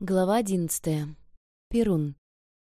Глава одиннадцатая. Перун.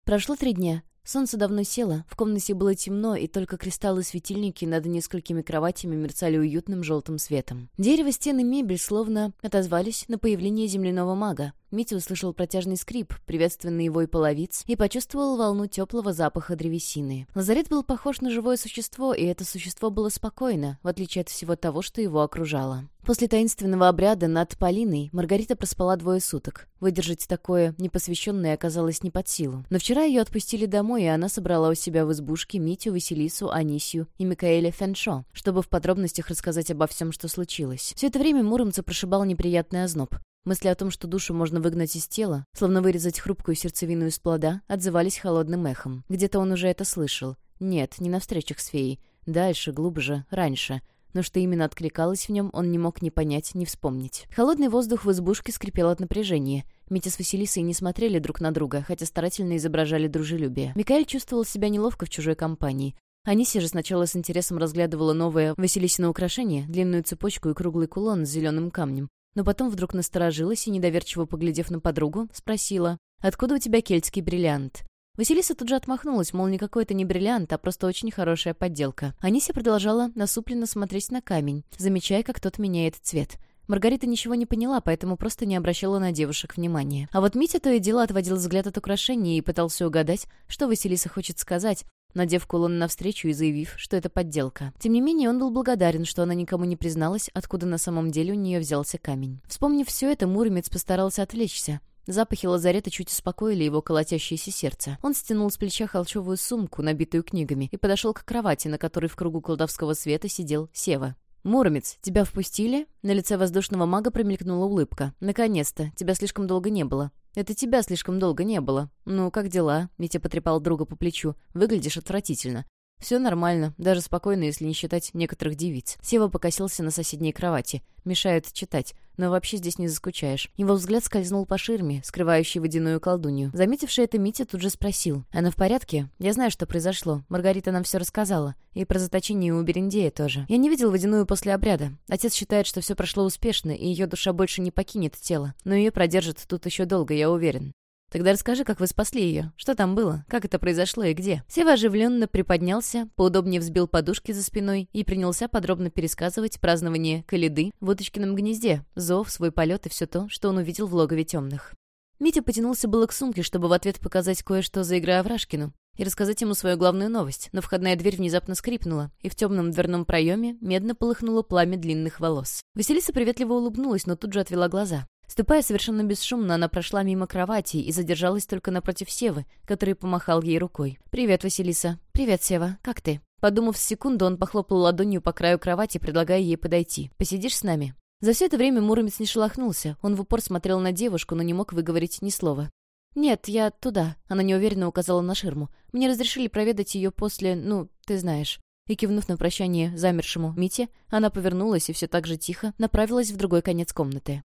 Прошло три дня. Солнце давно село, в комнате было темно, и только кристаллы-светильники над несколькими кроватями мерцали уютным желтым светом. Дерево, стены, мебель словно отозвались на появление земляного мага. Митя услышал протяжный скрип, приветственный вой половиц, и почувствовал волну теплого запаха древесины. Лазарет был похож на живое существо, и это существо было спокойно, в отличие от всего того, что его окружало. После таинственного обряда над Полиной Маргарита проспала двое суток. Выдержать такое непосвященное оказалось не под силу. Но вчера ее отпустили домой, и она собрала у себя в избушке Митю, Василису, Анисью и Микаэля Феншо, чтобы в подробностях рассказать обо всем, что случилось. Все это время Муромца прошибал неприятный озноб. Мысли о том, что душу можно выгнать из тела, словно вырезать хрупкую сердцевину из плода, отзывались холодным эхом. Где-то он уже это слышал. Нет, не на встречах с феей. Дальше, глубже, раньше. Но что именно откликалось в нем, он не мог ни понять, ни вспомнить. Холодный воздух в избушке скрипел от напряжения. Митя с Василисой не смотрели друг на друга, хотя старательно изображали дружелюбие. Микаэль чувствовал себя неловко в чужой компании. Анисия же сначала с интересом разглядывала новое Василисино украшение, длинную цепочку и круглый кулон с зеленым камнем, но потом вдруг насторожилась и, недоверчиво поглядев на подругу, спросила, «Откуда у тебя кельтский бриллиант?» Василиса тут же отмахнулась, мол, никакой это не бриллиант, а просто очень хорошая подделка. Анисия продолжала насупленно смотреть на камень, замечая, как тот меняет цвет. Маргарита ничего не поняла, поэтому просто не обращала на девушек внимания. А вот Митя то и дело отводил взгляд от украшения и пытался угадать, что Василиса хочет сказать, надев кулон навстречу и заявив, что это подделка. Тем не менее, он был благодарен, что она никому не призналась, откуда на самом деле у нее взялся камень. Вспомнив все это, Муромец постарался отвлечься. Запахи лазарета чуть успокоили его колотящееся сердце. Он стянул с плеча холчевую сумку, набитую книгами, и подошел к кровати, на которой в кругу колдовского света сидел Сева. «Муромец, тебя впустили?» На лице воздушного мага промелькнула улыбка. «Наконец-то. Тебя слишком долго не было». «Это тебя слишком долго не было. Ну, как дела?» Митя потрепал друга по плечу. «Выглядишь отвратительно». «Все нормально, даже спокойно, если не считать некоторых девиц». Сева покосился на соседней кровати. Мешает читать, но вообще здесь не заскучаешь. Его взгляд скользнул по ширме, скрывающей водяную колдунью. Заметивший это, Митя тут же спросил. «Она в порядке? Я знаю, что произошло. Маргарита нам все рассказала. И про заточение у Берендея тоже. Я не видел водяную после обряда. Отец считает, что все прошло успешно, и ее душа больше не покинет тело. Но ее продержат тут еще долго, я уверен. Тогда расскажи, как вы спасли ее. Что там было? Как это произошло и где?» Сева оживленно приподнялся, поудобнее взбил подушки за спиной и принялся подробно пересказывать празднование Калиды в уточкином гнезде, зов, свой полет и все то, что он увидел в логове темных. Митя потянулся было к сумке, чтобы в ответ показать кое-что за игрой Аврашкину и рассказать ему свою главную новость, но входная дверь внезапно скрипнула, и в темном дверном проеме медно полыхнуло пламя длинных волос. Василиса приветливо улыбнулась, но тут же отвела глаза. Ступая совершенно бесшумно, она прошла мимо кровати и задержалась только напротив Севы, который помахал ей рукой. «Привет, Василиса». «Привет, Сева. Как ты?» Подумав секунду, он похлопал ладонью по краю кровати, предлагая ей подойти. «Посидишь с нами?» За все это время Муромец не шелохнулся. Он в упор смотрел на девушку, но не мог выговорить ни слова. «Нет, я туда», — она неуверенно указала на ширму. «Мне разрешили проведать ее после, ну, ты знаешь». И кивнув на прощание замершему Мите, она повернулась и все так же тихо направилась в другой конец комнаты.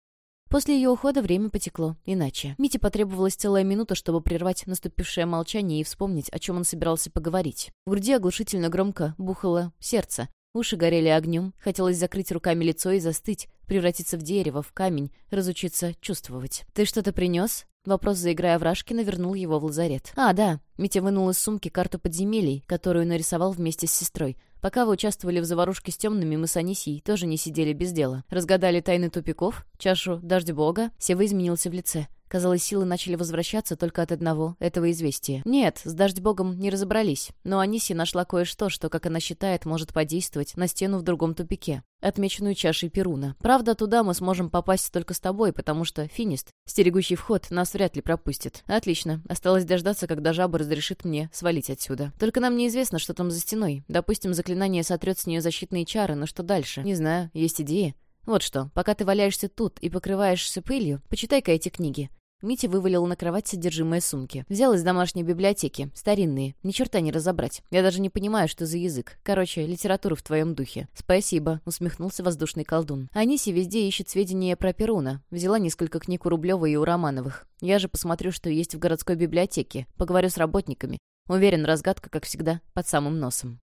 После ее ухода время потекло иначе. Мите потребовалась целая минута, чтобы прервать наступившее молчание и вспомнить, о чем он собирался поговорить. В груди оглушительно громко бухало сердце. Уши горели огнем, хотелось закрыть руками лицо и застыть, превратиться в дерево, в камень, разучиться чувствовать. «Ты что-то принес?» Вопрос, заиграя Врашкина, вернул его в лазарет. «А, да». Митя вынул из сумки карту подземелий, которую нарисовал вместе с сестрой. Пока вы участвовали в заварушке с темными, мы с Анисией тоже не сидели без дела. Разгадали тайны тупиков, чашу дождь бога, Сева изменился в лице. Казалось, силы начали возвращаться только от одного этого известия. Нет, с дождь богом не разобрались. Но Аниси нашла кое-что, что, как она считает, может подействовать на стену в другом тупике, отмеченную чашей Перуна. Правда, туда мы сможем попасть только с тобой, потому что Финист, стерегущий вход, нас вряд ли пропустит. Отлично. Осталось дождаться, когда жаба разрешит мне свалить отсюда. Только нам неизвестно, что там за стеной. Допустим, заклинание сотрет с нее защитные чары, но что дальше? Не знаю. Есть идеи? Вот что, пока ты валяешься тут и покрываешься пылью, почитай-ка эти книги. Митя вывалил на кровать содержимое сумки. Взял из домашней библиотеки. Старинные. Ни черта не разобрать. Я даже не понимаю, что за язык. Короче, литература в твоем духе. Спасибо, усмехнулся воздушный колдун. Аниси везде ищет сведения про Перуна. Взяла несколько книг у Рублева и у Романовых. Я же посмотрю, что есть в городской библиотеке. Поговорю с работниками. Уверен, разгадка, как всегда, под самым носом.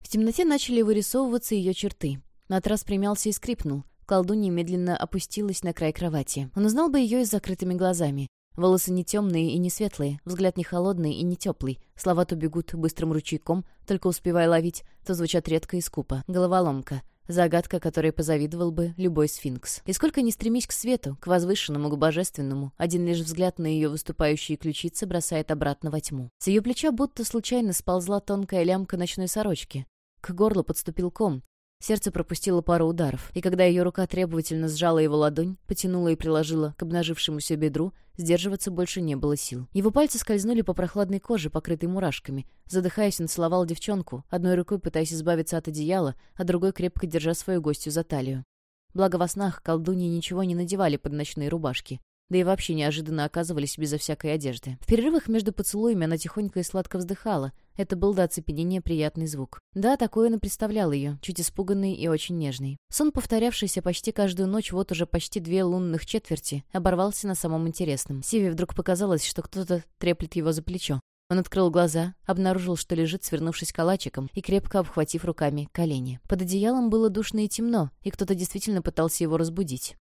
В темноте начали вырисовываться ее черты. Матрас примялся и скрипнул. колдунья медленно опустилась на край кровати. Он узнал бы ее и с закрытыми глазами. Волосы не темные и не светлые, взгляд не холодный и не теплый. Слова то бегут быстрым ручейком, только успевая ловить, то звучат редко и скупо. Головоломка. Загадка, которой позавидовал бы любой сфинкс. И сколько ни стремись к свету, к возвышенному, к божественному, один лишь взгляд на ее выступающие ключицы бросает обратно во тьму. С ее плеча будто случайно сползла тонкая лямка ночной сорочки. К горлу подступил ком, Сердце пропустило пару ударов, и когда ее рука требовательно сжала его ладонь, потянула и приложила к обнажившемуся бедру, сдерживаться больше не было сил. Его пальцы скользнули по прохладной коже, покрытой мурашками. Задыхаясь, он целовал девчонку, одной рукой пытаясь избавиться от одеяла, а другой крепко держа свою гостью за талию. Благо во снах колдуньи ничего не надевали под ночные рубашки да и вообще неожиданно оказывались безо всякой одежды. В перерывах между поцелуями она тихонько и сладко вздыхала. Это был до оцепенения приятный звук. Да, такое он и представлял ее, чуть испуганный и очень нежный. Сон, повторявшийся почти каждую ночь, вот уже почти две лунных четверти, оборвался на самом интересном. Севе вдруг показалось, что кто-то треплет его за плечо. Он открыл глаза, обнаружил, что лежит, свернувшись калачиком и крепко обхватив руками колени. Под одеялом было душно и темно, и кто-то действительно пытался его разбудить.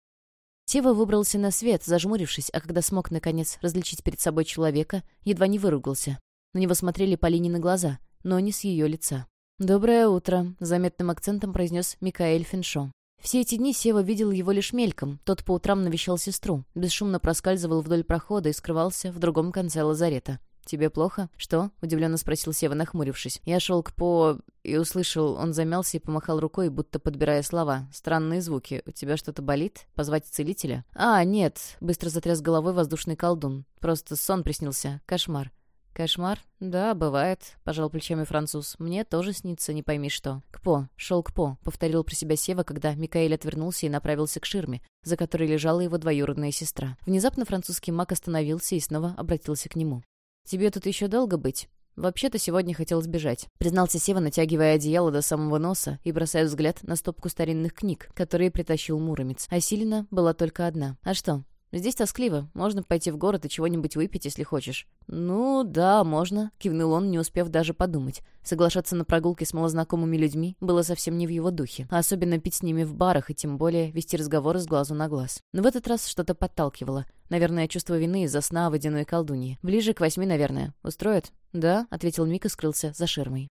Сева выбрался на свет, зажмурившись, а когда смог, наконец, различить перед собой человека, едва не выругался. На него смотрели Полинины глаза, но не с ее лица. «Доброе утро», — заметным акцентом произнес Микаэль Финшо. Все эти дни Сева видел его лишь мельком. Тот по утрам навещал сестру, бесшумно проскальзывал вдоль прохода и скрывался в другом конце лазарета. «Тебе плохо?» «Что?» — удивленно спросил Сева, нахмурившись. Я шел к по... и услышал, он замялся и помахал рукой, будто подбирая слова. «Странные звуки. У тебя что-то болит? Позвать целителя?» «А, нет!» — быстро затряс головой воздушный колдун. «Просто сон приснился. Кошмар». «Кошмар? Да, бывает», — пожал плечами француз. «Мне тоже снится, не пойми что». «Кпо, шел к По», — повторил про себя Сева, когда Микаэль отвернулся и направился к ширме, за которой лежала его двоюродная сестра. Внезапно французский маг остановился и снова обратился к нему. «Тебе тут еще долго быть?» «Вообще-то сегодня хотел сбежать», — признался Сева, натягивая одеяло до самого носа и бросая взгляд на стопку старинных книг, которые притащил Муромец. А Силина была только одна. «А что, Здесь тоскливо. Можно пойти в город и чего-нибудь выпить, если хочешь». «Ну, да, можно», — кивнул он, не успев даже подумать. Соглашаться на прогулки с малознакомыми людьми было совсем не в его духе, а особенно пить с ними в барах и тем более вести разговоры с глазу на глаз. Но в этот раз что-то подталкивало. Наверное, чувство вины из-за сна о водяной колдуньи. «Ближе к восьми, наверное. Устроит?» «Да», — ответил Мик и скрылся за ширмой.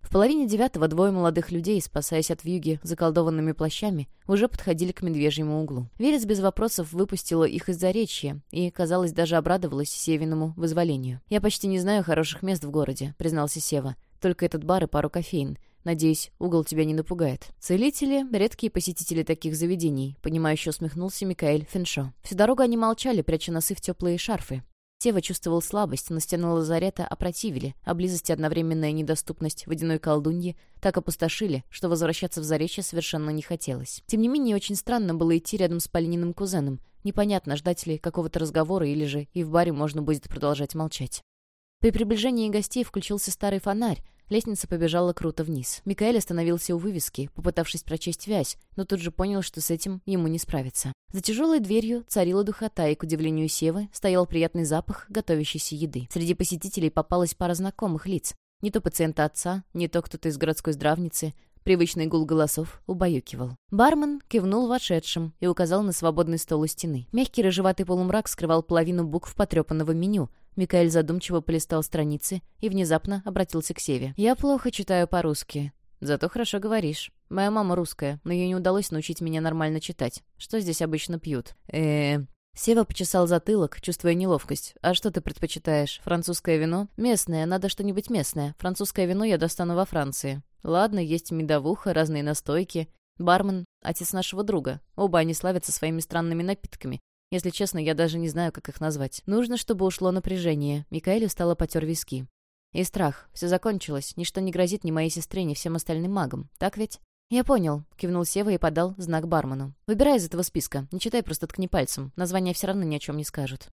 В половине девятого двое молодых людей, спасаясь от вьюги заколдованными плащами, уже подходили к медвежьему углу. Верес без вопросов выпустила их из заречья и, казалось, даже обрадовалась Севиному вызволению. «Я почти не знаю хороших мест в городе», — признался Сева. «Только этот бар и пару кофеин. Надеюсь, угол тебя не напугает. Целители — редкие посетители таких заведений», — понимающе усмехнулся Микаэль Финшо. Всю дорогу они молчали, пряча носы в теплые шарфы. Сева чувствовал слабость, но стены лазарета опротивили, а близость одновременная недоступность водяной колдуньи так опустошили, что возвращаться в Заречье совершенно не хотелось. Тем не менее, очень странно было идти рядом с Полининым кузеном. Непонятно, ждать ли какого-то разговора или же и в баре можно будет продолжать молчать. При приближении гостей включился старый фонарь, Лестница побежала круто вниз. Микаэль остановился у вывески, попытавшись прочесть вязь, но тут же понял, что с этим ему не справиться. За тяжелой дверью царила духота, и, к удивлению Севы, стоял приятный запах готовящейся еды. Среди посетителей попалась пара знакомых лиц. Не то пациента отца, не то кто-то из городской здравницы. Привычный гул голосов убаюкивал. Бармен кивнул вошедшим и указал на свободный стол у стены. Мягкий рыжеватый полумрак скрывал половину букв потрепанного меню, Микаэль задумчиво полистал страницы и внезапно обратился к Севе. «Я плохо читаю по-русски. Зато хорошо говоришь. Моя мама русская, но ей не удалось научить меня нормально читать. Что здесь обычно пьют?» э Сева почесал затылок, чувствуя неловкость. «А что ты предпочитаешь? Французское вино?» «Местное, надо что-нибудь местное. Французское вино я достану во Франции». «Ладно, есть медовуха, разные настойки. Бармен — отец нашего друга. Оба они славятся своими странными напитками. Если честно, я даже не знаю, как их назвать. Нужно, чтобы ушло напряжение. Микаэлю стало потер виски. И страх. Все закончилось. Ничто не грозит ни моей сестре, ни всем остальным магам. Так ведь? «Я понял», — кивнул Сева и подал знак бармену. «Выбирай из этого списка. Не читай, просто ткни пальцем. Названия все равно ни о чем не скажут».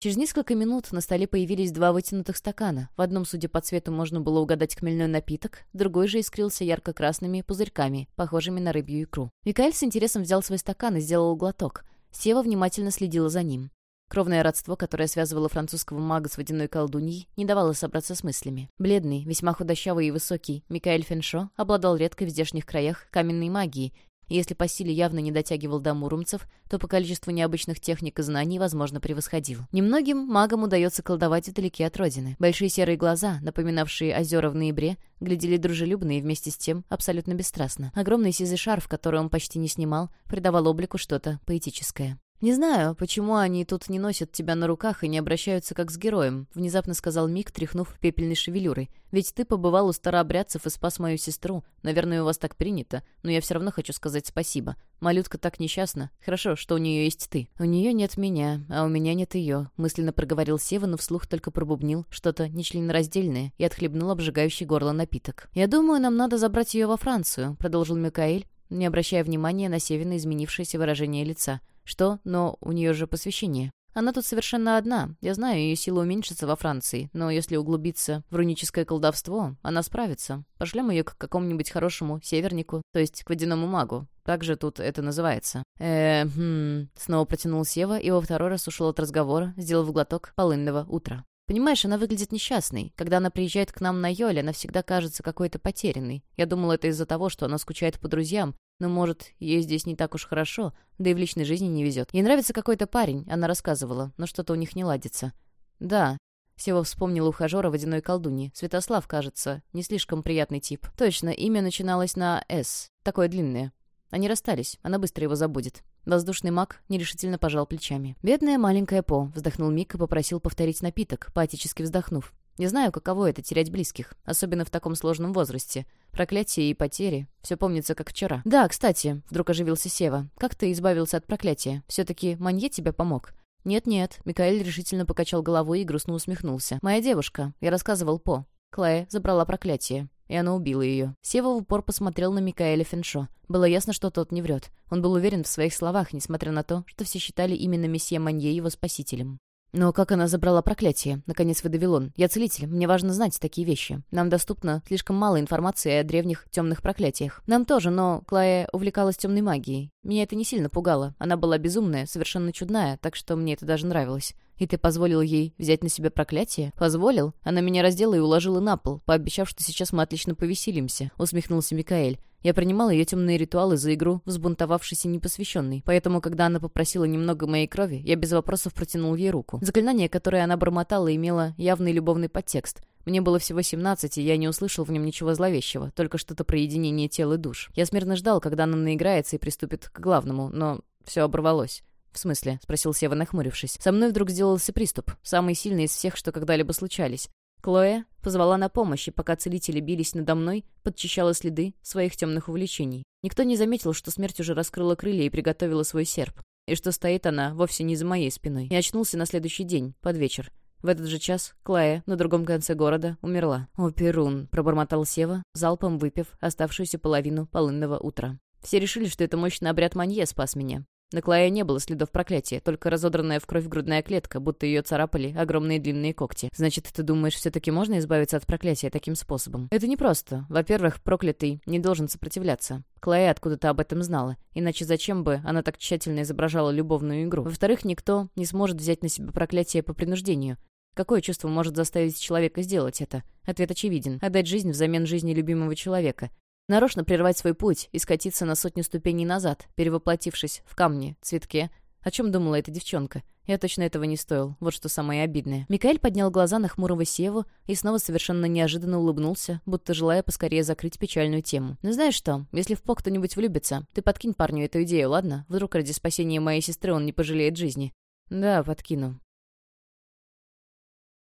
Через несколько минут на столе появились два вытянутых стакана. В одном, судя по цвету, можно было угадать хмельной напиток, другой же искрился ярко-красными пузырьками, похожими на рыбью икру. Микаэль с интересом взял свой стакан и сделал глоток. Сева внимательно следила за ним. Кровное родство, которое связывало французского мага с водяной колдуньей, не давало собраться с мыслями. Бледный, весьма худощавый и высокий, Микаэль Феншо обладал редкой в здешних краях каменной магией, Если по силе явно не дотягивал до муромцев, то по количеству необычных техник и знаний, возможно, превосходил. Немногим магам удается колдовать вдалеке от родины. Большие серые глаза, напоминавшие озера в ноябре, глядели дружелюбно и вместе с тем абсолютно бесстрастно. Огромный сизый шарф, который он почти не снимал, придавал облику что-то поэтическое. «Не знаю, почему они тут не носят тебя на руках и не обращаются как с героем», — внезапно сказал Мик, тряхнув пепельной шевелюрой. «Ведь ты побывал у старообрядцев и спас мою сестру. Наверное, у вас так принято, но я все равно хочу сказать спасибо. Малютка так несчастна. Хорошо, что у нее есть ты. У нее нет меня, а у меня нет ее», — мысленно проговорил Сева, но вслух только пробубнил что-то нечленораздельное и отхлебнул обжигающий горло напиток. «Я думаю, нам надо забрать ее во Францию», — продолжил Микаэль, не обращая внимания на Севина изменившееся выражение лица. «Что? Но у нее же посвящение». Она тут совершенно одна. Я знаю, ее сила уменьшится во Франции, но если углубиться в руническое колдовство, она справится. Пошлем ее к какому-нибудь хорошему севернику, то есть к водяному магу. Так же тут это называется. э хм... Снова протянул Сева и во второй раз ушел от разговора, сделав глоток полынного утра. Понимаешь, она выглядит несчастной. Когда она приезжает к нам на Йоле, она всегда кажется какой-то потерянной. Я думал, это из-за того, что она скучает по друзьям, но, может, ей здесь не так уж хорошо, да и в личной жизни не везет. Ей нравится какой-то парень, она рассказывала, но что-то у них не ладится. Да, Сева вспомнила ухажера водяной колдуньи. Святослав, кажется, не слишком приятный тип. Точно, имя начиналось на «С», такое длинное. Они расстались, она быстро его забудет. Воздушный маг нерешительно пожал плечами. «Бедная маленькая По», — вздохнул Мик и попросил повторить напиток, поотически вздохнув. Не знаю, каково это — терять близких, особенно в таком сложном возрасте. Проклятие и потери. Все помнится, как вчера. «Да, кстати», — вдруг оживился Сева. «Как ты избавился от проклятия? Все-таки Манье тебе помог?» «Нет-нет», — Микаэль решительно покачал головой и грустно усмехнулся. «Моя девушка. Я рассказывал По. Клая забрала проклятие, и она убила ее». Сева в упор посмотрел на Микаэля Феншо. Было ясно, что тот не врет. Он был уверен в своих словах, несмотря на то, что все считали именно месье Манье его спасителем. «Но как она забрала проклятие?» — наконец выдавил он. «Я целитель, мне важно знать такие вещи. Нам доступно слишком мало информации о древних темных проклятиях. Нам тоже, но Клая увлекалась темной магией. Меня это не сильно пугало. Она была безумная, совершенно чудная, так что мне это даже нравилось. И ты позволил ей взять на себя проклятие? Позволил? Она меня раздела и уложила на пол, пообещав, что сейчас мы отлично повеселимся», — усмехнулся Микаэль. Я принимал ее темные ритуалы за игру взбунтовавшийся непосвященный, поэтому, когда она попросила немного моей крови, я без вопросов протянул ей руку. Заклинание, которое она бормотала, имело явный любовный подтекст. Мне было всего 17, и я не услышал в нем ничего зловещего, только что-то про единение тел и душ. Я смирно ждал, когда она наиграется и приступит к главному, но все оборвалось. «В смысле?» — спросил Сева, нахмурившись. «Со мной вдруг сделался приступ, самый сильный из всех, что когда-либо случались. Клоя позвала на помощь, и пока целители бились надо мной, подчищала следы своих темных увлечений. Никто не заметил, что смерть уже раскрыла крылья и приготовила свой серп, и что стоит она вовсе не за моей спиной. Я очнулся на следующий день, под вечер. В этот же час Клая на другом конце города умерла. «О, Перун!» — пробормотал Сева, залпом выпив оставшуюся половину полынного утра. Все решили, что это мощный обряд Манье спас меня. На Клае не было следов проклятия, только разодранная в кровь грудная клетка, будто ее царапали огромные длинные когти. Значит, ты думаешь, все-таки можно избавиться от проклятия таким способом? Это непросто. Во-первых, проклятый не должен сопротивляться. Клая откуда-то об этом знала. Иначе зачем бы она так тщательно изображала любовную игру? Во-вторых, никто не сможет взять на себя проклятие по принуждению. Какое чувство может заставить человека сделать это? Ответ очевиден. Отдать жизнь взамен жизни любимого человека. Нарочно прервать свой путь и скатиться на сотню ступеней назад, перевоплотившись в камне, цветке. О чем думала эта девчонка? Я точно этого не стоил. Вот что самое обидное. Микаэль поднял глаза на хмурого Севу и снова совершенно неожиданно улыбнулся, будто желая поскорее закрыть печальную тему. «Ну знаешь что, если в По кто-нибудь влюбится, ты подкинь парню эту идею, ладно? Вдруг ради спасения моей сестры он не пожалеет жизни». «Да, подкину».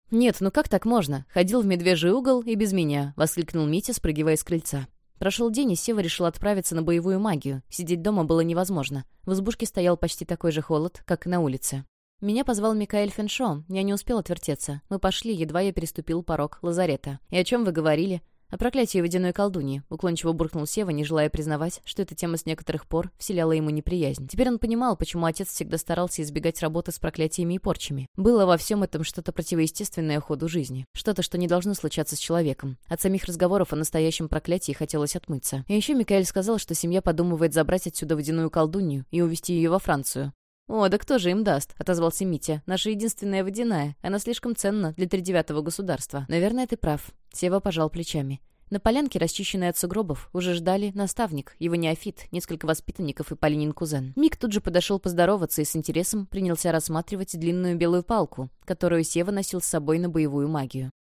«Нет, ну как так можно? Ходил в медвежий угол и без меня», — воскликнул Митя, спрыгивая с крыльца. Прошел день, и Сева решил отправиться на боевую магию. Сидеть дома было невозможно. В избушке стоял почти такой же холод, как и на улице. Меня позвал Микаэль Феншо. Я не успел отвертеться. Мы пошли, едва я переступил порог лазарета. «И о чем вы говорили?» «О проклятии водяной колдуньи», — уклончиво буркнул Сева, не желая признавать, что эта тема с некоторых пор вселяла ему неприязнь. Теперь он понимал, почему отец всегда старался избегать работы с проклятиями и порчами. Было во всем этом что-то противоестественное ходу жизни. Что-то, что не должно случаться с человеком. От самих разговоров о настоящем проклятии хотелось отмыться. И еще Микаэль сказал, что семья подумывает забрать отсюда водяную колдунью и увезти ее во Францию. «О, да кто же им даст?» — отозвался Митя. «Наша единственная водяная. Она слишком ценна для тридевятого государства». «Наверное, ты прав». Сева пожал плечами. На полянке, расчищенной от сугробов, уже ждали наставник, его неофит, несколько воспитанников и Полинин кузен. Мик тут же подошел поздороваться и с интересом принялся рассматривать длинную белую палку, которую Сева носил с собой на боевую магию.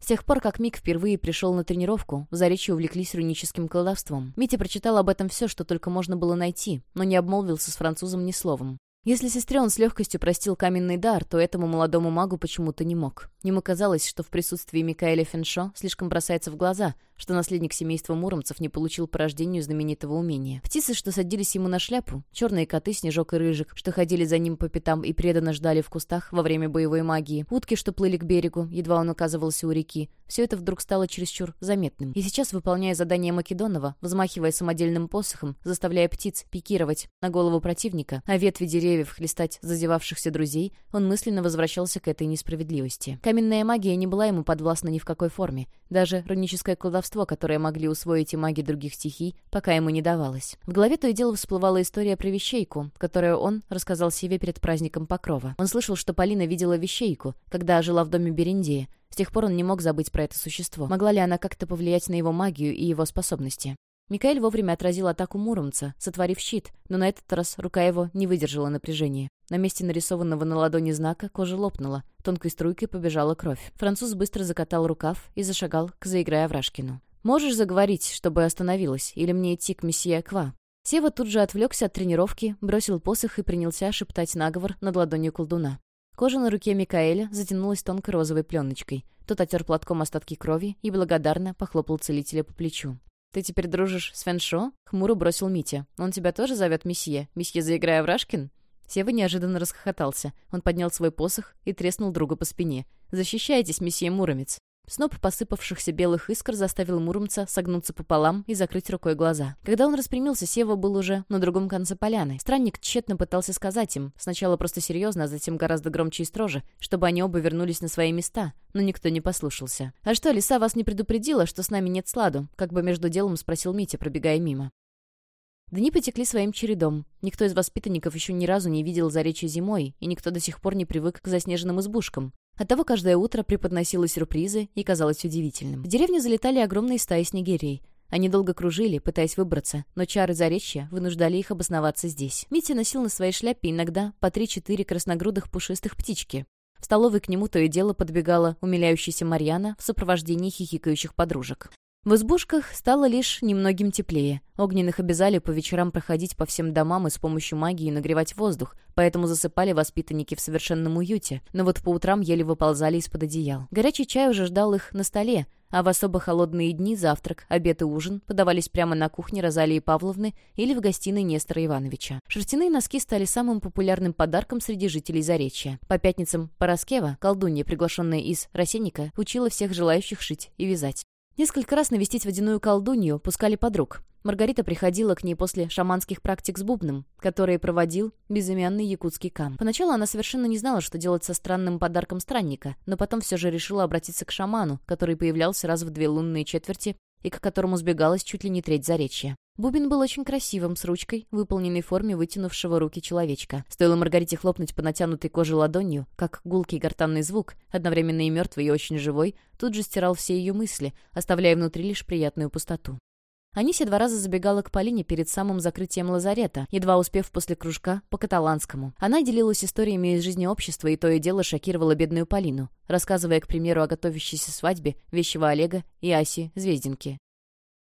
С тех пор, как Мик впервые пришел на тренировку, в Заречье увлеклись руническим колдовством. Митя прочитал об этом все, что только можно было найти, но не обмолвился с французом ни словом. Если сестре он с легкостью простил каменный дар, то этому молодому магу почему-то не мог. Ему казалось, что в присутствии Микаэля Феншо слишком бросается в глаза, что наследник семейства Муромцев не получил по рождению знаменитого умения. Птицы, что садились ему на шляпу, черные коты, снежок и рыжик, что ходили за ним по пятам и преданно ждали в кустах во время боевой магии, утки, что плыли к берегу, едва он оказывался у реки, все это вдруг стало чересчур заметным. И сейчас, выполняя задание Македонова, взмахивая самодельным посохом, заставляя птиц пикировать на голову противника, а ветви деревьев хлестать зазевавшихся друзей, он мысленно возвращался к этой несправедливости. Каменная магия не была ему подвластна ни в какой форме. Даже руническое колдовство, которое могли усвоить и маги других стихий, пока ему не давалось. В голове то и дело всплывала история про вещейку, которую он рассказал себе перед праздником Покрова. Он слышал, что Полина видела вещейку, когда жила в доме Берендея. С тех пор он не мог забыть про это существо. Могла ли она как-то повлиять на его магию и его способности? Микаэль вовремя отразил атаку Муромца, сотворив щит, но на этот раз рука его не выдержала напряжения. На месте нарисованного на ладони знака кожа лопнула, тонкой струйкой побежала кровь. Француз быстро закатал рукав и зашагал к заиграя Врашкину. «Можешь заговорить, чтобы остановилась, или мне идти к месье Ква?» Сева тут же отвлекся от тренировки, бросил посох и принялся шептать наговор над ладонью колдуна. Кожа на руке Микаэля затянулась тонкой розовой пленочкой. Тот отер платком остатки крови и благодарно похлопал целителя по плечу. «Ты теперь дружишь с Фэншо?» — хмуро бросил Митя. «Он тебя тоже зовет месье? Месье заиграя в Рашкин?» Сева неожиданно расхохотался. Он поднял свой посох и треснул друга по спине. «Защищайтесь, месье Муромец!» Сноп посыпавшихся белых искр заставил Муромца согнуться пополам и закрыть рукой глаза. Когда он распрямился, Сева был уже на другом конце поляны. Странник тщетно пытался сказать им, сначала просто серьезно, а затем гораздо громче и строже, чтобы они оба вернулись на свои места, но никто не послушался. «А что, лиса вас не предупредила, что с нами нет сладу?» как бы между делом спросил Митя, пробегая мимо. Дни потекли своим чередом. Никто из воспитанников еще ни разу не видел заречья зимой, и никто до сих пор не привык к заснеженным избушкам. Оттого каждое утро преподносило сюрпризы и казалось удивительным. В деревню залетали огромные стаи снегирей. Они долго кружили, пытаясь выбраться, но чары заречья вынуждали их обосноваться здесь. Митя носил на своей шляпе иногда по три-четыре красногрудых пушистых птички. В столовой к нему то и дело подбегала умиляющаяся Марьяна в сопровождении хихикающих подружек. В избушках стало лишь немногим теплее. Огненных обязали по вечерам проходить по всем домам и с помощью магии нагревать воздух, поэтому засыпали воспитанники в совершенном уюте, но вот по утрам еле выползали из-под одеял. Горячий чай уже ждал их на столе, а в особо холодные дни завтрак, обед и ужин подавались прямо на кухне Розалии Павловны или в гостиной Нестора Ивановича. Шерстяные носки стали самым популярным подарком среди жителей Заречья. По пятницам Пороскева, колдунья, приглашенная из Росенника, учила всех желающих шить и вязать. Несколько раз навестить водяную колдунью пускали подруг. Маргарита приходила к ней после шаманских практик с бубном, которые проводил безымянный якутский кам. Поначалу она совершенно не знала, что делать со странным подарком странника, но потом все же решила обратиться к шаману, который появлялся раз в две лунные четверти и к которому сбегалась чуть ли не треть заречья. Бубен был очень красивым, с ручкой, выполненной в форме вытянувшего руки человечка. Стоило Маргарите хлопнуть по натянутой коже ладонью, как гулкий гортанный звук, одновременно и мертвый, и очень живой, тут же стирал все ее мысли, оставляя внутри лишь приятную пустоту. Анися два раза забегала к Полине перед самым закрытием лазарета, едва успев после кружка по каталанскому. Она делилась историями из жизни общества и то и дело шокировала бедную Полину, рассказывая, к примеру, о готовящейся свадьбе вещего Олега и Аси Звездинки.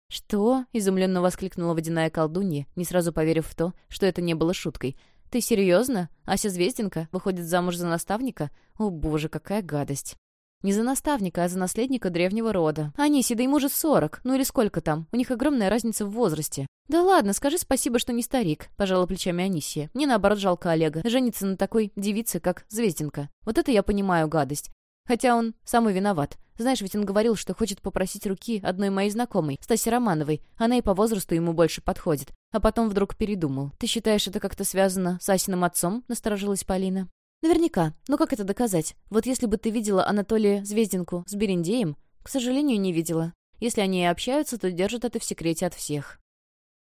«Что?» — изумленно воскликнула водяная колдунья, не сразу поверив в то, что это не было шуткой. «Ты серьезно? Ася Звездинка выходит замуж за наставника? О боже, какая гадость!» Не за наставника, а за наследника древнего рода. Аниси, да ему же сорок. Ну или сколько там? У них огромная разница в возрасте. «Да ладно, скажи спасибо, что не старик», — пожала плечами Анисия. «Мне, наоборот, жалко Олега. Жениться на такой девице, как Звездинка. Вот это я понимаю гадость. Хотя он самый виноват. Знаешь, ведь он говорил, что хочет попросить руки одной моей знакомой, Стаси Романовой. Она и по возрасту ему больше подходит. А потом вдруг передумал. «Ты считаешь, это как-то связано с Асиным отцом?» — насторожилась Полина. «Наверняка. Но как это доказать? Вот если бы ты видела Анатолия Звездинку с Берендеем...» «К сожалению, не видела. Если они и общаются, то держат это в секрете от всех».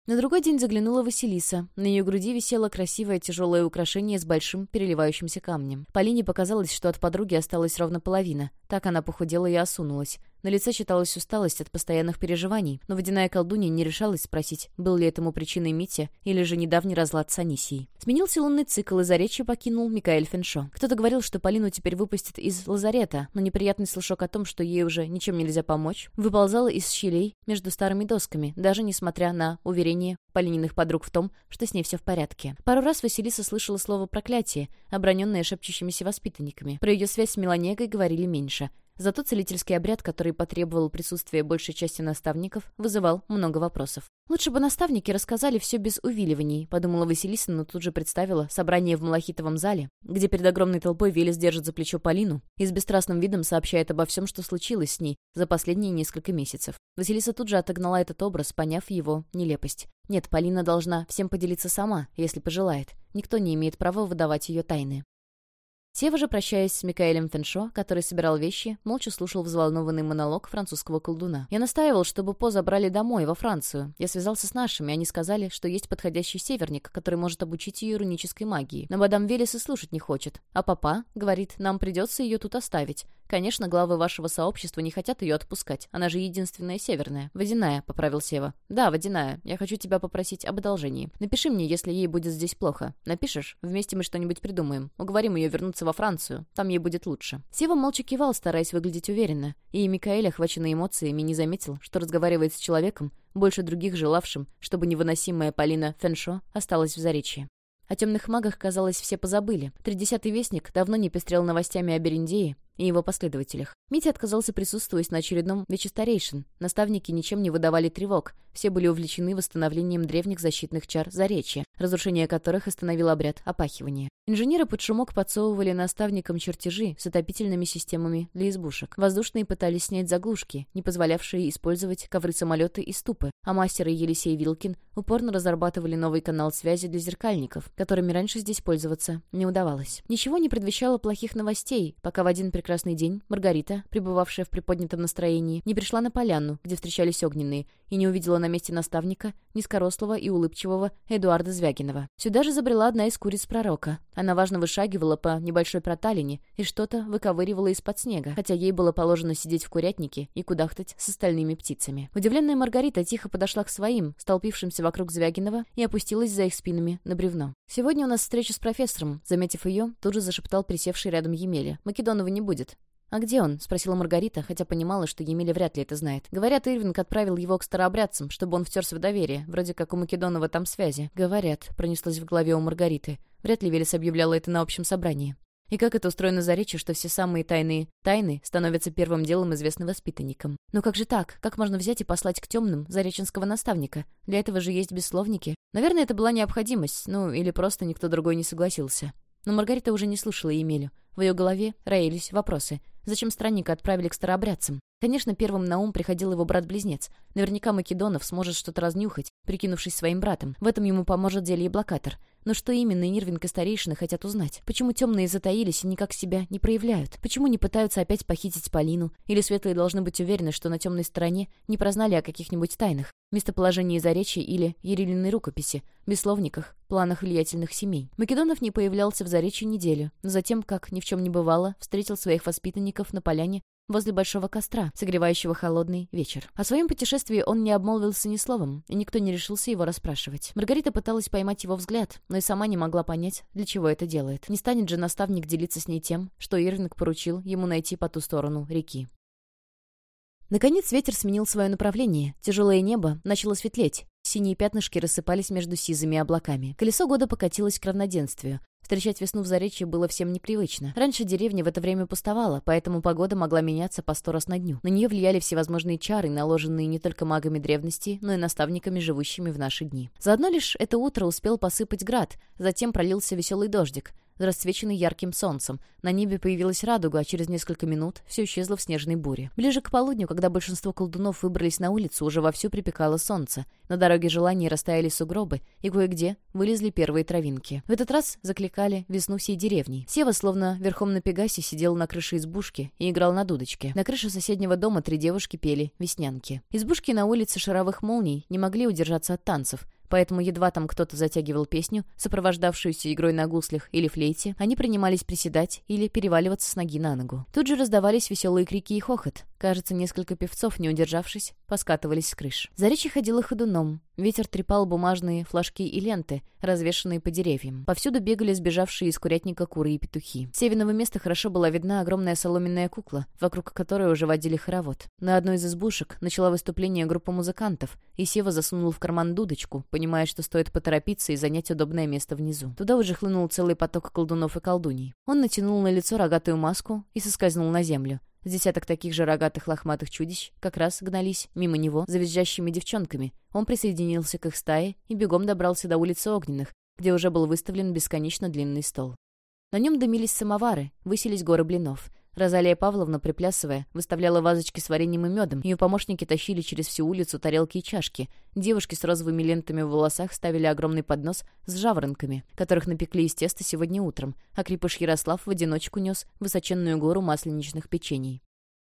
На другой день заглянула Василиса. На ее груди висело красивое тяжелое украшение с большим переливающимся камнем. Полине показалось, что от подруги осталась ровно половина. Так она похудела и осунулась. На лице читалась усталость от постоянных переживаний, но водяная колдунья не решалась спросить, был ли этому причиной Митя или же недавний разлад с Анисией. Сменился лунный цикл, и заречье покинул Микаэль Феншо. Кто-то говорил, что Полину теперь выпустят из лазарета, но неприятный слушок о том, что ей уже ничем нельзя помочь, выползала из щелей между старыми досками, даже несмотря на уверение Полининых подруг в том, что с ней все в порядке. Пару раз Василиса слышала слово «проклятие», оброненное шепчущимися воспитанниками. Про ее связь с Меланегой говорили меньше. Зато целительский обряд, который потребовал присутствия большей части наставников, вызывал много вопросов. «Лучше бы наставники рассказали все без увиливаний», — подумала Василиса, но тут же представила собрание в Малахитовом зале, где перед огромной толпой Велес держит за плечо Полину и с бесстрастным видом сообщает обо всем, что случилось с ней за последние несколько месяцев. Василиса тут же отогнала этот образ, поняв его нелепость. Нет, Полина должна всем поделиться сама, если пожелает. Никто не имеет права выдавать ее тайны. Сева же, прощаясь с Микаэлем Феншо, который собирал вещи, молча слушал взволнованный монолог французского колдуна. «Я настаивал, чтобы По забрали домой, во Францию. Я связался с нашими, они сказали, что есть подходящий северник, который может обучить ее рунической магии. Но мадам Велес и слушать не хочет. А папа, говорит, нам придется ее тут оставить. Конечно, главы вашего сообщества не хотят ее отпускать. Она же единственная северная. Водяная, поправил Сева. Да, водяная. Я хочу тебя попросить об одолжении. Напиши мне, если ей будет здесь плохо. Напишешь? Вместе мы что-нибудь придумаем. Уговорим ее вернуться во Францию. Там ей будет лучше. Сева молча кивал, стараясь выглядеть уверенно. И Микаэль, охваченный эмоциями, не заметил, что разговаривает с человеком, больше других желавшим, чтобы невыносимая Полина Феншо осталась в Заречье. О темных магах, казалось, все позабыли. Тридесятый вестник давно не пестрел новостями о Берендее, и его последователях. Митя отказался присутствовать на очередном вече старейшин. Наставники ничем не выдавали тревог. Все были увлечены восстановлением древних защитных чар Заречья, разрушение которых остановил обряд опахивания. Инженеры под шумок подсовывали наставникам чертежи с отопительными системами для избушек. Воздушные пытались снять заглушки, не позволявшие использовать ковры-самолеты и ступы, а мастеры Елисей Вилкин упорно разрабатывали новый канал связи для зеркальников, которыми раньше здесь пользоваться не удавалось. Ничего не предвещало плохих новостей, пока в один прекрасный прекрасный день Маргарита, пребывавшая в приподнятом настроении, не пришла на поляну, где встречались огненные, и не увидела на месте наставника низкорослого и улыбчивого Эдуарда Звягинова. Сюда же забрела одна из куриц пророка. Она важно вышагивала по небольшой проталине и что-то выковыривала из-под снега, хотя ей было положено сидеть в курятнике и кудахтать с остальными птицами. Удивленная Маргарита тихо подошла к своим, столпившимся вокруг Звягинова, и опустилась за их спинами на бревно. «Сегодня у нас встреча с профессором», — заметив ее, тут же зашептал присевший рядом Емеля. «Македонова не будет будет?» «А где он?» — спросила Маргарита, хотя понимала, что Емеля вряд ли это знает. Говорят, Ирвинг отправил его к старообрядцам, чтобы он втерся в доверие. Вроде как у Македонова там связи. «Говорят», — пронеслось в голове у Маргариты. Вряд ли Велес объявляла это на общем собрании. И как это устроено за речи, что все самые тайные тайны становятся первым делом известным воспитанникам? Но как же так? Как можно взять и послать к темным зареченского наставника? Для этого же есть бессловники. Наверное, это была необходимость, ну, или просто никто другой не согласился. Но Маргарита уже не слушала Емелю. В ее голове роились вопросы. Зачем странника отправили к старообрядцам? Конечно, первым на ум приходил его брат-близнец. Наверняка Македонов сможет что-то разнюхать, прикинувшись своим братом. В этом ему поможет зелье-блокатор. Но что именно Нирвинг и старейшины хотят узнать? Почему темные затаились и никак себя не проявляют? Почему не пытаются опять похитить Полину? Или светлые должны быть уверены, что на темной стороне не прознали о каких-нибудь тайнах? Местоположении Заречья или Ерилиной рукописи, бессловниках, планах влиятельных семей. Македонов не появлялся в Заречье неделю, но затем, как ни в чем не бывало, встретил своих воспитанников на поляне возле большого костра, согревающего холодный вечер. О своем путешествии он не обмолвился ни словом, и никто не решился его расспрашивать. Маргарита пыталась поймать его взгляд, но и сама не могла понять, для чего это делает. Не станет же наставник делиться с ней тем, что Ирвинг поручил ему найти по ту сторону реки. Наконец ветер сменил свое направление. Тяжелое небо начало светлеть. Синие пятнышки рассыпались между сизыми облаками. Колесо года покатилось к равноденствию. Встречать весну в Заречье было всем непривычно. Раньше деревня в это время пустовала, поэтому погода могла меняться по сто раз на дню. На нее влияли всевозможные чары, наложенные не только магами древности, но и наставниками, живущими в наши дни. Заодно лишь это утро успел посыпать град, затем пролился веселый дождик расцвеченный ярким солнцем. На небе появилась радуга, а через несколько минут все исчезло в снежной буре. Ближе к полудню, когда большинство колдунов выбрались на улицу, уже вовсю припекало солнце. На дороге желаний растаяли сугробы, и кое-где вылезли первые травинки. В этот раз закликали весну всей деревни. Сева, словно верхом на Пегасе, сидел на крыше избушки и играл на дудочке. На крыше соседнего дома три девушки пели веснянки. Избушки на улице шаровых молний не могли удержаться от танцев — поэтому едва там кто-то затягивал песню, сопровождавшуюся игрой на гуслях или флейте, они принимались приседать или переваливаться с ноги на ногу. Тут же раздавались веселые крики и хохот. Кажется, несколько певцов, не удержавшись, поскатывались с крыш. За речи ходила ходуном. Ветер трепал бумажные флажки и ленты, развешанные по деревьям. Повсюду бегали сбежавшие из курятника куры и петухи. С Севиного места хорошо была видна огромная соломенная кукла, вокруг которой уже водили хоровод. На одной из избушек начала выступление группа музыкантов, и Сева засунул в карман дудочку, понимая, что стоит поторопиться и занять удобное место внизу. Туда уже хлынул целый поток колдунов и колдуней. Он натянул на лицо рогатую маску и соскользнул на землю. С десяток таких же рогатых лохматых чудищ как раз гнались мимо него за визжащими девчонками. Он присоединился к их стае и бегом добрался до улицы Огненных, где уже был выставлен бесконечно длинный стол. На нем дымились самовары, высились горы блинов. Розалия Павловна, приплясывая, выставляла вазочки с вареньем и медом. Ее помощники тащили через всю улицу тарелки и чашки. Девушки с розовыми лентами в волосах ставили огромный поднос с жаворонками, которых напекли из теста сегодня утром, а крепыш Ярослав в одиночку нес высоченную гору масленичных печений.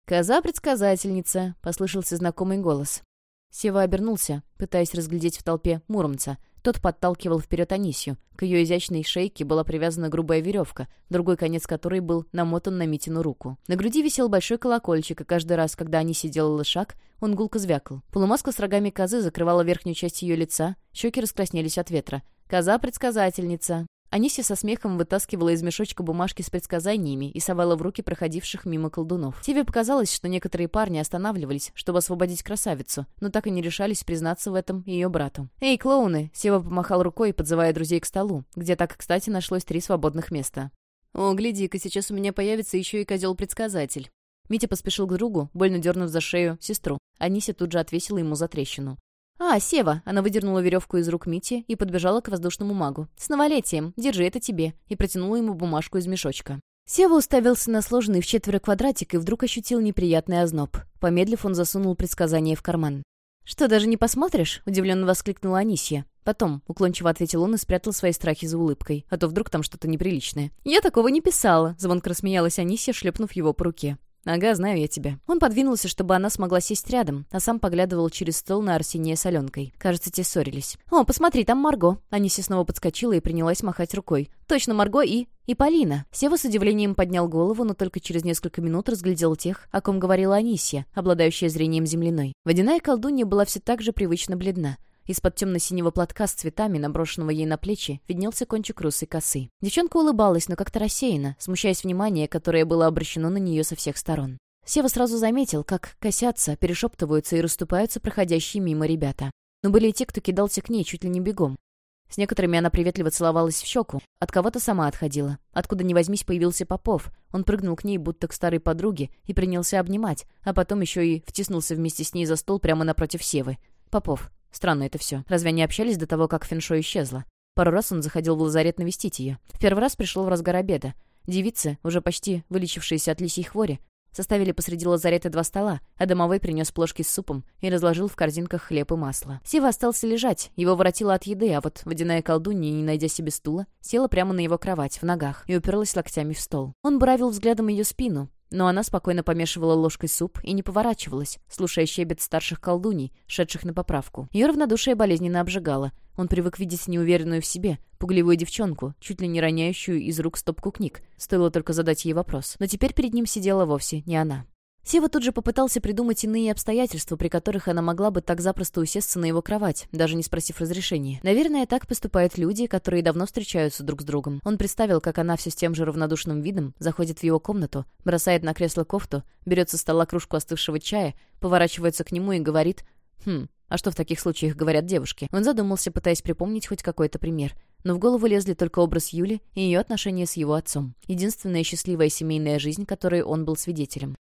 «Коза-предсказательница!» — послышался знакомый голос. Сева обернулся, пытаясь разглядеть в толпе Муромца — тот подталкивал вперед Анисью. К ее изящной шейке была привязана грубая веревка, другой конец которой был намотан на Митину руку. На груди висел большой колокольчик, и каждый раз, когда Анисия делала шаг, он гулко звякал. Полумаска с рогами козы закрывала верхнюю часть ее лица, щеки раскраснелись от ветра. «Коза-предсказательница!» Анисия со смехом вытаскивала из мешочка бумажки с предсказаниями и совала в руки проходивших мимо колдунов. Тебе показалось, что некоторые парни останавливались, чтобы освободить красавицу, но так и не решались признаться в этом ее брату. «Эй, клоуны!» — Сева помахал рукой, подзывая друзей к столу, где так, кстати, нашлось три свободных места. «О, гляди-ка, сейчас у меня появится еще и козел-предсказатель». Митя поспешил к другу, больно дернув за шею сестру. Анися тут же отвесила ему за трещину. «А, Сева!» Она выдернула веревку из рук Мити и подбежала к воздушному магу. «С новолетием! Держи, это тебе!» И протянула ему бумажку из мешочка. Сева уставился на сложенный в четверо квадратик и вдруг ощутил неприятный озноб. Помедлив, он засунул предсказание в карман. «Что, даже не посмотришь?» — удивленно воскликнула Анисия. «Потом», — уклончиво ответил он и спрятал свои страхи за улыбкой. «А то вдруг там что-то неприличное». «Я такого не писала», — звонко рассмеялась Анисия, шлепнув его по руке. «Ага, знаю я тебя». Он подвинулся, чтобы она смогла сесть рядом, а сам поглядывал через стол на Арсения с Аленкой. Кажется, те ссорились. «О, посмотри, там Марго». Аниси снова подскочила и принялась махать рукой. «Точно, Марго и...» «И Полина». Сева с удивлением поднял голову, но только через несколько минут разглядел тех, о ком говорила Анисия, обладающая зрением земляной. Водяная колдунья была все так же привычно бледна. Из-под темно-синего платка с цветами, наброшенного ей на плечи, виднелся кончик русой косы. Девчонка улыбалась, но как-то рассеянно, смущаясь внимания, которое было обращено на нее со всех сторон. Сева сразу заметил, как косятся, перешептываются и расступаются проходящие мимо ребята. Но были и те, кто кидался к ней чуть ли не бегом. С некоторыми она приветливо целовалась в щеку, от кого-то сама отходила. Откуда ни возьмись появился Попов. Он прыгнул к ней, будто к старой подруге, и принялся обнимать, а потом еще и втиснулся вместе с ней за стол прямо напротив Севы. Попов. Странно это все. Разве они общались до того, как Феншо исчезла? Пару раз он заходил в лазарет навестить ее. В первый раз пришел в разгар обеда. Девицы, уже почти вылечившиеся от лисьей хвори, составили посреди лазарета два стола, а домовой принес плошки с супом и разложил в корзинках хлеб и масло. Сева остался лежать, его воротило от еды, а вот водяная колдунья, не найдя себе стула, села прямо на его кровать, в ногах, и уперлась локтями в стол. Он буравил взглядом ее спину, но она спокойно помешивала ложкой суп и не поворачивалась, слушая щебет старших колдуней, шедших на поправку. Ее равнодушие болезненно обжигало. Он привык видеть неуверенную в себе, пугливую девчонку, чуть ли не роняющую из рук стопку книг. Стоило только задать ей вопрос. Но теперь перед ним сидела вовсе не она. Сева тут же попытался придумать иные обстоятельства, при которых она могла бы так запросто усесться на его кровать, даже не спросив разрешения. Наверное, так поступают люди, которые давно встречаются друг с другом. Он представил, как она все с тем же равнодушным видом заходит в его комнату, бросает на кресло кофту, берет со стола кружку остывшего чая, поворачивается к нему и говорит «Хм, а что в таких случаях говорят девушки?» Он задумался, пытаясь припомнить хоть какой-то пример. Но в голову лезли только образ Юли и ее отношения с его отцом. Единственная счастливая семейная жизнь, которой он был свидетелем.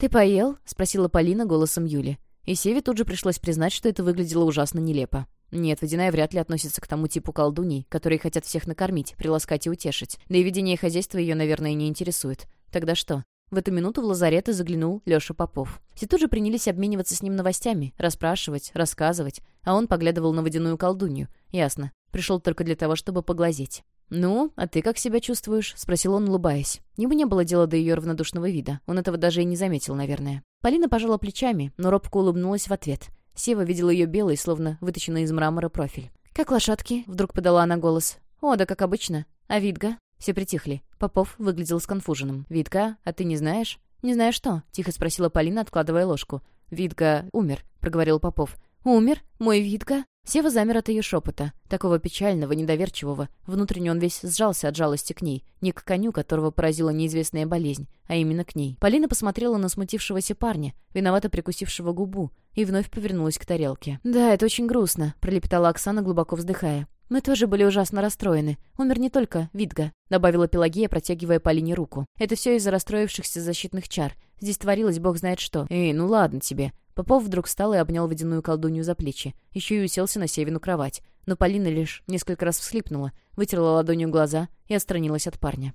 «Ты поел?» — спросила Полина голосом Юли. И Севе тут же пришлось признать, что это выглядело ужасно нелепо. Нет, водяная вряд ли относится к тому типу колдуней, которые хотят всех накормить, приласкать и утешить. Да и ведение хозяйства ее, наверное, не интересует. Тогда что? В эту минуту в лазарет и заглянул Леша Попов. Все тут же принялись обмениваться с ним новостями, расспрашивать, рассказывать, а он поглядывал на водяную колдунью. Ясно. Пришел только для того, чтобы поглазеть. «Ну, а ты как себя чувствуешь?» — спросил он, улыбаясь. Ему не было дела до ее равнодушного вида. Он этого даже и не заметил, наверное. Полина пожала плечами, но робко улыбнулась в ответ. Сева видел ее белый, словно выточенный из мрамора профиль. «Как лошадки?» — вдруг подала она голос. «О, да как обычно. А Видга?» Все притихли. Попов выглядел сконфуженным. «Видга? А ты не знаешь?» «Не знаю что?» — тихо спросила Полина, откладывая ложку. «Видга умер», — проговорил Попов. «Умер? Мой Видга?» Сева замер от ее шепота, такого печального, недоверчивого. Внутренне он весь сжался от жалости к ней, не к коню, которого поразила неизвестная болезнь, а именно к ней. Полина посмотрела на смутившегося парня, виновато прикусившего губу, и вновь повернулась к тарелке. «Да, это очень грустно», — пролепетала Оксана, глубоко вздыхая. «Мы тоже были ужасно расстроены. Умер не только Видга», — добавила Пелагея, протягивая Полине руку. «Это все из-за расстроившихся защитных чар. Здесь творилось бог знает что. Эй, ну ладно тебе». Попов вдруг встал и обнял водяную колдунью за плечи. Еще и уселся на Севину кровать. Но Полина лишь несколько раз всхлипнула, вытерла ладонью глаза и отстранилась от парня.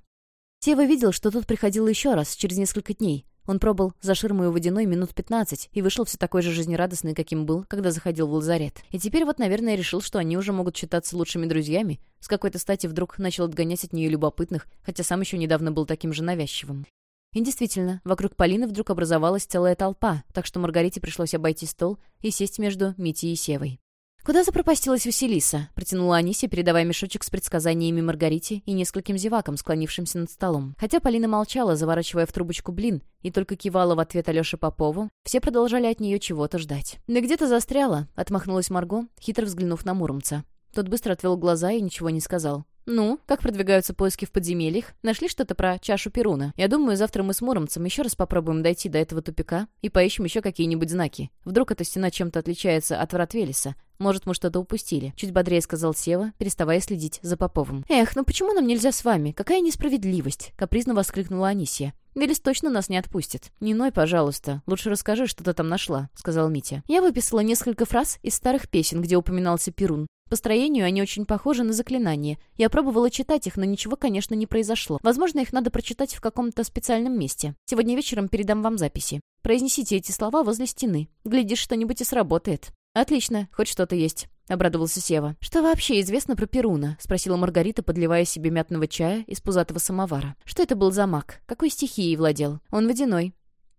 Сева видел, что тот приходил еще раз, через несколько дней, он пробыл за ширмой у водяной минут пятнадцать и вышел все такой же жизнерадостный, каким был, когда заходил в лазарет. И теперь вот, наверное, решил, что они уже могут считаться лучшими друзьями. С какой-то стати вдруг начал отгонять от нее любопытных, хотя сам еще недавно был таким же навязчивым. И действительно, вокруг Полины вдруг образовалась целая толпа, так что Маргарите пришлось обойти стол и сесть между Митей и Севой. «Куда запропастилась Василиса?» — протянула Анисия, передавая мешочек с предсказаниями Маргарите и нескольким зевакам, склонившимся над столом. Хотя Полина молчала, заворачивая в трубочку блин, и только кивала в ответ Алёше Попову, все продолжали от нее чего-то ждать. «Да где-то застряла», — отмахнулась Марго, хитро взглянув на Муромца. Тот быстро отвел глаза и ничего не сказал. «Ну, как продвигаются поиски в подземельях? Нашли что-то про чашу Перуна? Я думаю, завтра мы с Муромцем еще раз попробуем дойти до этого тупика и поищем еще какие-нибудь знаки. Вдруг эта стена чем-то отличается от врат Велеса. Может, мы что-то упустили?» Чуть бодрее сказал Сева, переставая следить за Поповым. «Эх, ну почему нам нельзя с вами? Какая несправедливость!» — капризно воскликнула Анисия. «Велес точно нас не отпустит». «Не ной, пожалуйста. Лучше расскажи, что ты там нашла», — сказал Митя. Я выписала несколько фраз из старых песен, где упоминался Перун. По строению они очень похожи на заклинания. Я пробовала читать их, но ничего, конечно, не произошло. Возможно, их надо прочитать в каком-то специальном месте. Сегодня вечером передам вам записи. Произнесите эти слова возле стены. Глядишь, что-нибудь и сработает. Отлично, хоть что-то есть. — обрадовался Сева. «Что вообще известно про Перуна?» — спросила Маргарита, подливая себе мятного чая из пузатого самовара. «Что это был за маг? Какой стихией владел? Он водяной.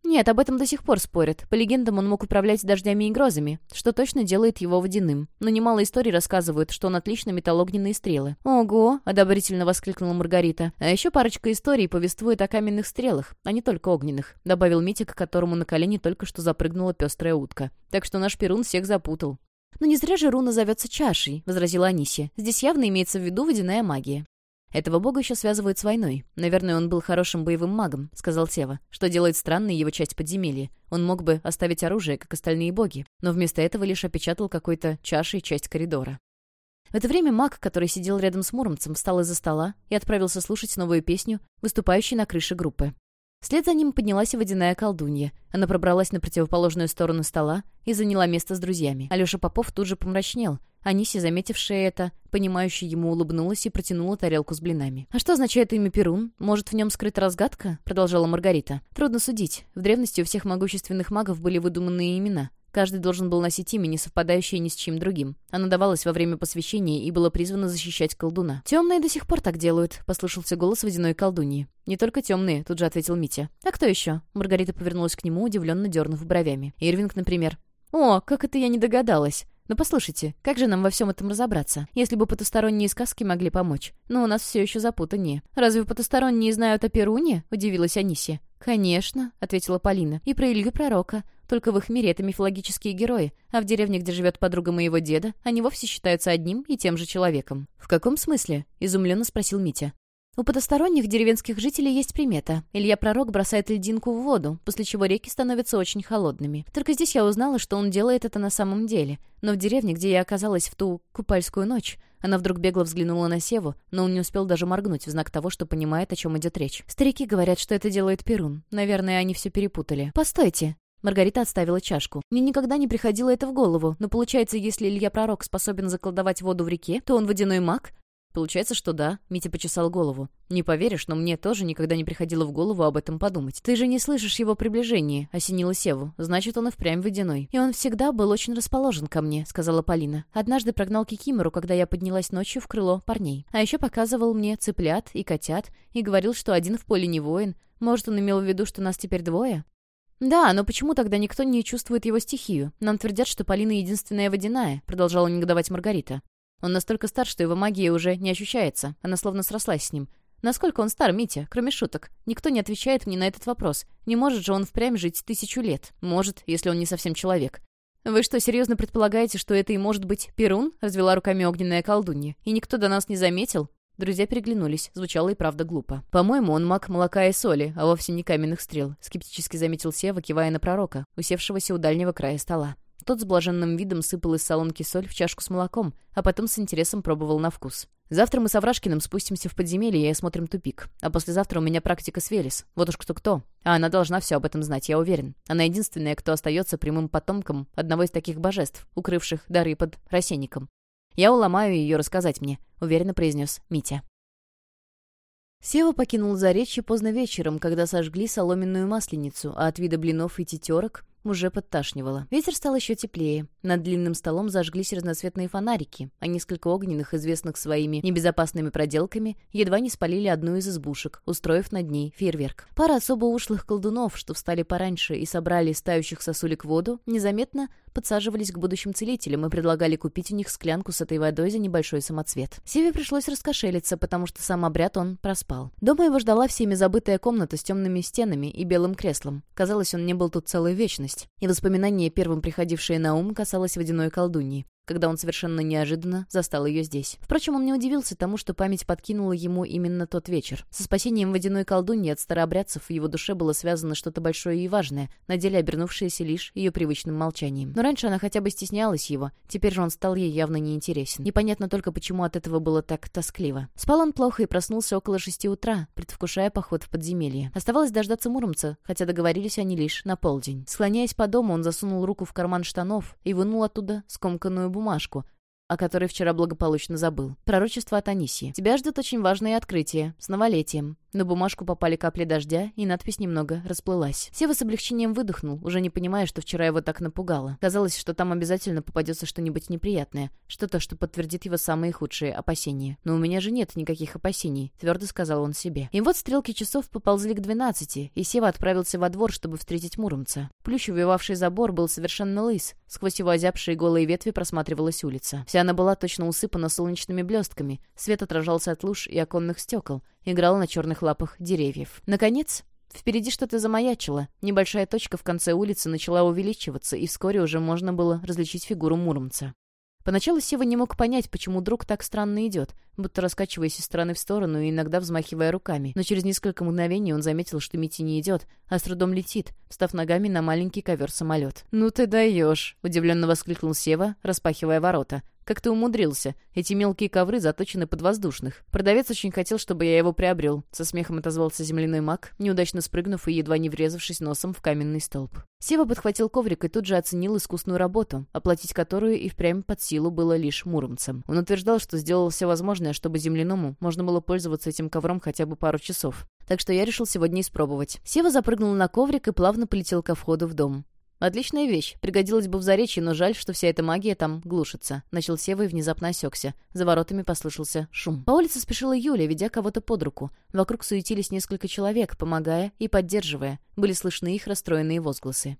Нет, об этом до сих пор спорят. По легендам, он мог управлять дождями и грозами, что точно делает его водяным. Но немало историй рассказывают, что он отлично метал огненные стрелы. «Ого!» — одобрительно воскликнула Маргарита. «А еще парочка историй повествует о каменных стрелах, а не только огненных», — добавил Митя, к которому на колени только что запрыгнула пестрая утка. «Так что наш Перун всех запутал». «Но не зря же руна зовется чашей», — возразила Анисия. «Здесь явно имеется в виду водяная магия». «Этого бога еще связывают с войной. Наверное, он был хорошим боевым магом», — сказал Сева, что делает странной его часть подземелья. Он мог бы оставить оружие, как остальные боги, но вместо этого лишь опечатал какой-то чашей часть коридора. В это время маг, который сидел рядом с Муромцем, встал из-за стола и отправился слушать новую песню, выступающей на крыше группы. Вслед за ним поднялась и водяная колдунья. Она пробралась на противоположную сторону стола и заняла место с друзьями. Алёша Попов тут же помрачнел. Аниси, заметившая это, понимающе ему улыбнулась и протянула тарелку с блинами. «А что означает имя Перун? Может, в нем скрыта разгадка?» — продолжала Маргарита. «Трудно судить. В древности у всех могущественных магов были выдуманные имена. Каждый должен был носить имя, не совпадающее ни с чем другим. Оно давалось во время посвящения и было призвано защищать колдуна. «Темные до сих пор так делают», — послышался голос водяной колдуньи. «Не только темные», — тут же ответил Митя. «А кто еще?» Маргарита повернулась к нему, удивленно дернув бровями. «Ирвинг, например». «О, как это я не догадалась!» «Но послушайте, как же нам во всем этом разобраться, если бы потусторонние сказки могли помочь? Но у нас все еще запутаннее. Разве потусторонние знают о Перуне?» — удивилась Анисия. «Конечно», — ответила Полина. «И про Илью Пророка. Только в их мире это мифологические герои, а в деревне, где живет подруга моего деда, они вовсе считаются одним и тем же человеком». «В каком смысле?» — изумленно спросил Митя. У потусторонних деревенских жителей есть примета. Илья Пророк бросает льдинку в воду, после чего реки становятся очень холодными. Только здесь я узнала, что он делает это на самом деле. Но в деревне, где я оказалась в ту купальскую ночь, она вдруг бегло взглянула на Севу, но он не успел даже моргнуть в знак того, что понимает, о чем идет речь. Старики говорят, что это делает Перун. Наверное, они все перепутали. «Постойте!» Маргарита отставила чашку. «Мне никогда не приходило это в голову, но получается, если Илья Пророк способен заколдовать воду в реке, то он водяной маг, «Получается, что да», — Митя почесал голову. «Не поверишь, но мне тоже никогда не приходило в голову об этом подумать. Ты же не слышишь его приближения», — осенила Севу. «Значит, он и впрямь водяной». «И он всегда был очень расположен ко мне», — сказала Полина. «Однажды прогнал Кикимору, когда я поднялась ночью в крыло парней. А еще показывал мне цыплят и котят и говорил, что один в поле не воин. Может, он имел в виду, что нас теперь двое?» «Да, но почему тогда никто не чувствует его стихию? Нам твердят, что Полина единственная водяная», — продолжала негодовать Маргарита. Он настолько стар, что его магия уже не ощущается. Она словно срослась с ним. Насколько он стар, Митя, кроме шуток? Никто не отвечает мне на этот вопрос. Не может же он впрямь жить тысячу лет. Может, если он не совсем человек. «Вы что, серьезно предполагаете, что это и может быть Перун?» — развела руками огненная колдунья. «И никто до нас не заметил?» Друзья переглянулись. Звучало и правда глупо. «По-моему, он маг молока и соли, а вовсе не каменных стрел», — скептически заметил Сева, кивая на пророка, усевшегося у дальнего края стола. Тот с блаженным видом сыпал из солонки соль в чашку с молоком, а потом с интересом пробовал на вкус. Завтра мы с Аврашкиным спустимся в подземелье и осмотрим тупик. А послезавтра у меня практика с Велес. Вот уж кто-кто. А она должна все об этом знать, я уверен. Она единственная, кто остается прямым потомком одного из таких божеств, укрывших дары под рассенником. Я уломаю ее рассказать мне», — уверенно произнес Митя. Сева покинул Заречье поздно вечером, когда сожгли соломенную масленицу, а от вида блинов и тетерок уже подташнивало. Ветер стал еще теплее. Над длинным столом зажглись разноцветные фонарики, а несколько огненных, известных своими небезопасными проделками, едва не спалили одну из избушек, устроив над ней фейерверк. Пара особо ушлых колдунов, что встали пораньше и собрали стающих сосулек воду, незаметно подсаживались к будущим целителям и предлагали купить у них склянку с этой водой за небольшой самоцвет. Севе пришлось раскошелиться, потому что сам обряд он проспал. Дома его ждала всеми забытая комната с темными стенами и белым креслом. Казалось, он не был тут целую вечность. И воспоминание, первым приходившее на ум, касалось водяной колдуньи когда он совершенно неожиданно застал ее здесь. Впрочем, он не удивился тому, что память подкинула ему именно тот вечер. Со спасением водяной колдуньи от старообрядцев в его душе было связано что-то большое и важное, на деле обернувшееся лишь ее привычным молчанием. Но раньше она хотя бы стеснялась его, теперь же он стал ей явно неинтересен. Непонятно только, почему от этого было так тоскливо. Спал он плохо и проснулся около шести утра, предвкушая поход в подземелье. Оставалось дождаться Муромца, хотя договорились они лишь на полдень. Склоняясь по дому, он засунул руку в карман штанов и вынул оттуда скомканную бумажку, о которой вчера благополучно забыл. Пророчество от Анисии. Тебя ждет очень важное открытие. С новолетием. На бумажку попали капли дождя, и надпись немного расплылась. Сева с облегчением выдохнул, уже не понимая, что вчера его так напугало. Казалось, что там обязательно попадется что-нибудь неприятное, что-то, что подтвердит его самые худшие опасения. «Но у меня же нет никаких опасений», — твердо сказал он себе. И вот стрелки часов поползли к двенадцати, и Сева отправился во двор, чтобы встретить Муромца. Плющ, увивавший забор, был совершенно лыс. Сквозь его озябшие голые ветви просматривалась улица. Вся она была точно усыпана солнечными блестками, свет отражался от луж и оконных стекол, играл на черных лапах деревьев. Наконец, впереди что-то замаячило. Небольшая точка в конце улицы начала увеличиваться, и вскоре уже можно было различить фигуру Муромца. Поначалу Сева не мог понять, почему друг так странно идет, будто раскачиваясь из стороны в сторону и иногда взмахивая руками. Но через несколько мгновений он заметил, что Мити не идет, а с трудом летит, встав ногами на маленький ковер-самолет. «Ну ты даешь!» — удивленно воскликнул Сева, распахивая ворота. Как ты умудрился? Эти мелкие ковры заточены под воздушных. Продавец очень хотел, чтобы я его приобрел. Со смехом отозвался земляной маг, неудачно спрыгнув и едва не врезавшись носом в каменный столб. Сева подхватил коврик и тут же оценил искусную работу, оплатить которую и впрямь под силу было лишь муромцам. Он утверждал, что сделал все возможное, чтобы земляному можно было пользоваться этим ковром хотя бы пару часов. Так что я решил сегодня испробовать. Сева запрыгнул на коврик и плавно полетел ко входу в дом. «Отличная вещь. Пригодилась бы в Заречье, но жаль, что вся эта магия там глушится». Начал Сева и внезапно осекся. За воротами послышался шум. По улице спешила Юля, ведя кого-то под руку. Вокруг суетились несколько человек, помогая и поддерживая. Были слышны их расстроенные возгласы.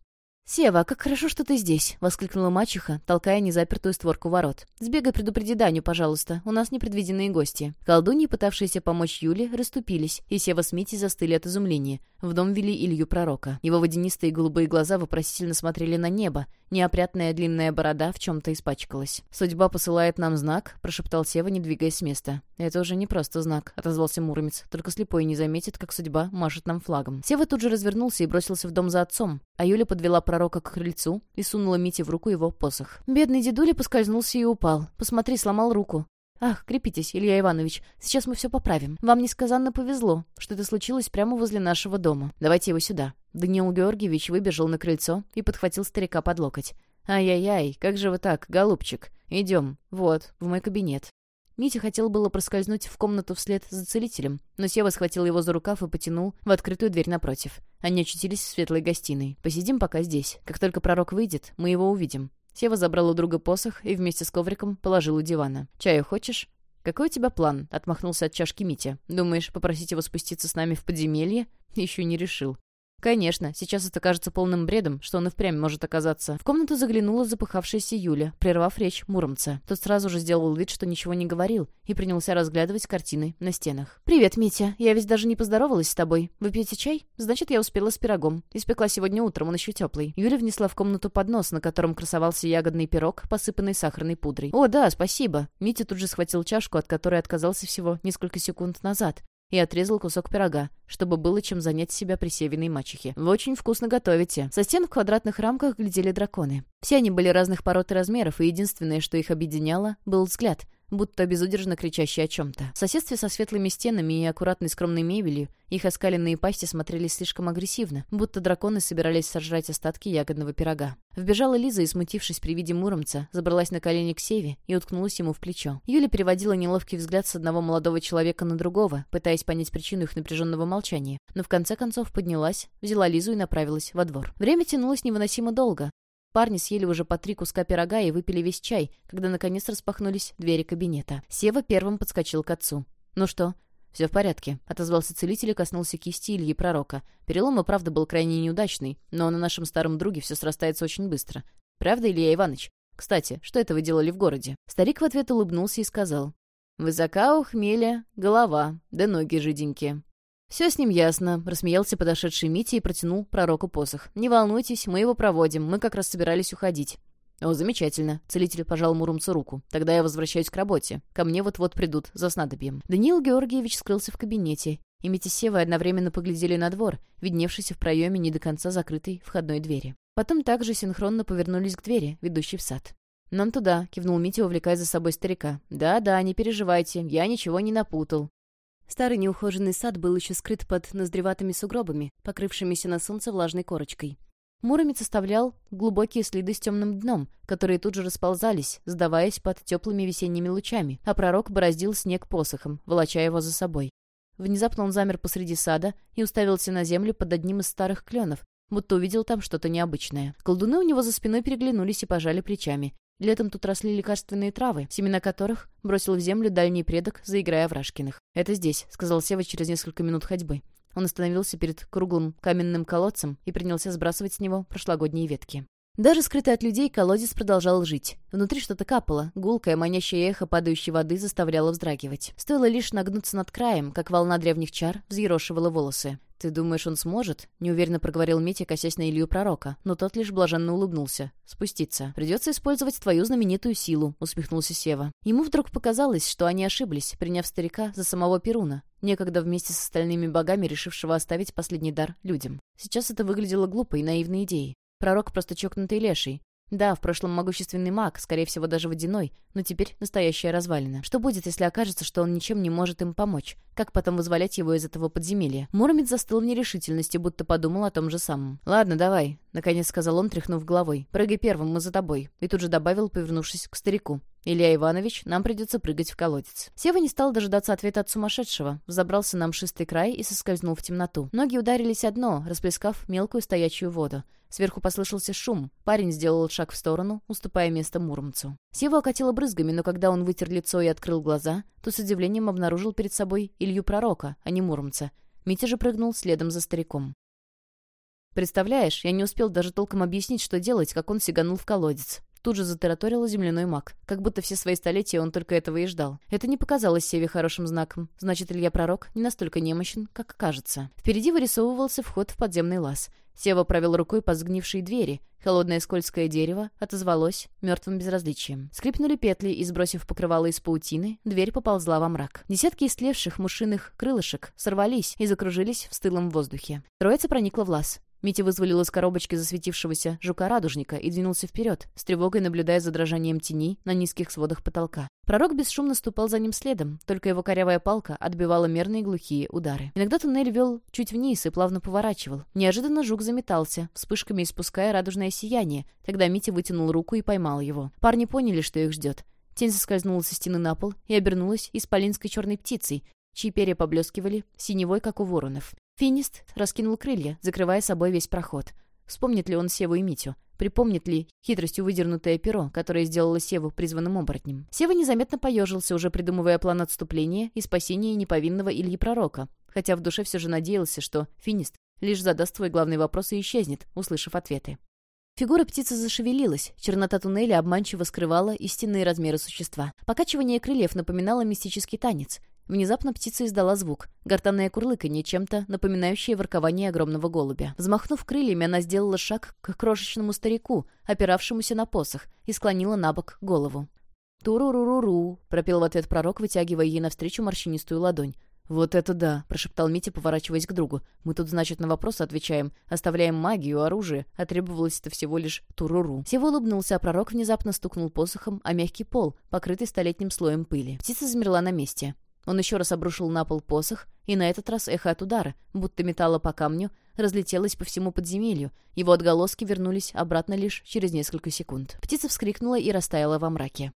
«Сева, как хорошо, что ты здесь!» — воскликнула мачеха, толкая незапертую створку ворот. «Сбегай, предупреди Даню, пожалуйста. У нас непредвиденные гости». Колдуньи, пытавшиеся помочь Юле, расступились, и Сева с Митей застыли от изумления. В дом вели Илью Пророка. Его водянистые голубые глаза вопросительно смотрели на небо. Неопрятная длинная борода в чем-то испачкалась. «Судьба посылает нам знак», — прошептал Сева, не двигаясь с места. «Это уже не просто знак», — отозвался Муромец. «Только слепой не заметит, как судьба машет нам флагом». Сева тут же развернулся и бросился в дом за отцом, а Юля подвела пророка к крыльцу и сунула Мите в руку его посох. Бедный дедуля поскользнулся и упал. «Посмотри, сломал руку. «Ах, крепитесь, Илья Иванович, сейчас мы все поправим. Вам несказанно повезло, что это случилось прямо возле нашего дома. Давайте его сюда». Даниил Георгиевич выбежал на крыльцо и подхватил старика под локоть. «Ай-яй-яй, как же вы так, голубчик? Идем, вот, в мой кабинет». Митя хотел было проскользнуть в комнату вслед за целителем, но Сева схватил его за рукав и потянул в открытую дверь напротив. Они очутились в светлой гостиной. «Посидим пока здесь. Как только пророк выйдет, мы его увидим. Сева забрал у друга посох и вместе с ковриком положил у дивана. «Чаю хочешь?» «Какой у тебя план?» — отмахнулся от чашки Митя. «Думаешь, попросить его спуститься с нами в подземелье?» «Еще не решил». Конечно, сейчас это кажется полным бредом, что он и впрямь может оказаться. В комнату заглянула запыхавшаяся Юля, прервав речь Муромца. Тот сразу же сделал вид, что ничего не говорил, и принялся разглядывать картины на стенах. «Привет, Митя. Я ведь даже не поздоровалась с тобой. Вы пьете чай? Значит, я успела с пирогом. Испекла сегодня утром, он еще теплый». Юля внесла в комнату поднос, на котором красовался ягодный пирог, посыпанный сахарной пудрой. «О, да, спасибо». Митя тут же схватил чашку, от которой отказался всего несколько секунд назад, и отрезал кусок пирога, чтобы было чем занять себя при севиной мачехе. «Вы очень вкусно готовите». Со стен в квадратных рамках глядели драконы. Все они были разных пород и размеров, и единственное, что их объединяло, был взгляд — будто безудержно кричащий о чем-то. В соседстве со светлыми стенами и аккуратной скромной мебелью их оскаленные пасти смотрелись слишком агрессивно, будто драконы собирались сожрать остатки ягодного пирога. Вбежала Лиза и, смутившись при виде Муромца, забралась на колени к Севе и уткнулась ему в плечо. Юля переводила неловкий взгляд с одного молодого человека на другого, пытаясь понять причину их напряженного молчания, но в конце концов поднялась, взяла Лизу и направилась во двор. Время тянулось невыносимо долго, Парни съели уже по три куска пирога и выпили весь чай, когда наконец распахнулись двери кабинета. Сева первым подскочил к отцу. «Ну что?» «Все в порядке», — отозвался целитель и коснулся кисти Ильи Пророка. Перелом и правда был крайне неудачный, но на нашем старом друге все срастается очень быстро. «Правда, Илья Иванович? Кстати, что это вы делали в городе?» Старик в ответ улыбнулся и сказал. «Высока у хмеля, голова, да ноги жиденькие. «Все с ним ясно», — рассмеялся подошедший Митя и протянул пророку посох. «Не волнуйтесь, мы его проводим, мы как раз собирались уходить». «О, замечательно!» — целитель пожал Муромцу руку. «Тогда я возвращаюсь к работе. Ко мне вот-вот придут, за снадобьем». Даниил Георгиевич скрылся в кабинете, и Митя с Севой одновременно поглядели на двор, видневшийся в проеме не до конца закрытой входной двери. Потом также синхронно повернулись к двери, ведущей в сад. «Нам туда», — кивнул Митя, увлекая за собой старика. «Да-да, не переживайте, я ничего не напутал. Старый неухоженный сад был еще скрыт под ноздреватыми сугробами, покрывшимися на солнце влажной корочкой. Муромец оставлял глубокие следы с темным дном, которые тут же расползались, сдаваясь под теплыми весенними лучами, а пророк бороздил снег посохом, волоча его за собой. Внезапно он замер посреди сада и уставился на землю под одним из старых кленов, будто увидел там что-то необычное. Колдуны у него за спиной переглянулись и пожали плечами, Летом тут росли лекарственные травы, семена которых бросил в землю дальний предок, заиграя Врашкиных. «Это здесь», — сказал Сева через несколько минут ходьбы. Он остановился перед круглым каменным колодцем и принялся сбрасывать с него прошлогодние ветки. Даже скрытый от людей колодец продолжал жить. Внутри что-то капало, гулкое, манящее эхо падающей воды заставляло вздрагивать. Стоило лишь нагнуться над краем, как волна древних чар взъерошивала волосы. «Ты думаешь, он сможет?» — неуверенно проговорил Митя, косясь на Илью Пророка, но тот лишь блаженно улыбнулся. «Спуститься. Придется использовать твою знаменитую силу», — усмехнулся Сева. Ему вдруг показалось, что они ошиблись, приняв старика за самого Перуна, некогда вместе с остальными богами, решившего оставить последний дар людям. Сейчас это выглядело глупой наивной идеей. Пророк просто чокнутый леший. Да, в прошлом могущественный маг, скорее всего, даже водяной, но теперь настоящая развалина. Что будет, если окажется, что он ничем не может им помочь? Как потом вызволять его из этого подземелья? Муромец застыл в нерешительности, будто подумал о том же самом. «Ладно, давай», — наконец сказал он, тряхнув головой. «Прыгай первым, мы за тобой». И тут же добавил, повернувшись к старику. «Илья Иванович, нам придется прыгать в колодец». Сева не стал дожидаться ответа от сумасшедшего, забрался на мшистый край и соскользнул в темноту. Ноги ударились о дно, расплескав мелкую стоячую воду. Сверху послышался шум. Парень сделал шаг в сторону, уступая место Муромцу. Сева окатило брызгами, но когда он вытер лицо и открыл глаза, то с удивлением обнаружил перед собой Илью Пророка, а не Муромца. Митя же прыгнул следом за стариком. Представляешь, я не успел даже толком объяснить, что делать, как он сиганул в колодец. Тут же затараторил земляной маг. Как будто все свои столетия он только этого и ждал. Это не показалось Севе хорошим знаком. Значит, Илья Пророк не настолько немощен, как кажется. Впереди вырисовывался вход в подземный лаз. Сева провел рукой по сгнившей двери. Холодное скользкое дерево отозвалось мертвым безразличием. Скрипнули петли, и, сбросив покрывало из паутины, дверь поползла во мрак. Десятки истлевших мушиных крылышек сорвались и закружились в стылом воздухе. Троица проникла в лаз. Митя вызволил из коробочки засветившегося жука-радужника и двинулся вперед, с тревогой наблюдая за дрожанием теней на низких сводах потолка. Пророк бесшумно ступал за ним следом, только его корявая палка отбивала мерные глухие удары. Иногда туннель вел чуть вниз и плавно поворачивал. Неожиданно жук заметался, вспышками испуская радужное сияние. Тогда Митя вытянул руку и поймал его. Парни поняли, что их ждет. Тень соскользнула со стены на пол и обернулась исполинской черной птицей, чьи перья поблескивали синевой, как у воронов. Финист раскинул крылья, закрывая собой весь проход. Вспомнит ли он Севу и Митю? Припомнит ли хитростью выдернутое перо, которое сделало Севу призванным оборотнем? Сева незаметно поежился, уже придумывая план отступления и спасения неповинного Ильи Пророка, хотя в душе все же надеялся, что Финист лишь задаст твой главный вопрос и исчезнет, услышав ответы. Фигура птицы зашевелилась, чернота туннеля обманчиво скрывала истинные размеры существа. Покачивание крыльев напоминало мистический танец. Внезапно птица издала звук, гортанное курлыканье, чем-то напоминающее воркование огромного голубя. Взмахнув крыльями, она сделала шаг к крошечному старику, опиравшемуся на посох, и склонила на бок голову. «Туру-ру-ру-ру», — пропел в ответ пророк, вытягивая ей навстречу морщинистую ладонь. «Вот это да!» — прошептал Митя, поворачиваясь к другу. «Мы тут, значит, на вопросы отвечаем. Оставляем магию, оружие, а требовалось-то всего лишь туруру». Сева улыбнулся, а пророк внезапно стукнул посохом о мягкий пол, покрытый столетним слоем пыли. Птица замерла на месте. Он еще раз обрушил на пол посох, и на этот раз эхо от удара, будто металла по камню, разлетелось по всему подземелью. Его отголоски вернулись обратно лишь через несколько секунд. Птица вскрикнула и растаяла во мраке.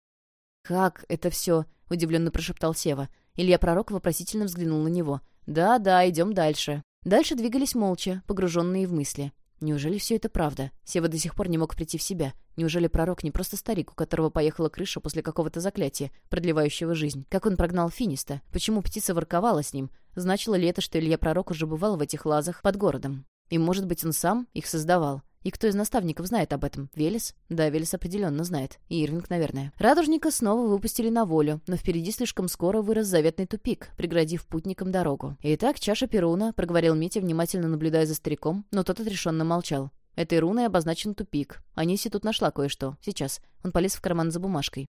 «Как это все?» — удивленно прошептал Сева. Илья Пророк вопросительно взглянул на него. «Да, да, идем дальше». Дальше двигались молча, погруженные в мысли. Неужели все это правда? Сева до сих пор не мог прийти в себя. Неужели пророк не просто старик, у которого поехала крыша после какого-то заклятия, продлевающего жизнь? Как он прогнал Финиста? Почему птица ворковала с ним? Значило ли это, что Илья Пророк уже бывал в этих лазах под городом? И, может быть, он сам их создавал? И кто из наставников знает об этом? Велес? Да, Велес определенно знает. И Ирвинг, наверное. Радужника снова выпустили на волю, но впереди слишком скоро вырос заветный тупик, преградив путникам дорогу. «Итак, чаша Перуна», — проговорил Митя, внимательно наблюдая за стариком, но тот отрешенно молчал. Этой руной обозначен тупик. Аниси тут нашла кое-что. Сейчас. Он полез в карман за бумажкой.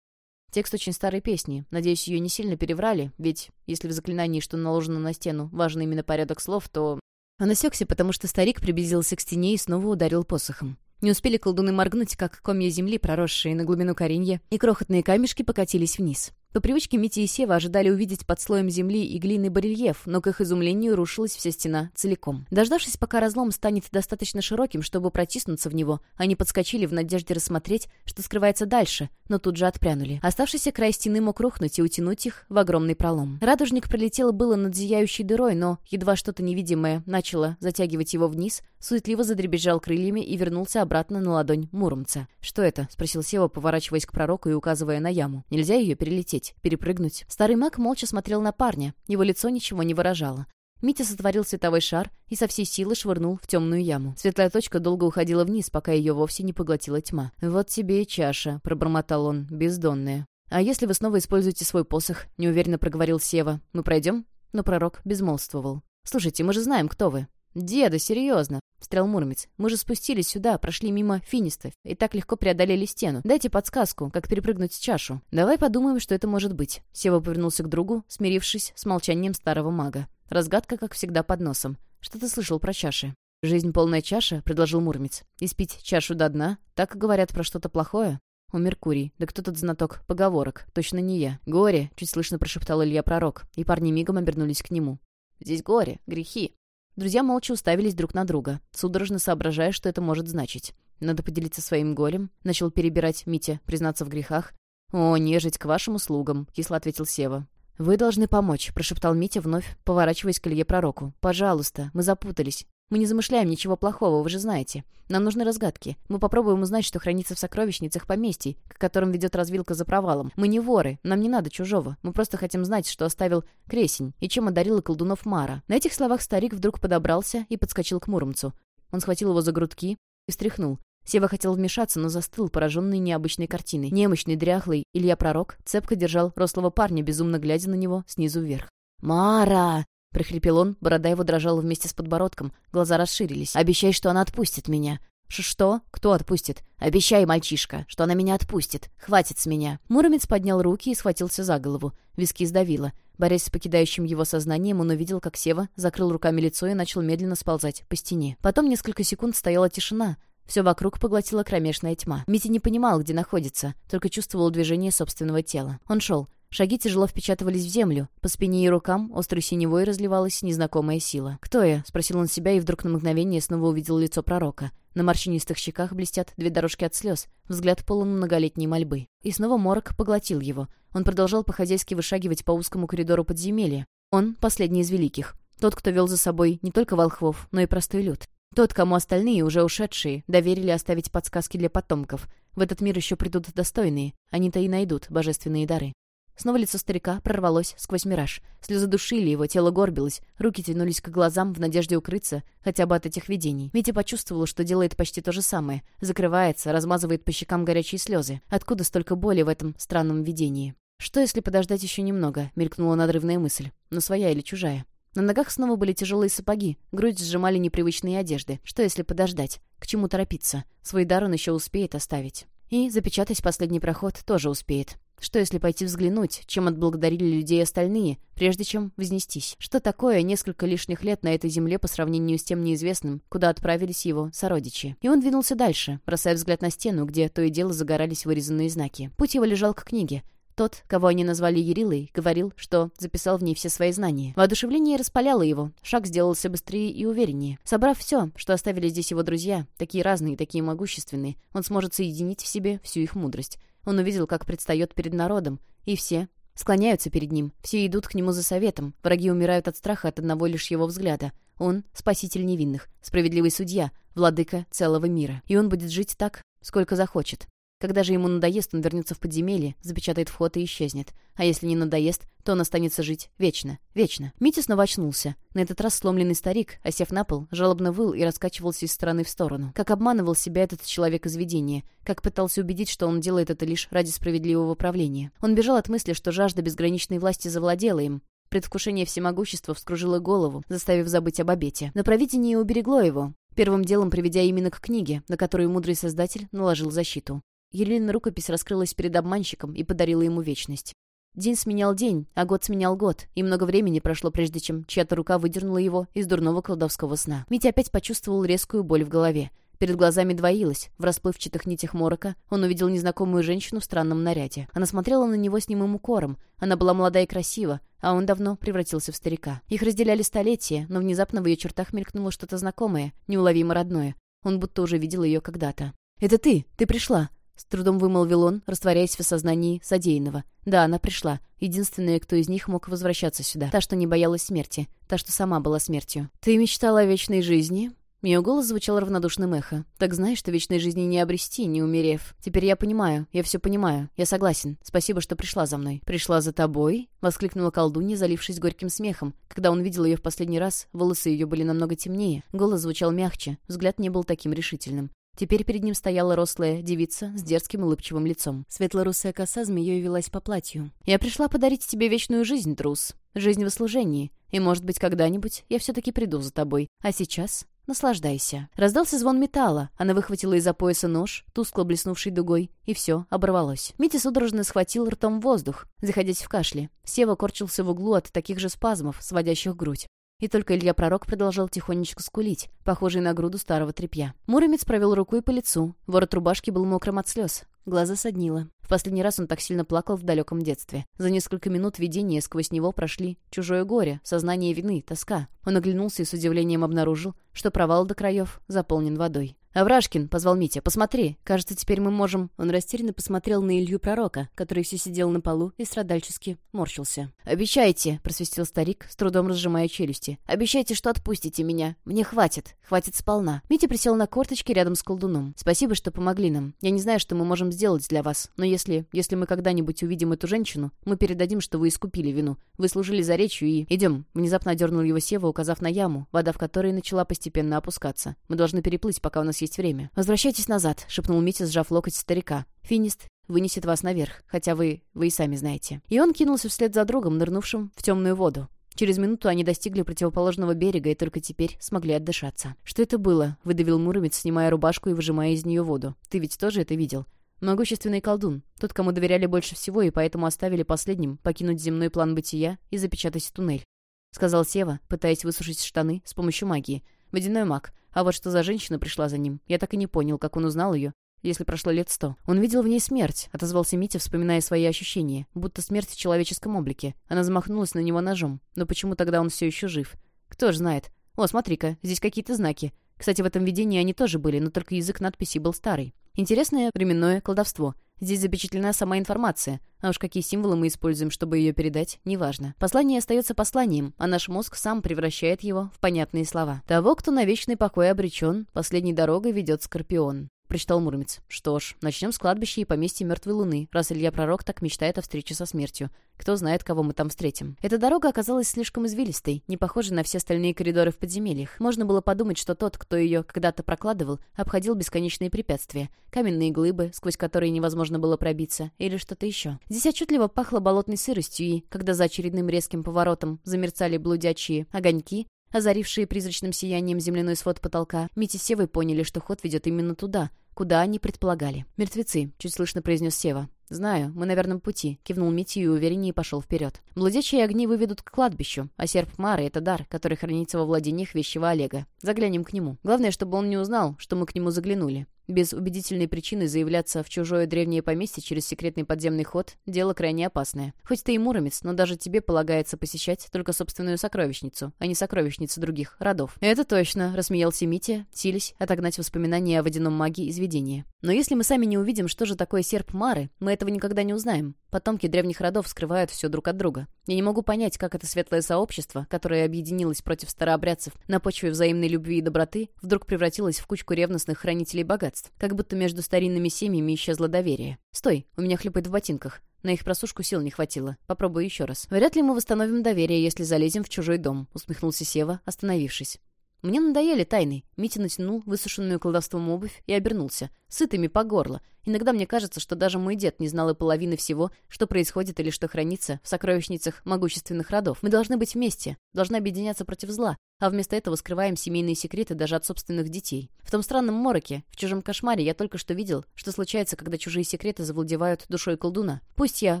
Текст очень старой песни. Надеюсь, ее не сильно переврали, ведь если в заклинании, что наложено на стену, важен именно порядок слов, то он осекся, потому что старик приблизился к стене и снова ударил посохом. Не успели колдуны моргнуть, как комья земли, проросшие на глубину коренья, и крохотные камешки покатились вниз. По привычке Мити и Сева ожидали увидеть под слоем земли и глины барельеф, но к их изумлению рушилась вся стена целиком. Дождавшись, пока разлом станет достаточно широким, чтобы протиснуться в него, они подскочили в надежде рассмотреть, что скрывается дальше, но тут же отпрянули. Оставшийся край стены мог рухнуть и утянуть их в огромный пролом. Радужник пролетел было над зияющей дырой, но, едва что-то невидимое начало затягивать его вниз, суетливо задребезжал крыльями и вернулся обратно на ладонь Муромца. «Что это?» — спросил Сева, поворачиваясь к пророку и указывая на яму. «Нельзя ее перелететь?» Улететь, перепрыгнуть. Старый маг молча смотрел на парня, его лицо ничего не выражало. Митя сотворил световой шар и со всей силы швырнул в темную яму. Светлая точка долго уходила вниз, пока ее вовсе не поглотила тьма. «Вот тебе и чаша», — пробормотал он, — «бездонная». «А если вы снова используете свой посох?» — неуверенно проговорил Сева. «Мы пройдем?» Но пророк безмолвствовал. «Слушайте, мы же знаем, кто вы». «Деда, серьезно!» — встрял Муромец. «Мы же спустились сюда, прошли мимо финистов и так легко преодолели стену. Дайте подсказку, как перепрыгнуть чашу. Давай подумаем, что это может быть». Сева повернулся к другу, смирившись с молчанием старого мага. Разгадка, как всегда, под носом. «Что ты слышал про чаши?» «Жизнь полная чаша», — предложил Муромец. «Испить чашу до дна? Так говорят про что-то плохое?» «У Меркурий. Да кто тут знаток поговорок? Точно не я. Горе!» — чуть слышно прошептал Илья Пророк, и парни мигом обернулись к нему. «Здесь горе, грехи. Друзья молча уставились друг на друга, судорожно соображая, что это может значить. «Надо поделиться своим горем», — начал перебирать Митя, признаться в грехах. «О, нежить, к вашим услугам», — кисло ответил Сева. «Вы должны помочь», — прошептал Митя вновь, поворачиваясь к Илье Пророку. «Пожалуйста, мы запутались. Мы не замышляем ничего плохого, вы же знаете. Нам нужны разгадки. Мы попробуем узнать, что хранится в сокровищницах поместий, к которым ведет развилка за провалом. Мы не воры, нам не надо чужого. Мы просто хотим знать, что оставил Кресень и чем одарила колдунов Мара». На этих словах старик вдруг подобрался и подскочил к Муромцу. Он схватил его за грудки и встряхнул. Сева хотел вмешаться, но застыл, пораженный необычной картиной. Немощный, дряхлый Илья Пророк цепко держал рослого парня, безумно глядя на него снизу вверх. «Мара!» — прохрипел он, борода его дрожала вместе с подбородком, глаза расширились. «Обещай, что она отпустит меня». Ш «Что? Кто отпустит?» «Обещай, мальчишка, что она меня отпустит. Хватит с меня». Муромец поднял руки и схватился за голову. Виски сдавило. Борясь с покидающим его сознанием, он увидел, как Сева закрыл руками лицо и начал медленно сползать по стене. Потом несколько секунд стояла тишина. Все вокруг поглотила кромешная тьма. Митя не понимал, где находится, только чувствовал движение собственного тела. Он шел. Шаги тяжело впечатывались в землю. По спине и рукам острой синевой разливалась незнакомая сила. «Кто я?» — спросил он себя и вдруг на мгновение снова увидел лицо пророка. На морщинистых щеках блестят две дорожки от слез, взгляд полон многолетней мольбы. И снова морок поглотил его. Он продолжал по-хозяйски вышагивать по узкому коридору подземелья. Он — последний из великих. Тот, кто вел за собой не только волхвов, но и простой люд. Тот, кому остальные, уже ушедшие, доверили оставить подсказки для потомков. В этот мир еще придут достойные. Они-то и найдут божественные дары. Снова лицо старика прорвалось сквозь мираж. Слезы душили его, тело горбилось, руки тянулись к глазам в надежде укрыться хотя бы от этих видений. Митя почувствовал, что делает почти то же самое. Закрывается, размазывает по щекам горячие слезы. Откуда столько боли в этом странном видении? «Что, если подождать еще немного?» — мелькнула надрывная мысль. «Но своя или чужая?» На ногах снова были тяжелые сапоги, грудь сжимали непривычные одежды. Что, если подождать? К чему торопиться? Свой дар он еще успеет оставить. И запечатать последний проход тоже успеет. Что если пойти взглянуть, чем отблагодарили людей остальные, прежде чем вознестись? Что такое несколько лишних лет на этой земле по сравнению с тем неизвестным, куда отправились его сородичи? И он двинулся дальше, бросая взгляд на стену, где то и дело загорались вырезанные знаки. Путь его лежал к книге. Тот, кого они назвали Ярилой, говорил, что записал в ней все свои знания. Воодушевление распаляло его, шаг сделался быстрее и увереннее. Собрав все, что оставили здесь его друзья, такие разные такие могущественные, он сможет соединить в себе всю их мудрость. Он увидел, как предстает перед народом, и все склоняются перед ним, все идут к нему за советом, враги умирают от страха от одного лишь его взгляда. Он — спаситель невинных, справедливый судья, владыка целого мира. И он будет жить так, сколько захочет. Когда же ему надоест, он вернется в подземелье, запечатает вход и исчезнет. А если не надоест, то он останется жить вечно, вечно. Митя снова очнулся. На этот раз сломленный старик, осев на пол, жалобно выл и раскачивался из стороны в сторону. Как обманывал себя этот человек из видения, как пытался убедить, что он делает это лишь ради справедливого правления. Он бежал от мысли, что жажда безграничной власти завладела им, Предвкушение всемогущества вскружило голову, заставив забыть об обете. Но провидение уберегло его, первым делом приведя именно к книге, на которую мудрый создатель наложил защиту. Елена рукопись раскрылась перед обманщиком и подарила ему вечность. День сменял день, а год сменял год, и много времени прошло, прежде чем чья-то рука выдернула его из дурного колдовского сна. Митя опять почувствовал резкую боль в голове. Перед глазами двоилось. В расплывчатых нитях морока он увидел незнакомую женщину в странном наряде. Она смотрела на него с немым укором. Она была молода и красива, а он давно превратился в старика. Их разделяли столетия, но внезапно в ее чертах мелькнуло что-то знакомое, неуловимо родное. Он будто уже видел ее когда-то. «Это ты! Ты пришла!» С трудом вымолвил он, растворяясь в осознании содеянного. Да, она пришла. Единственная, кто из них мог возвращаться сюда. Та, что не боялась смерти. Та, что сама была смертью. «Ты мечтала о вечной жизни?» Ее голос звучал равнодушным эхо. «Так знаешь, что вечной жизни не обрести, не умерев. Теперь я понимаю, я все понимаю. Я согласен. Спасибо, что пришла за мной». «Пришла за тобой?» — воскликнула колдунья, залившись горьким смехом. Когда он видел ее в последний раз, волосы ее были намного темнее, голос звучал мягче, взгляд не был таким решительным. Теперь перед ним стояла рослая девица с дерзким улыбчивым лицом. Светло-русая коса змеей велась по платью. «Я пришла подарить тебе вечную жизнь, трус. Жизнь в служении. И, может быть, когда-нибудь я все-таки приду за тобой. А сейчас Наслаждайся. Раздался звон металла. Она выхватила из-за пояса нож, тускло блеснувший дугой, и все, оборвалось. Митя судорожно схватил ртом воздух, заходясь в кашле. Сева корчился в углу от таких же спазмов, сводящих грудь. И только Илья Пророк продолжал тихонечко скулить, похожий на груду старого тряпья. Муромец провел рукой по лицу. Ворот рубашки был мокрым от слез. Глаза соднило. В последний раз он так сильно плакал в далеком детстве. За несколько минут видения сквозь него прошли чужое горе, сознание вины, тоска. Он оглянулся и с удивлением обнаружил, что провал до краев заполнен водой. «Аврашкин!» — позвал Митя. «Посмотри! Кажется, теперь мы можем...» Он растерянно посмотрел на Илью Пророка, который все сидел на полу и страдальчески морщился. «Обещайте!» — просвистел старик, с трудом разжимая челюсти. «Обещайте, что отпустите меня. Мне хватит. Хватит сполна». Митя присел на корточки рядом с колдуном. «Спасибо, что помогли нам. Я не знаю, что мы можем сделать для вас, но если... Если мы когда-нибудь увидим эту женщину, мы передадим, что вы искупили вину. Вы служили за речью и... Идем!» Внезапно одернул его Сева, указав на яму, вода в которой начала постепенно опускаться. «Мы должны переплыть, пока у нас есть время. «Возвращайтесь назад», — шепнул Митя, сжав локоть старика. «Финист вынесет вас наверх, хотя вы... вы и сами знаете». И он кинулся вслед за другом, нырнувшим в темную воду. Через минуту они достигли противоположного берега и только теперь смогли отдышаться. «Что это было?» — выдавил Муромец, снимая рубашку и выжимая из нее воду. «Ты ведь тоже это видел?» Могущественный колдун. Тот, кому доверяли больше всего и поэтому оставили последним покинуть земной план бытия и запечатать туннель. Сказал Сева, пытаясь высушить штаны с помощью магии. Водяной маг. А вот что за женщина пришла за ним, я так и не понял, как он узнал ее, если прошло лет сто. Он видел в ней смерть, отозвался Митя, вспоминая свои ощущения, будто смерть в человеческом облике. Она замахнулась на него ножом. Но почему тогда он все еще жив? Кто ж знает. О, смотри-ка, здесь какие-то знаки. Кстати, в этом видении они тоже были, но только язык надписи был старый. Интересное временное колдовство — Здесь запечатлена сама информация, а уж какие символы мы используем, чтобы ее передать, неважно. Послание остается посланием, а наш мозг сам превращает его в понятные слова. Того, кто на вечный покой обречен, последней дорогой ведет Скорпион. Прочитал Муромец. «Что ж, начнем с кладбища и поместья мертвой луны, раз Илья Пророк так мечтает о встрече со смертью. Кто знает, кого мы там встретим». Эта дорога оказалась слишком извилистой, не похожей на все остальные коридоры в подземельях. Можно было подумать, что тот, кто ее когда-то прокладывал, обходил бесконечные препятствия. Каменные глыбы, сквозь которые невозможно было пробиться, или что-то еще. Здесь отчетливо пахло болотной сыростью, и, когда за очередным резким поворотом замерцали блудячие огоньки, озарившие призрачным сиянием земляной свод потолка, Митя с Севой поняли, что ход ведет именно туда, куда они предполагали. «Мертвецы», — чуть слышно произнес Сева. «Знаю, мы на верном пути», — кивнул Митя и увереннее пошел вперед. «Блудячие огни выведут к кладбищу, а серп Мары — это дар, который хранится во владениях вещего Олега. Заглянем к нему. Главное, чтобы он не узнал, что мы к нему заглянули. Без убедительной причины заявляться в чужое древнее поместье через секретный подземный ход – дело крайне опасное. Хоть ты и муромец, но даже тебе полагается посещать только собственную сокровищницу, а не сокровищницу других родов. «Это точно», – рассмеялся Митя, сились отогнать воспоминания о водяном маге из видения. «Но если мы сами не увидим, что же такое серп Мары, мы этого никогда не узнаем. Потомки древних родов скрывают все друг от друга. Я не могу понять, как это светлое сообщество, которое объединилось против старообрядцев на почве взаимной любви и доброты, вдруг превратилось в кучку ревностных хранителей богатств. Как будто между старинными семьями исчезло доверие. «Стой, у меня хлюпает в ботинках». На их просушку сил не хватило. Попробую еще раз. «Вряд ли мы восстановим доверие, если залезем в чужой дом», — усмехнулся Сева, остановившись. Мне надоели тайны. Митя натянул высушенную колдовством обувь и обернулся. Сытыми по горло. Иногда мне кажется, что даже мой дед не знал и половины всего, что происходит или что хранится в сокровищницах могущественных родов. Мы должны быть вместе, должны объединяться против зла, а вместо этого скрываем семейные секреты даже от собственных детей. В том странном мороке, в чужом кошмаре, я только что видел, что случается, когда чужие секреты завладевают душой колдуна. Пусть я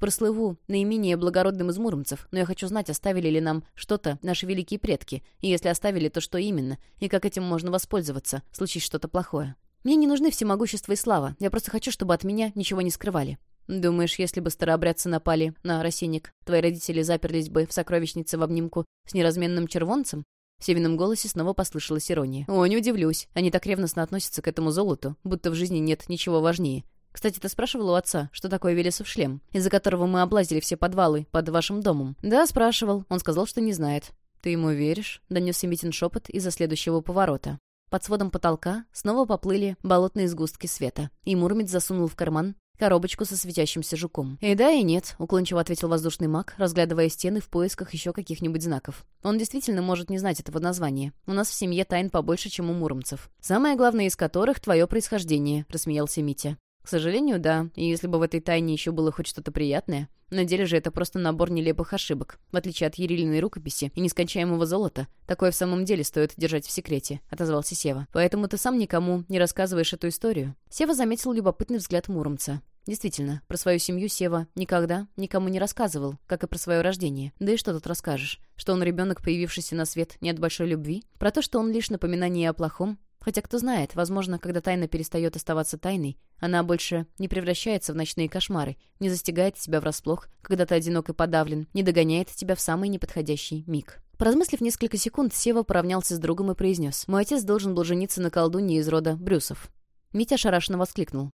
прослыву наименее благородным из муромцев, но я хочу знать, оставили ли нам что-то наши великие предки, и если оставили, то что именно, и как этим можно воспользоваться, случись что-то плохое. Мне не нужны всемогущество и слава, я просто хочу, чтобы от меня ничего не скрывали. Думаешь, если бы старообрядцы напали на рассенник, твои родители заперлись бы в сокровищнице в обнимку с неразменным червонцем? В Севином голосе снова послышалась ирония. «О, не удивлюсь. Они так ревностно относятся к этому золоту, будто в жизни нет ничего важнее. Кстати, ты спрашивал у отца, что такое Велесов шлем, из-за которого мы облазили все подвалы под вашим домом?» «Да, спрашивал. Он сказал, что не знает». «Ты ему веришь?» — донесся Митин шепот из-за следующего поворота. Под сводом потолка снова поплыли болотные сгустки света, и Мурмит засунул в карман коробочку со светящимся жуком. «И да, и нет», — уклончиво ответил воздушный маг, разглядывая стены в поисках еще каких-нибудь знаков. «Он действительно может не знать этого названия. У нас в семье тайн побольше, чем у муромцев. Самое главное из которых — твое происхождение», — рассмеялся Митя. «К сожалению, да. И если бы в этой тайне еще было хоть что-то приятное. На деле же это просто набор нелепых ошибок. В отличие от Ерилиной рукописи и нескончаемого золота, такое в самом деле стоит держать в секрете», — отозвался Сева. «Поэтому ты сам никому не рассказываешь эту историю». Сева заметил любопытный взгляд Муромца. Действительно, про свою семью Сева никогда никому не рассказывал, как и про свое рождение. Да и что тут расскажешь? Что он ребенок, появившийся на свет не от большой любви? Про то, что он лишь напоминание о плохом? Хотя кто знает, возможно, когда тайна перестает оставаться тайной, она больше не превращается в ночные кошмары, не застигает тебя врасплох, когда ты одинок и подавлен, не догоняет тебя в самый неподходящий миг. Поразмыслив несколько секунд, Сева поравнялся с другом и произнес. «Мой отец должен был жениться на колдунье из рода Брюсов». Митя шарашенно воскликнул.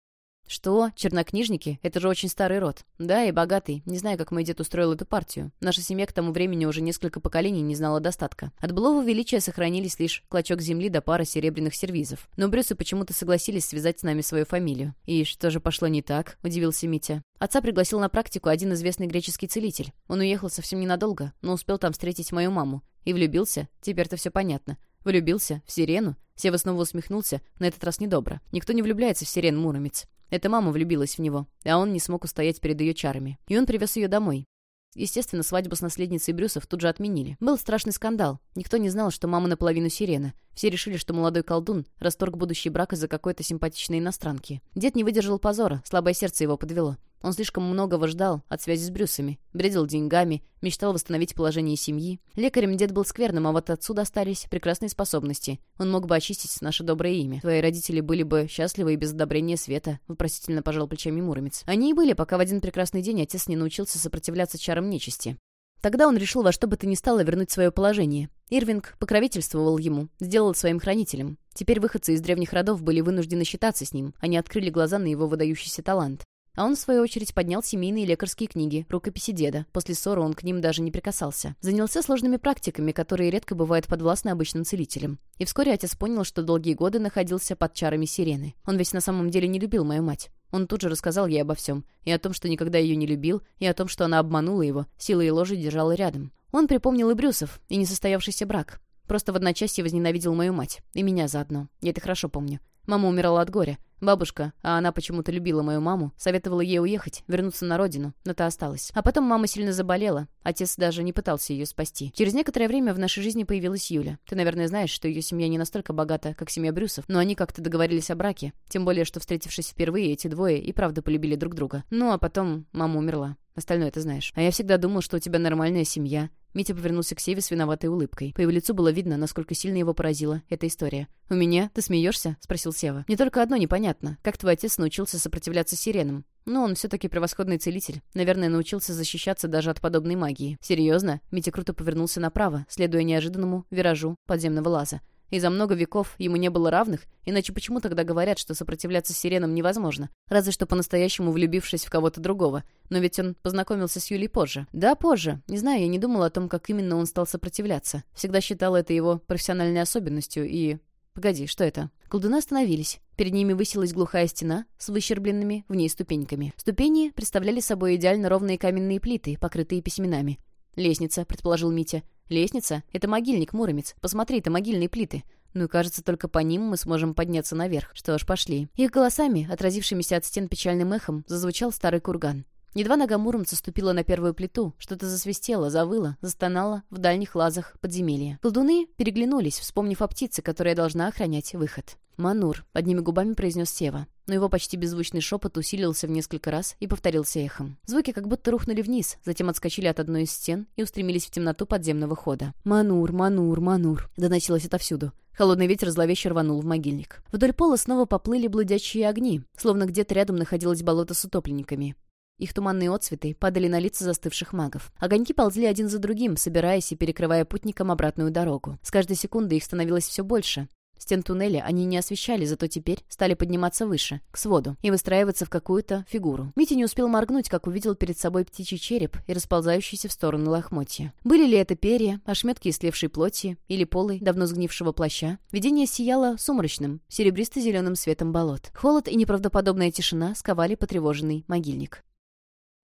«Что? Чернокнижники? Это же очень старый род. Да, и богатый. Не знаю, как мой дед устроил эту партию. Наша семья к тому времени уже несколько поколений не знала достатка. От былого величия сохранились лишь клочок земли до пара серебряных сервизов. Но Брюсы почему-то согласились связать с нами свою фамилию. И что же пошло не так?» — удивился Митя. Отца пригласил на практику один известный греческий целитель. Он уехал совсем ненадолго, но успел там встретить мою маму. И влюбился. Теперь-то все понятно. Влюбился? В сирену? Сева снова усмехнулся, на этот раз недобро. Никто не влюбляется в сирен, Муромец. Эта мама влюбилась в него, а он не смог устоять перед ее чарами. И он привез ее домой. Естественно, свадьбу с наследницей Брюсов тут же отменили. Был страшный скандал. Никто не знал, что мама наполовину сирена. Все решили, что молодой колдун расторг будущий брак из-за какой-то симпатичной иностранки. Дед не выдержал позора, слабое сердце его подвело. Он слишком многого ждал от связи с Брюсами, бредил деньгами, мечтал восстановить положение семьи. Лекарем дед был скверным, а вот отцу достались прекрасные способности. Он мог бы очистить наше доброе имя. Твои родители были бы счастливы и без одобрения света, вопросительно пожал плечами Муромец. Они и были, пока в один прекрасный день отец не научился сопротивляться чарам нечисти. Тогда он решил во что бы то ни стало вернуть свое положение. Ирвинг покровительствовал ему, сделал своим хранителем. Теперь выходцы из древних родов были вынуждены считаться с ним, они открыли глаза на его выдающийся талант. А он, в свою очередь, поднял семейные лекарские книги, рукописи деда. После ссоры он к ним даже не прикасался. Занялся сложными практиками, которые редко бывают подвластны обычным целителям. И вскоре отец понял, что долгие годы находился под чарами сирены. Он ведь на самом деле не любил мою мать. Он тут же рассказал ей обо всем. И о том, что никогда ее не любил, и о том, что она обманула его, силой и ложей держала рядом. Он припомнил и Брюсов, и несостоявшийся брак. Просто в одночасье возненавидел мою мать. И меня заодно. Я это хорошо помню. Мама умирала от горя. Бабушка, а она почему-то любила мою маму, советовала ей уехать, вернуться на родину, но та осталась. А потом мама сильно заболела. Отец даже не пытался ее спасти. Через некоторое время в нашей жизни появилась Юля. Ты, наверное, знаешь, что ее семья не настолько богата, как семья Брюсов, но они как-то договорились о браке. Тем более, что, встретившись впервые, эти двое и правда полюбили друг друга. Ну, а потом мама умерла. Остальное ты знаешь. А я всегда думал, что у тебя нормальная семья. Митя повернулся к Севе с виноватой улыбкой. По его лицу было видно, насколько сильно его поразила эта история. «У меня? Ты смеешься?» — спросил Сева. «Не только одно непонятно. Как твой отец научился сопротивляться сиренам? Ну, он все-таки превосходный целитель. Наверное, научился защищаться даже от подобной магии. Серьезно?» Митя круто повернулся направо, следуя неожиданному виражу подземного лаза и за много веков ему не было равных, иначе почему тогда говорят, что сопротивляться сиренам невозможно? Разве что по-настоящему влюбившись в кого-то другого. Но ведь он познакомился с Юлей позже. Да, позже. Не знаю, я не думала о том, как именно он стал сопротивляться. Всегда считала это его профессиональной особенностью и... Погоди, что это? Колдуны остановились. Перед ними высилась глухая стена с выщербленными в ней ступеньками. Ступени представляли собой идеально ровные каменные плиты, покрытые письменами. «Лестница», — предположил Митя. «Лестница? Это могильник, Муромец. Посмотри, это могильные плиты. Ну и кажется, только по ним мы сможем подняться наверх. Что ж, пошли». Их голосами, отразившимися от стен печальным эхом, зазвучал старый курган. Едва нога Муромца ступила на первую плиту, что-то засвистело, завыло, застонало в дальних лазах подземелья. Колдуны переглянулись, вспомнив о птице, которая должна охранять выход. «Манур», — одними губами произнес Сева. Но его почти беззвучный шепот усилился в несколько раз и повторился эхом. Звуки как будто рухнули вниз, затем отскочили от одной из стен и устремились в темноту подземного хода. «Манур, Манур, Манур», — доносилось отовсюду. Холодный ветер зловеще рванул в могильник. Вдоль пола снова поплыли блудящие огни, словно где-то рядом находилось болото с утопленниками. Их туманные отцветы падали на лица застывших магов. Огоньки ползли один за другим, собираясь и перекрывая путникам обратную дорогу. С каждой секундой их становилось все больше. Стен туннеля они не освещали, зато теперь стали подниматься выше, к своду, и выстраиваться в какую-то фигуру. Митя не успел моргнуть, как увидел перед собой птичий череп и расползающийся в сторону лохмотья. Были ли это перья, ошметки истлевшей плоти или полы давно сгнившего плаща? Видение сияло сумрачным, серебристо-зеленым светом болот. Холод и неправдоподобная тишина сковали потревоженный могильник.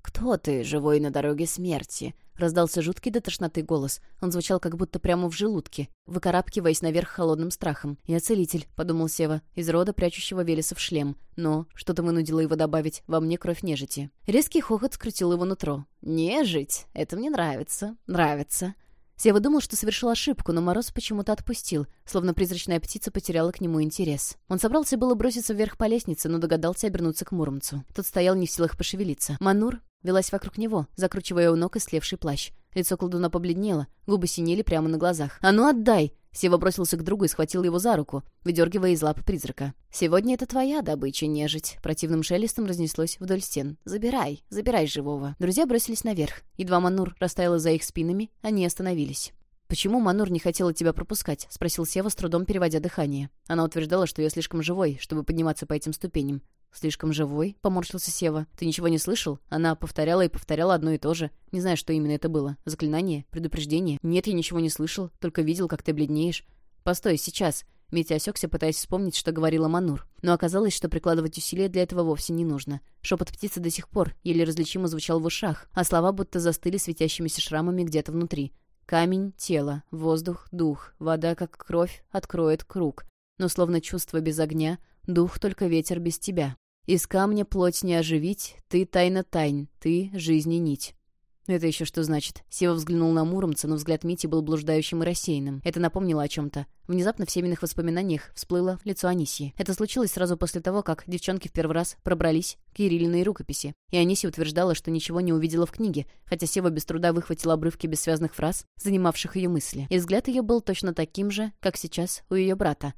«Кто ты, живой на дороге смерти?» — раздался жуткий до тошноты голос. Он звучал как будто прямо в желудке, выкарабкиваясь наверх холодным страхом. «Я целитель», — подумал Сева, из рода прячущего Велеса в шлем. Но что-то вынудило его добавить «во мне кровь нежити». Резкий хохот скрутил его нутро. «Нежить? Это мне нравится. Нравится». Сева думал, что совершил ошибку, но Мороз почему-то отпустил, словно призрачная птица потеряла к нему интерес. Он собрался было броситься вверх по лестнице, но догадался обернуться к Муромцу. Тот стоял не в силах пошевелиться. Манур велась вокруг него, закручивая у ног истлевший плащ. Лицо колдуна побледнело, губы синели прямо на глазах. «А ну отдай!» Сева бросился к другу и схватил его за руку, выдергивая из лапы призрака. «Сегодня это твоя добыча, нежить!» Противным шелестом разнеслось вдоль стен. «Забирай, забирай живого!» Друзья бросились наверх. Едва Манур растаяла за их спинами, они остановились. «Почему Манур не хотела тебя пропускать?» — спросил Сева, с трудом переводя дыхание. Она утверждала, что я слишком живой, чтобы подниматься по этим ступеням. «Слишком живой?» — поморщился Сева. «Ты ничего не слышал?» Она повторяла и повторяла одно и то же. Не знаю, что именно это было. Заклинание? Предупреждение? Нет, я ничего не слышал, только видел, как ты бледнеешь. «Постой, сейчас!» Митя осекся, пытаясь вспомнить, что говорила Манур. Но оказалось, что прикладывать усилия для этого вовсе не нужно. Шепот птицы до сих пор еле различимо звучал в ушах, а слова будто застыли светящимися шрамами где-то внутри. Камень, тело, воздух, дух, вода, как кровь, откроет круг. Но словно чувство без огня, дух только ветер без тебя. Из камня плоть не оживить, ты тайна тайн, ты жизни нить. Это еще что значит? Сева взглянул на Муромца, но взгляд Мити был блуждающим и рассеянным. Это напомнило о чем-то. Внезапно в семейных воспоминаниях всплыло лицо Анисии. Это случилось сразу после того, как девчонки в первый раз пробрались к Кириллиной рукописи. И Анисия утверждала, что ничего не увидела в книге, хотя Сева без труда выхватил обрывки бессвязных фраз, занимавших ее мысли. И взгляд ее был точно таким же, как сейчас у ее брата.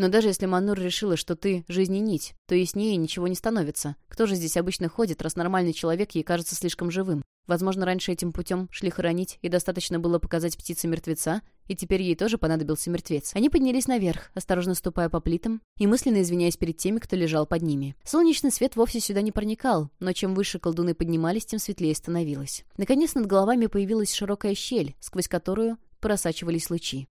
Но даже если Манур решила, что ты жизни нить, то яснее ничего не становится. Кто же здесь обычно ходит, раз нормальный человек ей кажется слишком живым? Возможно, раньше этим путем шли хоронить, и достаточно было показать птице мертвеца, и теперь ей тоже понадобился мертвец. Они поднялись наверх, осторожно ступая по плитам и мысленно извиняясь перед теми, кто лежал под ними. Солнечный свет вовсе сюда не проникал, но чем выше колдуны поднимались, тем светлее становилось. Наконец над головами появилась широкая щель, сквозь которую просачивались лучи.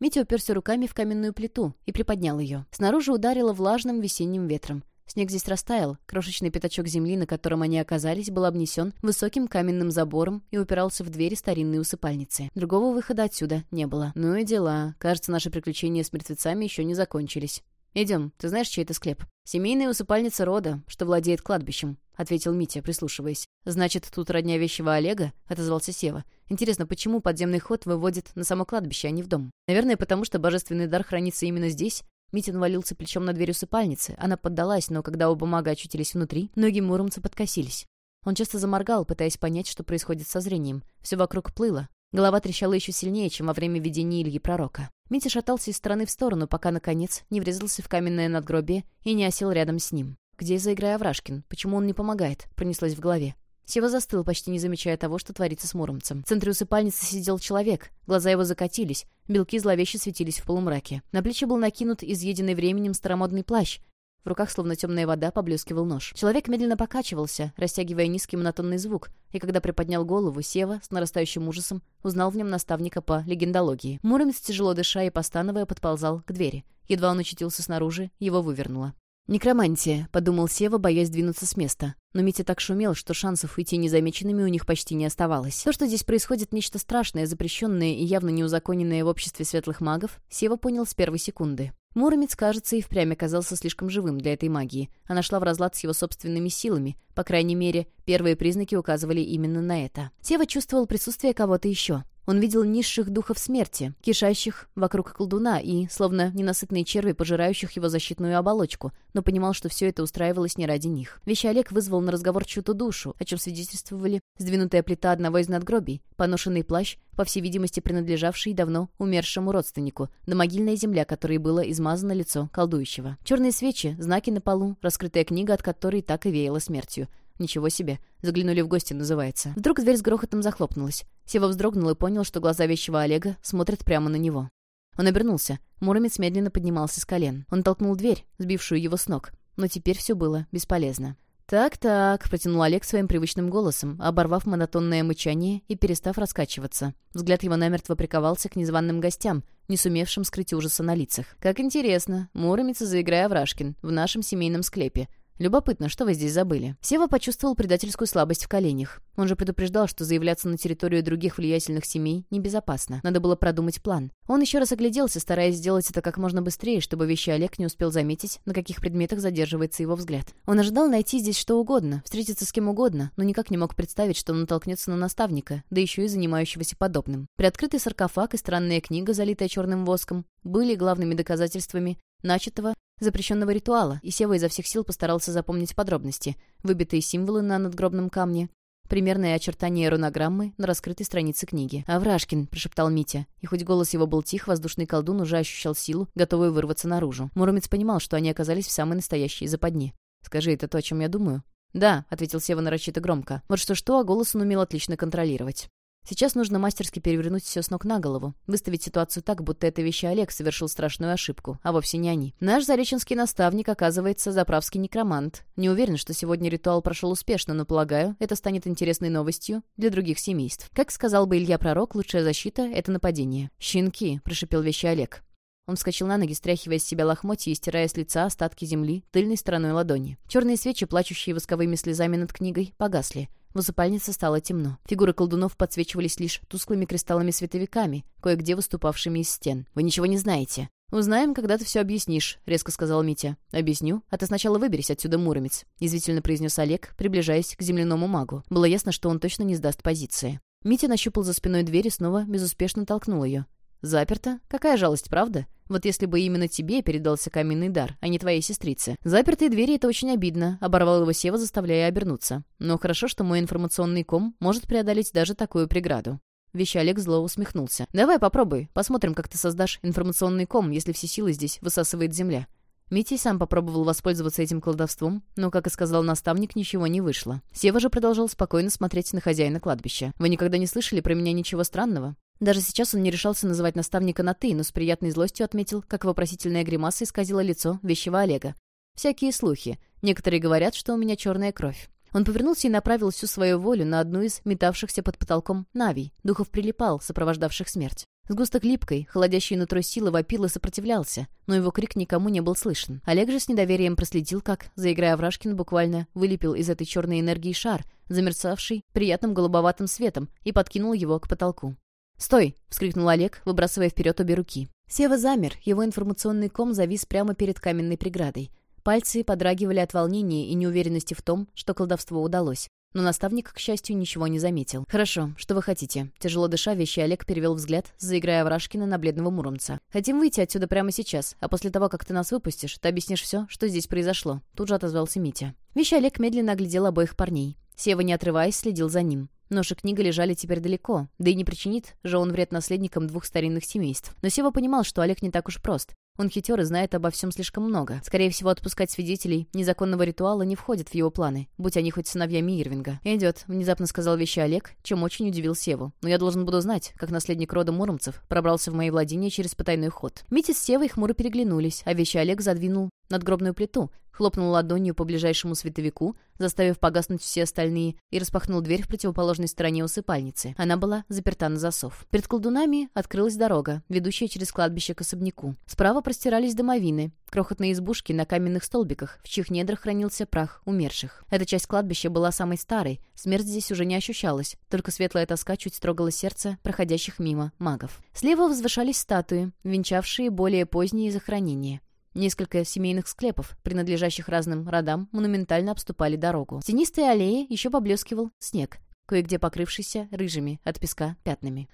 Митя уперся руками в каменную плиту и приподнял ее. Снаружи ударило влажным весенним ветром. Снег здесь растаял, крошечный пятачок земли, на котором они оказались, был обнесен высоким каменным забором и упирался в двери старинной усыпальницы. Другого выхода отсюда не было. Ну и дела. Кажется, наши приключения с мертвецами еще не закончились. «Идем. Ты знаешь, чей это склеп?» «Семейная усыпальница рода, что владеет кладбищем», — ответил Митя, прислушиваясь. «Значит, тут родня вещего Олега?» — отозвался Сева. «Интересно, почему подземный ход выводит на само кладбище, а не в дом? Наверное, потому что божественный дар хранится именно здесь?» Митя навалился плечом на дверь усыпальницы. Она поддалась, но когда оба мага очутились внутри, ноги Муромца подкосились. Он часто заморгал, пытаясь понять, что происходит со зрением. Все вокруг плыло. Голова трещала еще сильнее, чем во время видения Ильи Пророка. Митя шатался из стороны в сторону, пока, наконец, не врезался в каменное надгробие и не осел рядом с ним. «Где заиграя Аврашкин? Почему он не помогает?» — пронеслось в голове. Сева застыл, почти не замечая того, что творится с Муромцем. В центре усыпальницы сидел человек. Глаза его закатились. Белки зловеще светились в полумраке. На плечи был накинут изъеденный временем старомодный плащ, в руках, словно темная вода, поблескивал нож. Человек медленно покачивался, растягивая низкий монотонный звук, и когда приподнял голову, Сева, с нарастающим ужасом, узнал в нем наставника по легендологии. Муромец, тяжело дыша и постановая, подползал к двери. Едва он очутился снаружи, его вывернуло. «Некромантия», — подумал Сева, боясь двинуться с места. Но Митя так шумел, что шансов уйти незамеченными у них почти не оставалось. То, что здесь происходит нечто страшное, запрещенное и явно неузаконенное в обществе светлых магов, Сева понял с первой секунды. Муромец, кажется, и впрямь оказался слишком живым для этой магии. Она шла в разлад с его собственными силами. По крайней мере, первые признаки указывали именно на это. Сева чувствовал присутствие кого-то еще. Он видел низших духов смерти, кишащих вокруг колдуна и, словно ненасытные черви, пожирающих его защитную оболочку, но понимал, что все это устраивалось не ради них. Вещи Олег вызвал на разговор чью-то душу, о чем свидетельствовали сдвинутая плита одного из надгробий, поношенный плащ, по всей видимости принадлежавший давно умершему родственнику, да могильная земля, которой было измазано лицо колдующего. Черные свечи, знаки на полу, раскрытая книга, от которой так и веяло смертью. Ничего себе. Заглянули в гости, называется. Вдруг дверь с грохотом захлопнулась. Сева вздрогнул и понял, что глаза вещего Олега смотрят прямо на него. Он обернулся. Муромец медленно поднимался с колен. Он толкнул дверь, сбившую его с ног. Но теперь все было бесполезно. «Так-так», — протянул Олег своим привычным голосом, оборвав монотонное мычание и перестав раскачиваться. Взгляд его намертво приковался к незваным гостям, не сумевшим скрыть ужаса на лицах. «Как интересно. Муромец, заиграя Аврашкин, в нашем семейном склепе. «Любопытно, что вы здесь забыли?» Сева почувствовал предательскую слабость в коленях. Он же предупреждал, что заявляться на территорию других влиятельных семей небезопасно. Надо было продумать план. Он еще раз огляделся, стараясь сделать это как можно быстрее, чтобы вещи Олег не успел заметить, на каких предметах задерживается его взгляд. Он ожидал найти здесь что угодно, встретиться с кем угодно, но никак не мог представить, что он натолкнется на наставника, да еще и занимающегося подобным. Приоткрытый саркофаг и странная книга, залитая черным воском, были главными доказательствами начатого запрещенного ритуала, и Сева изо всех сил постарался запомнить подробности, выбитые символы на надгробном камне, примерные очертания рунограммы на раскрытой странице книги. «Аврашкин», — прошептал Митя, и хоть голос его был тих, воздушный колдун уже ощущал силу, готовую вырваться наружу. Муромец понимал, что они оказались в самой настоящей западне. «Скажи, это то, о чем я думаю?» «Да», — ответил Сева нарочито громко. Вот что-что, а голос он умел отлично контролировать. Сейчас нужно мастерски перевернуть все с ног на голову, выставить ситуацию так, будто это вещи Олег совершил страшную ошибку, а вовсе не они. Наш зареченский наставник, оказывается, заправский некромант. Не уверен, что сегодня ритуал прошел успешно, но, полагаю, это станет интересной новостью для других семейств. Как сказал бы Илья Пророк, лучшая защита — это нападение. «Щенки», — прошипел вещи Олег. Он вскочил на ноги, стряхивая с себя лохмотья и стирая с лица остатки земли тыльной стороной ладони. Черные свечи, плачущие восковыми слезами над книгой, погасли. В усыпальнице стало темно. Фигуры колдунов подсвечивались лишь тусклыми кристаллами-световиками, кое-где выступавшими из стен. «Вы ничего не знаете». «Узнаем, когда ты все объяснишь», — резко сказал Митя. «Объясню. А ты сначала выберись отсюда, Муромец», — язвительно произнес Олег, приближаясь к земляному магу. Было ясно, что он точно не сдаст позиции. Митя нащупал за спиной дверь и снова безуспешно толкнул ее. «Заперто? Какая жалость, правда? Вот если бы именно тебе передался каменный дар, а не твоей сестрице. Запертые двери — это очень обидно», — оборвал его Сева, заставляя обернуться. «Но хорошо, что мой информационный ком может преодолеть даже такую преграду». Вещи Олег зло усмехнулся. «Давай попробуй. Посмотрим, как ты создашь информационный ком, если все силы здесь высасывает земля». Митя сам попробовал воспользоваться этим колдовством, но, как и сказал наставник, ничего не вышло. Сева же продолжал спокойно смотреть на хозяина кладбища. «Вы никогда не слышали про меня ничего странного? Даже сейчас он не решался называть наставника на «ты», но с приятной злостью отметил, как вопросительная гримаса исказила лицо вещего Олега. «Всякие слухи. Некоторые говорят, что у меня черная кровь. Он повернулся и направил всю свою волю на одну из метавшихся под потолком Навий. Духов прилипал, сопровождавших смерть. Сгусток липкой, холодящей нутро силы вопил и сопротивлялся, но его крик никому не был слышен. Олег же с недоверием проследил, как, заиграя Врашкин, буквально вылепил из этой черной энергии шар, замерцавший приятным голубоватым светом, и подкинул его к потолку. «Стой!» — вскрикнул Олег, выбрасывая вперед обе руки. Сева замер, его информационный ком завис прямо перед каменной преградой. Пальцы подрагивали от волнения и неуверенности в том, что колдовство удалось. Но наставник, к счастью, ничего не заметил. «Хорошо, что вы хотите?» Тяжело дыша, вещий Олег перевел взгляд, заиграя Врашкина на бледного Муромца. «Хотим выйти отсюда прямо сейчас, а после того, как ты нас выпустишь, ты объяснишь все, что здесь произошло». Тут же отозвался Митя. Вещий Олег медленно оглядел обоих парней. Сева, не отрываясь, следил за ним. Нож и книга лежали теперь далеко, да и не причинит же он вред наследникам двух старинных семейств. Но Сева понимал, что Олег не так уж прост. Он хитер и знает обо всем слишком много. Скорее всего, отпускать свидетелей незаконного ритуала не входит в его планы, будь они хоть сыновьями Ирвинга. «Идет», — внезапно сказал вещи Олег, чем очень удивил Севу. «Но я должен буду знать, как наследник рода Муромцев пробрался в мои владения через потайной ход». Митя с Севой хмуро переглянулись, а вещи Олег задвинул надгробную плиту, хлопнул ладонью по ближайшему световику, заставив погаснуть все остальные, и распахнул дверь в противоположной стороне усыпальницы. Она была заперта на засов. Перед колдунами открылась дорога, ведущая через кладбище к особняку. Справа простирались домовины, крохотные избушки на каменных столбиках, в чьих недрах хранился прах умерших. Эта часть кладбища была самой старой, смерть здесь уже не ощущалась, только светлая тоска чуть строгала сердце проходящих мимо магов. Слева возвышались статуи, венчавшие более поздние захоронения. Несколько семейных склепов, принадлежащих разным родам, монументально обступали дорогу. В тенистой аллее еще поблескивал снег, кое-где покрывшийся рыжими от песка пятнами.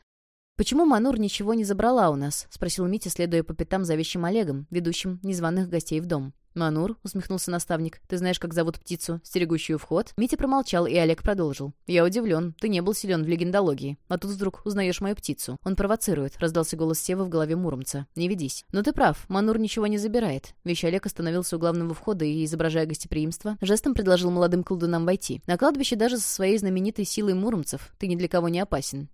«Почему Манур ничего не забрала у нас?» — спросил Митя, следуя по пятам за вещим Олегом, ведущим незваных гостей в дом. «Манур», — усмехнулся наставник, — «ты знаешь, как зовут птицу, стерегущую вход?» Митя промолчал, и Олег продолжил. «Я удивлен. Ты не был силен в легендологии. А тут вдруг узнаешь мою птицу. Он провоцирует», — раздался голос Севы в голове Муромца. «Не ведись». «Но ты прав. Манур ничего не забирает». Вещь Олег остановился у главного входа и, изображая гостеприимство, жестом предложил молодым колдунам войти. «На кладбище даже со своей знаменитой силой муромцев ты ни для кого не опасен.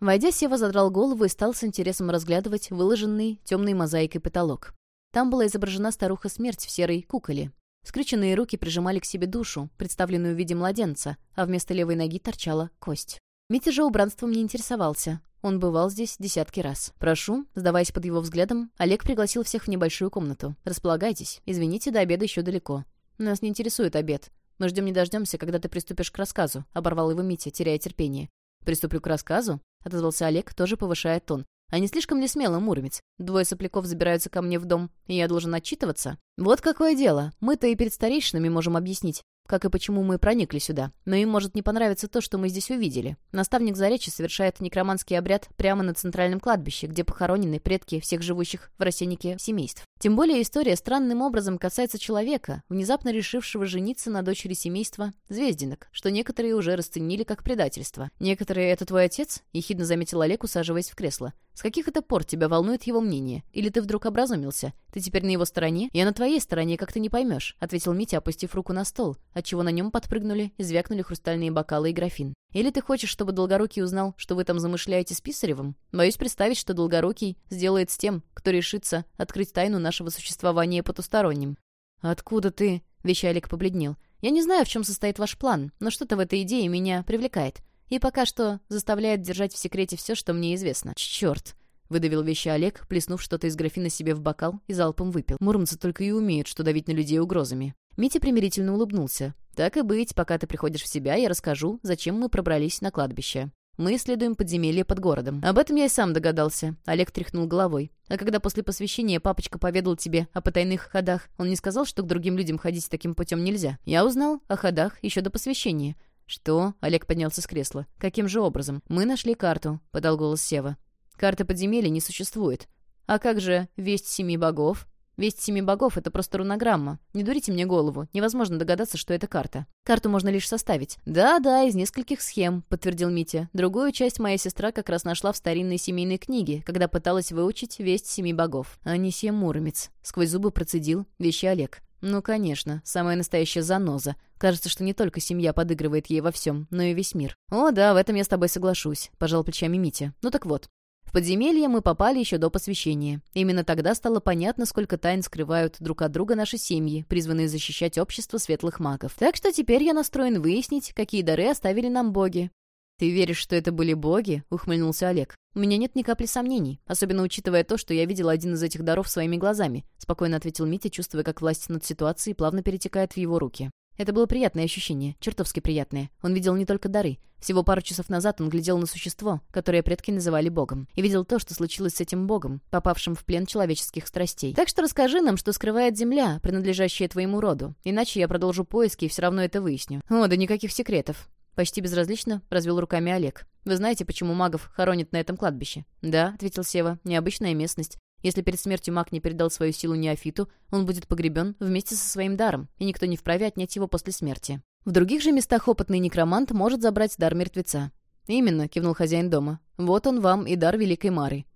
Войдя, Сева задрал голову и стал с интересом разглядывать выложенный темной мозаикой потолок. Там была изображена старуха-смерть в серой куколе. Скрюченные руки прижимали к себе душу, представленную в виде младенца, а вместо левой ноги торчала кость. Митя же убранством не интересовался. Он бывал здесь десятки раз. «Прошу», сдаваясь под его взглядом, Олег пригласил всех в небольшую комнату. «Располагайтесь. Извините, до обеда еще далеко. Нас не интересует обед. Мы ждем не дождемся, когда ты приступишь к рассказу», — оборвал его Митя, теряя терпение. «Приступлю к рассказу?» — отозвался Олег, тоже повышая тон. А не слишком ли смело муромить? Двое сопляков забираются ко мне в дом, и я должен отчитываться? Вот какое дело. Мы-то и перед старейшинами можем объяснить, как и почему мы проникли сюда. Но им может не понравиться то, что мы здесь увидели. Наставник Заречи совершает некроманский обряд прямо на центральном кладбище, где похоронены предки всех живущих в рассеннике семейств. Тем более история странным образом касается человека, внезапно решившего жениться на дочери семейства Звездинок, что некоторые уже расценили как предательство. «Некоторые — это твой отец?» — ехидно заметил Олег, усаживаясь в кресло. «С каких это пор тебя волнует его мнение? Или ты вдруг образумился? Ты теперь на его стороне? Я на твоей стороне, как ты не поймешь», — ответил Митя, опустив руку на стол, отчего на нем подпрыгнули и звякнули хрустальные бокалы и графин. «Или ты хочешь, чтобы Долгорукий узнал, что вы там замышляете с Писаревым? Боюсь представить, что Долгорукий сделает с тем, кто решится открыть тайну нашего существования потусторонним». «Откуда ты?» — Вещалик побледнел. «Я не знаю, в чем состоит ваш план, но что-то в этой идее меня привлекает. И пока что заставляет держать в секрете все, что мне известно. Черт!» — выдавил вещи Олег, плеснув что-то из графина себе в бокал и залпом выпил. Муромцы только и умеют, что давить на людей угрозами. Митя примирительно улыбнулся. «Так и быть, пока ты приходишь в себя, я расскажу, зачем мы пробрались на кладбище. Мы исследуем подземелье под городом. Об этом я и сам догадался». Олег тряхнул головой. «А когда после посвящения папочка поведал тебе о потайных ходах, он не сказал, что к другим людям ходить таким путем нельзя? Я узнал о ходах еще до посвящения». «Что?» — Олег поднялся с кресла. «Каким же образом?» «Мы нашли карту», — подал голос Сева. «Карты подземелья не существует. А как же весть семи богов?» Весть семи богов — это просто рунограмма. Не дурите мне голову. Невозможно догадаться, что это карта. Карту можно лишь составить. «Да-да, из нескольких схем», — подтвердил Митя. «Другую часть моя сестра как раз нашла в старинной семейной книге, когда пыталась выучить весть семи богов. Анисия Муромец». Сквозь зубы процедил вещи Олег. «Ну, конечно, самая настоящая заноза. Кажется, что не только семья подыгрывает ей во всем, но и весь мир». «О, да, в этом я с тобой соглашусь», — пожал плечами Митя. «Ну так вот, подземелье мы попали еще до посвящения. Именно тогда стало понятно, сколько тайн скрывают друг от друга наши семьи, призванные защищать общество светлых магов. Так что теперь я настроен выяснить, какие дары оставили нам боги. «Ты веришь, что это были боги?» — ухмыльнулся Олег. «У меня нет ни капли сомнений, особенно учитывая то, что я видел один из этих даров своими глазами», — спокойно ответил Митя, чувствуя, как власть над ситуацией плавно перетекает в его руки. Это было приятное ощущение, чертовски приятное. Он видел не только дары. Всего пару часов назад он глядел на существо, которое предки называли богом, и видел то, что случилось с этим богом, попавшим в плен человеческих страстей. Так что расскажи нам, что скрывает земля, принадлежащая твоему роду. Иначе я продолжу поиски и все равно это выясню. О, да никаких секретов. Почти безразлично развел руками Олег. «Вы знаете, почему магов хоронят на этом кладбище?» «Да», — ответил Сева, — «необычная местность. Если перед смертью маг не передал свою силу неофиту, он будет погребен вместе со своим даром, и никто не вправе отнять его после смерти. В других же местах опытный некромант может забрать дар мертвеца. «Именно», — кивнул хозяин дома. «Вот он вам и дар Великой Мары.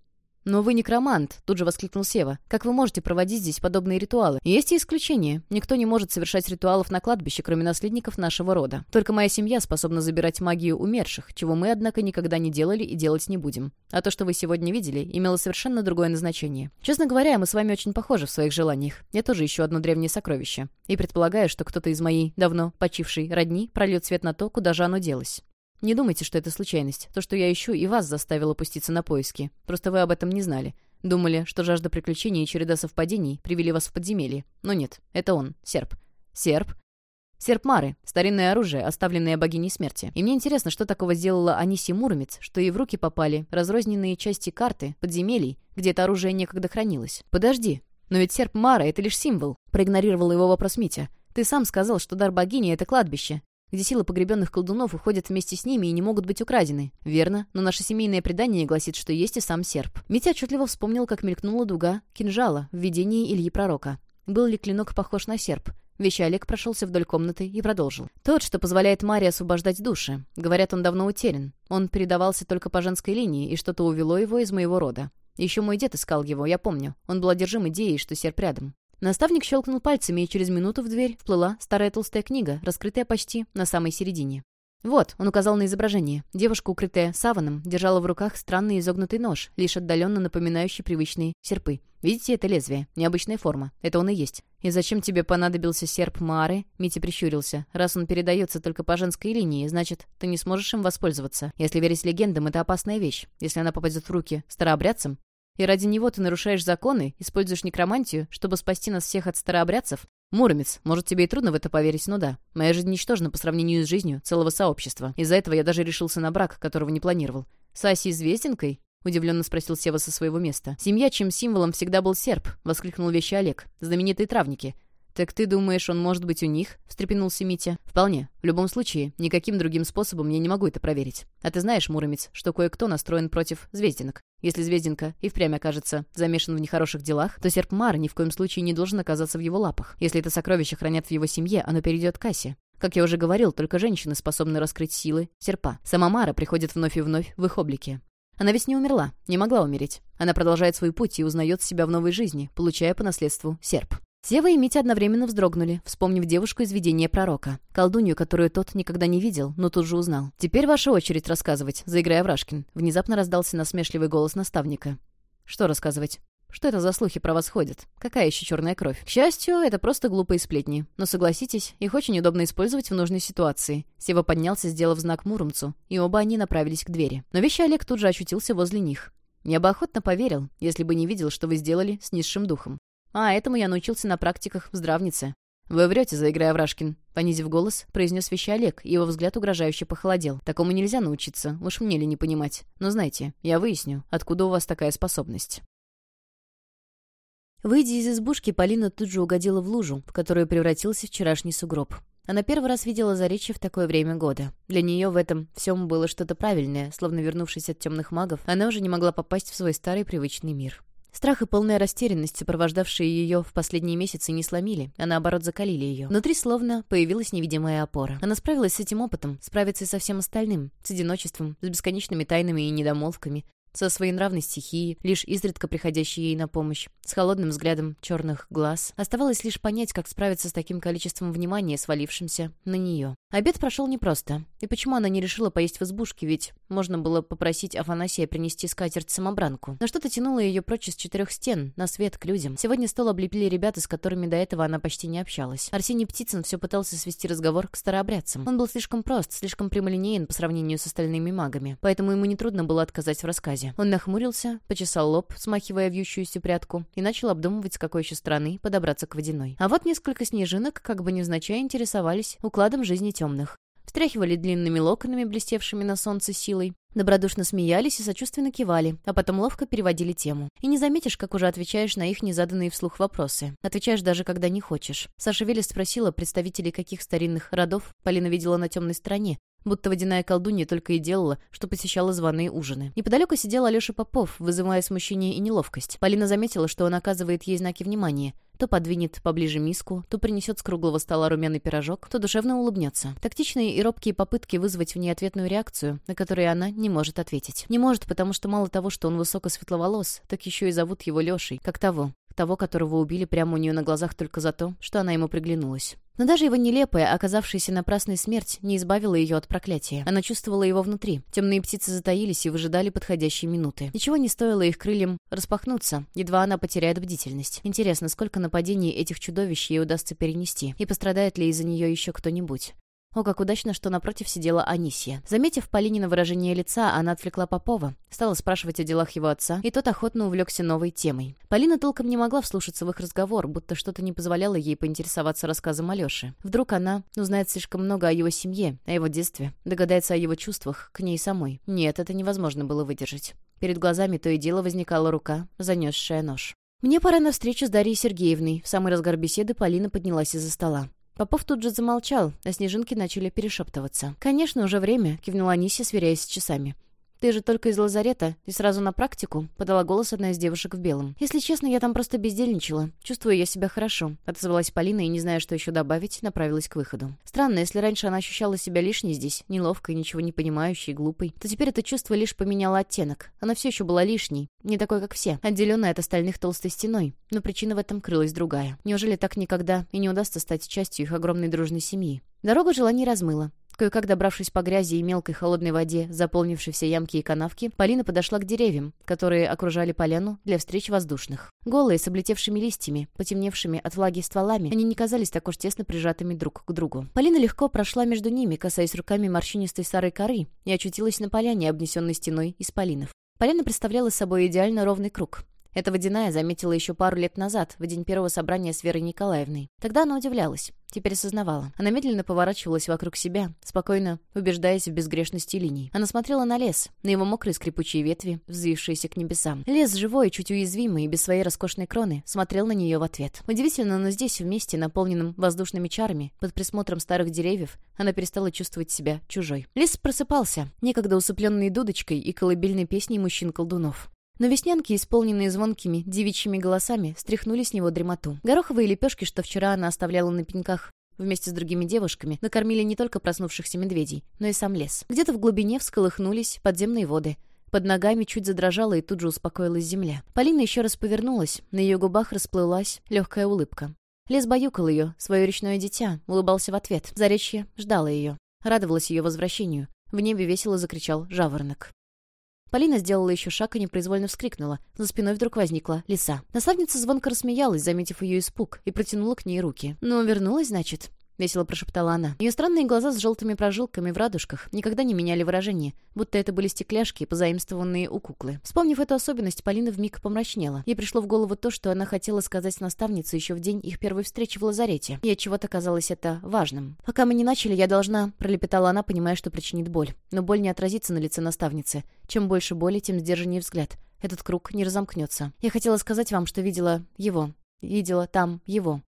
«Но вы некромант», — тут же воскликнул Сева. «Как вы можете проводить здесь подобные ритуалы? Есть и исключения. Никто не может совершать ритуалов на кладбище, кроме наследников нашего рода. Только моя семья способна забирать магию умерших, чего мы, однако, никогда не делали и делать не будем. А то, что вы сегодня видели, имело совершенно другое назначение. Честно говоря, мы с вами очень похожи в своих желаниях. Я тоже ищу одно древнее сокровище. И предполагаю, что кто-то из моей давно почившей родни прольет свет на то, куда же оно делось. Не думайте, что это случайность. То, что я ищу, и вас заставило опуститься на поиски. Просто вы об этом не знали. Думали, что жажда приключений и череда совпадений привели вас в подземелье. Но нет, это он, серп. Серп? Серп Мары, старинное оружие, оставленное богиней смерти. И мне интересно, что такого сделала Аниси Муромец, что ей в руки попали разрозненные части карты, подземелий, где это оружие некогда хранилось. Подожди, но ведь серп Мара — это лишь символ. Проигнорировал его вопрос Митя. Ты сам сказал, что дар богини — это кладбище где силы погребенных колдунов уходят вместе с ними и не могут быть украдены. Верно, но наше семейное предание гласит, что есть и сам серп. Митя отчетливо вспомнил, как мелькнула дуга кинжала в видении Ильи Пророка. Был ли клинок похож на серп? Вещи Олег прошелся вдоль комнаты и продолжил. «Тот, что позволяет Маре освобождать души. Говорят, он давно утерян. Он передавался только по женской линии, и что-то увело его из моего рода. Еще мой дед искал его, я помню. Он был одержим идеей, что серп рядом. Наставник щелкнул пальцами, и через минуту в дверь вплыла старая толстая книга, раскрытая почти на самой середине. «Вот», — он указал на изображение. Девушка, укрытая саваном, держала в руках странный изогнутый нож, лишь отдаленно напоминающий привычные серпы. «Видите это лезвие? Необычная форма. Это он и есть». «И зачем тебе понадобился серп Мары?» Митя прищурился. «Раз он передается только по женской линии, значит, ты не сможешь им воспользоваться. Если верить легендам, это опасная вещь. Если она попадет в руки старообрядцам, и ради него ты нарушаешь законы, используешь некромантию, чтобы спасти нас всех от старообрядцев? Муромец, может, тебе и трудно в это поверить, но да. Моя жизнь ничтожна по сравнению с жизнью целого сообщества. Из-за этого я даже решился на брак, которого не планировал. С Асей Звездинкой? Удивленно спросил Сева со своего места. «Семья, чем символом всегда был серп», — воскликнул вещи Олег. «Знаменитые травники. «Так ты думаешь, он может быть у них?» — встрепенулся Митя. «Вполне. В любом случае, никаким другим способом я не могу это проверить. А ты знаешь, Муромец, что кое-кто настроен против Звездинок. Если Звездинка и впрямь окажется замешан в нехороших делах, то серп Мар ни в коем случае не должен оказаться в его лапах. Если это сокровище хранят в его семье, оно перейдет к Кассе. Как я уже говорил, только женщины способны раскрыть силы серпа. Сама Мара приходит вновь и вновь в их облике. Она ведь не умерла, не могла умереть. Она продолжает свой путь и узнает себя в новой жизни, получая по наследству серп. Сева и Митя одновременно вздрогнули, вспомнив девушку из видения пророка. Колдунью, которую тот никогда не видел, но тут же узнал. «Теперь ваша очередь рассказывать», — заиграя Врашкин. Внезапно раздался насмешливый голос наставника. «Что рассказывать?» Что это за слухи про вас ходят? Какая еще черная кровь? К счастью, это просто глупые сплетни. Но согласитесь, их очень удобно использовать в нужной ситуации. Сева поднялся, сделав знак Муромцу, и оба они направились к двери. Но вещи Олег тут же очутился возле них. Я бы охотно поверил, если бы не видел, что вы сделали с низшим духом. А этому я научился на практиках в здравнице. «Вы врете, заиграя Врашкин», — понизив голос, произнес вещи Олег, и его взгляд угрожающе похолодел. «Такому нельзя научиться, уж мне ли не понимать. Но знаете, я выясню, откуда у вас такая способность». Выйдя из избушки, Полина тут же угодила в лужу, в которую превратился вчерашний сугроб. Она первый раз видела Заречье в такое время года. Для нее в этом всем было что-то правильное, словно вернувшись от темных магов, она уже не могла попасть в свой старый привычный мир. Страх и полная растерянность, сопровождавшие ее в последние месяцы, не сломили, а наоборот закалили ее. Внутри словно появилась невидимая опора. Она справилась с этим опытом, справится и со всем остальным, с одиночеством, с бесконечными тайнами и недомолвками. Со своей нравной стихией, лишь изредка приходящей ей на помощь, с холодным взглядом черных глаз. Оставалось лишь понять, как справиться с таким количеством внимания, свалившимся на нее. Обед прошел непросто. И почему она не решила поесть в избушке, ведь можно было попросить Афанасия принести скатерть-самобранку. Но что-то тянуло ее прочь из четырех стен, на свет, к людям. Сегодня стол облепили ребята, с которыми до этого она почти не общалась. Арсений Птицын все пытался свести разговор к старообрядцам. Он был слишком прост, слишком прямолинеен по сравнению с остальными магами, поэтому ему нетрудно было отказать в рассказе. Он нахмурился, почесал лоб, смахивая вьющуюся прядку, и начал обдумывать, с какой еще стороны подобраться к водяной. А вот несколько снежинок, как бы невзначай, интересовались укладом жизни темных. Встряхивали длинными локонами, блестевшими на солнце силой, Добродушно смеялись и сочувственно кивали, а потом ловко переводили тему. И не заметишь, как уже отвечаешь на их незаданные вслух вопросы. Отвечаешь даже, когда не хочешь. Саша Велес спросила представителей каких старинных родов Полина видела на темной стороне, будто водяная колдунья только и делала, что посещала званые ужины. Неподалеку сидел Алеша Попов, вызывая смущение и неловкость. Полина заметила, что он оказывает ей знаки внимания. То подвинет поближе миску, то принесет с круглого стола румяный пирожок, то душевно улыбнется. Тактичные и робкие попытки вызвать в ней ответную реакцию, на которые она не может ответить. Не может, потому что мало того, что он высоко-светловолос, так еще и зовут его Лешей, как того, того, которого убили прямо у нее на глазах только за то, что она ему приглянулась. Но даже его нелепая, оказавшаяся напрасной смерть, не избавила ее от проклятия. Она чувствовала его внутри. Темные птицы затаились и выжидали подходящие минуты. Ничего не стоило их крыльям распахнуться, едва она потеряет бдительность. Интересно, сколько нападений этих чудовищ ей удастся перенести, и пострадает ли из-за нее еще кто-нибудь. О, как удачно, что напротив сидела Анисия. Заметив Полинина выражение лица, она отвлекла Попова, стала спрашивать о делах его отца, и тот охотно увлекся новой темой. Полина толком не могла вслушаться в их разговор, будто что-то не позволяло ей поинтересоваться рассказом Алёши. Вдруг она узнает слишком много о его семье, о его детстве, догадается о его чувствах к ней самой. Нет, это невозможно было выдержать. Перед глазами то и дело возникала рука, занесшая нож. «Мне пора на встречу с Дарьей Сергеевной». В самый разгар беседы Полина поднялась из-за стола. Попов тут же замолчал, а снежинки начали перешептываться. «Конечно, уже время», — кивнула Анисия, сверяясь с часами. «Ты же только из лазарета и сразу на практику?» — подала голос одна из девушек в белом. «Если честно, я там просто бездельничала. Чувствую я себя хорошо», — отозвалась Полина и, не зная, что еще добавить, направилась к выходу. Странно, если раньше она ощущала себя лишней здесь, неловкой, ничего не понимающей, глупой, то теперь это чувство лишь поменяло оттенок. Она все еще была лишней, не такой, как все, отделенная от остальных толстой стеной. Но причина в этом крылась другая. Неужели так никогда и не удастся стать частью их огромной дружной семьи? Дорога желаний размыла. Кое-как добравшись по грязи и мелкой холодной воде, заполнившей все ямки и канавки, Полина подошла к деревьям, которые окружали поляну для встреч воздушных. Голые, с облетевшими листьями, потемневшими от влаги стволами, они не казались так уж тесно прижатыми друг к другу. Полина легко прошла между ними, касаясь руками морщинистой старой коры, и очутилась на поляне, обнесенной стеной из полинов. Поляна представляла собой идеально ровный круг. Эта водяная заметила еще пару лет назад, в день первого собрания с Верой Николаевной. Тогда она удивлялась. Теперь осознавала. Она медленно поворачивалась вокруг себя, спокойно убеждаясь в безгрешности линий. Она смотрела на лес, на его мокрые скрипучие ветви, взвившиеся к небесам. Лес живой, чуть уязвимый и без своей роскошной кроны, смотрел на нее в ответ. Удивительно, но здесь, вместе, наполненном воздушными чарами, под присмотром старых деревьев, она перестала чувствовать себя чужой. Лес просыпался, некогда усыпленный дудочкой и колыбельной песней мужчин-колдунов. Но веснянки, исполненные звонкими, девичьими голосами, стряхнули с него дремоту. Гороховые лепешки, что вчера она оставляла на пеньках вместе с другими девушками, накормили не только проснувшихся медведей, но и сам лес. Где-то в глубине всколыхнулись подземные воды. Под ногами чуть задрожала и тут же успокоилась земля. Полина еще раз повернулась, на ее губах расплылась легкая улыбка. Лес баюкал ее, свое речное дитя, улыбался в ответ. Заречье ждало ее, радовалась ее возвращению. В небе весело закричал жаворонок. Полина сделала еще шаг и непроизвольно вскрикнула. За спиной вдруг возникла лиса. Наставница звонко рассмеялась, заметив ее испуг, и протянула к ней руки. «Ну, вернулась, значит?» — весело прошептала она. Ее странные глаза с желтыми прожилками в радужках никогда не меняли выражение, будто это были стекляшки, позаимствованные у куклы. Вспомнив эту особенность, Полина вмиг помрачнела. Ей пришло в голову то, что она хотела сказать наставнице еще в день их первой встречи в лазарете. И отчего-то казалось это важным. «Пока мы не начали, я должна...» — пролепетала она, понимая, что причинит боль. Но боль не отразится на лице наставницы. Чем больше боли, тем сдержаннее взгляд. Этот круг не разомкнется. Я хотела сказать вам, что видела его. Видела там его.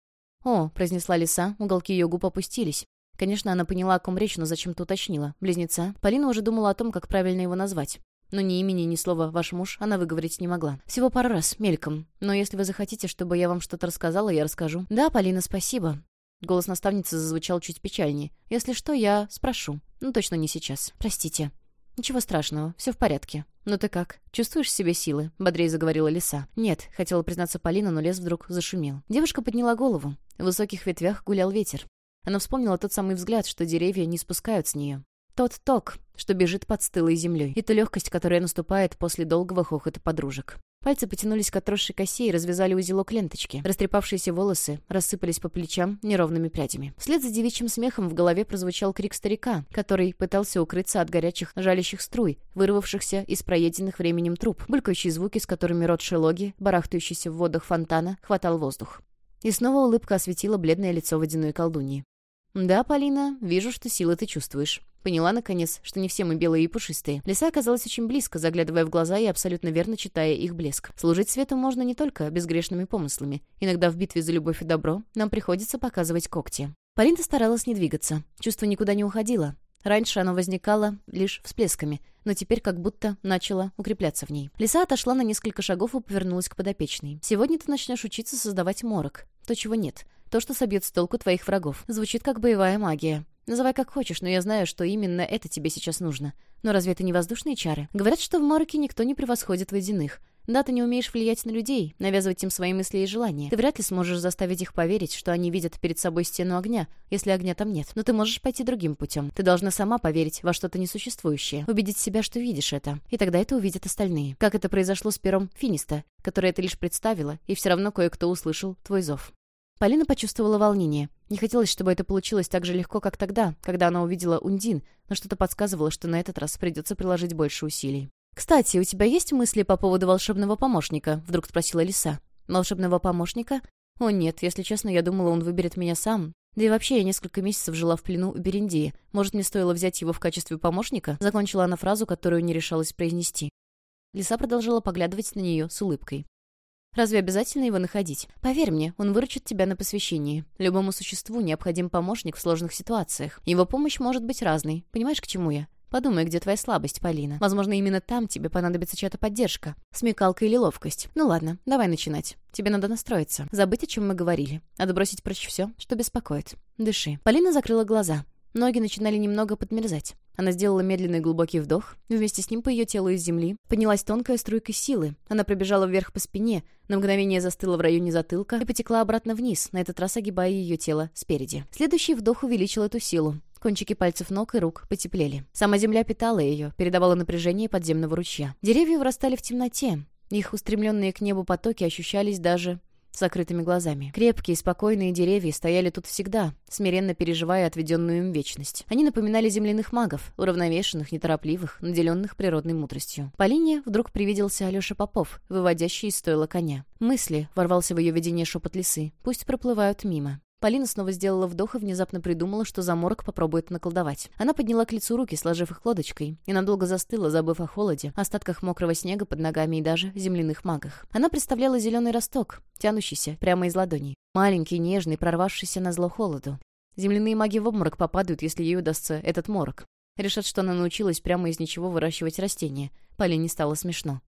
«О», — произнесла лиса, уголки ее губ опустились. Конечно, она поняла, о ком речь, но зачем-то уточнила. Близнеца. Полина уже думала о том, как правильно его назвать. Но ни имени, ни слова «ваш муж» она выговорить не могла. Всего пару раз, мельком. Но если вы захотите, чтобы я вам что-то рассказала, я расскажу. «Да, Полина, спасибо». Голос наставницы зазвучал чуть печальнее. «Если что, я спрошу. Ну, точно не сейчас. Простите». «Ничего страшного, все в порядке». «Ну ты как? Чувствуешь себе силы?» — бодрее заговорила лиса. «Нет», — хотела признаться Полина, но лес вдруг зашумел. Девушка подняла голову. В высоких ветвях гулял ветер. Она вспомнила тот самый взгляд, что деревья не спускают с нее. Тот ток, что бежит под стылой землей, и ту легкость, которая наступает после долгого хохота подружек. Пальцы потянулись к отросшей косе и развязали узелок ленточки. Растрепавшиеся волосы рассыпались по плечам неровными прядями. Вслед за девичьим смехом в голове прозвучал крик старика, который пытался укрыться от горячих жалящих струй, вырвавшихся из проеденных временем труб, булькающие звуки, с которыми рот шелоги, барахтающийся в водах фонтана, хватал воздух. И снова улыбка осветила бледное лицо водяной колдуньи. «Да, Полина, вижу, что силы ты чувствуешь». Поняла, наконец, что не все мы белые и пушистые. Лиса оказалась очень близко, заглядывая в глаза и абсолютно верно читая их блеск. Служить свету можно не только безгрешными помыслами. Иногда в битве за любовь и добро нам приходится показывать когти. Полина старалась не двигаться. Чувство никуда не уходило. Раньше оно возникало лишь всплесками, но теперь как будто начало укрепляться в ней. Лиса отошла на несколько шагов и повернулась к подопечной. «Сегодня ты начнешь учиться создавать морок. То, чего нет. То, что собьет с толку твоих врагов. Звучит как боевая магия. Называй как хочешь, но я знаю, что именно это тебе сейчас нужно. Но разве это не воздушные чары? Говорят, что в Мороке никто не превосходит водяных. Да, ты не умеешь влиять на людей, навязывать им свои мысли и желания. Ты вряд ли сможешь заставить их поверить, что они видят перед собой стену огня, если огня там нет. Но ты можешь пойти другим путем. Ты должна сама поверить во что-то несуществующее, убедить себя, что видишь это. И тогда это увидят остальные. Как это произошло с пером Финиста, которое ты лишь представила, и все равно кое-кто услышал твой зов. Полина почувствовала волнение. Не хотелось, чтобы это получилось так же легко, как тогда, когда она увидела Ундин, но что-то подсказывало, что на этот раз придется приложить больше усилий. «Кстати, у тебя есть мысли по поводу волшебного помощника?» — вдруг спросила Лиса. «Волшебного помощника? О нет, если честно, я думала, он выберет меня сам. Да и вообще, я несколько месяцев жила в плену у Бериндии. Может, мне стоило взять его в качестве помощника?» Закончила она фразу, которую не решалась произнести. Лиса продолжала поглядывать на нее с улыбкой. Разве обязательно его находить? Поверь мне, он выручит тебя на посвящении. Любому существу необходим помощник в сложных ситуациях. Его помощь может быть разной. Понимаешь, к чему я? Подумай, где твоя слабость, Полина. Возможно, именно там тебе понадобится чья-то поддержка. Смекалка или ловкость. Ну ладно, давай начинать. Тебе надо настроиться. Забыть, о чем мы говорили. Отбросить прочь все, что беспокоит. Дыши. Полина закрыла глаза. Ноги начинали немного подмерзать. Она сделала медленный глубокий вдох, вместе с ним по ее телу из земли поднялась тонкая струйка силы. Она пробежала вверх по спине, на мгновение застыла в районе затылка и потекла обратно вниз, на этот раз огибая ее тело спереди. Следующий вдох увеличил эту силу. Кончики пальцев ног и рук потеплели. Сама земля питала ее, передавала напряжение подземного ручья. Деревья вырастали в темноте. Их устремленные к небу потоки ощущались даже с закрытыми глазами. Крепкие, спокойные деревья стояли тут всегда, смиренно переживая отведенную им вечность. Они напоминали земляных магов, уравновешенных, неторопливых, наделенных природной мудростью. Полине вдруг привиделся Алеша Попов, выводящий из стойла коня. Мысли, ворвался в ее видение шепот лисы, пусть проплывают мимо. Полина снова сделала вдох и внезапно придумала, что заморок попробует наколдовать. Она подняла к лицу руки, сложив их лодочкой, и надолго застыла, забыв о холоде, остатках мокрого снега под ногами и даже земляных магах. Она представляла зеленый росток, тянущийся прямо из ладоней. Маленький, нежный, прорвавшийся на зло холоду. Земляные маги в обморок попадают, если ей удастся этот морок. Решат, что она научилась прямо из ничего выращивать растения. Полине стало смешно.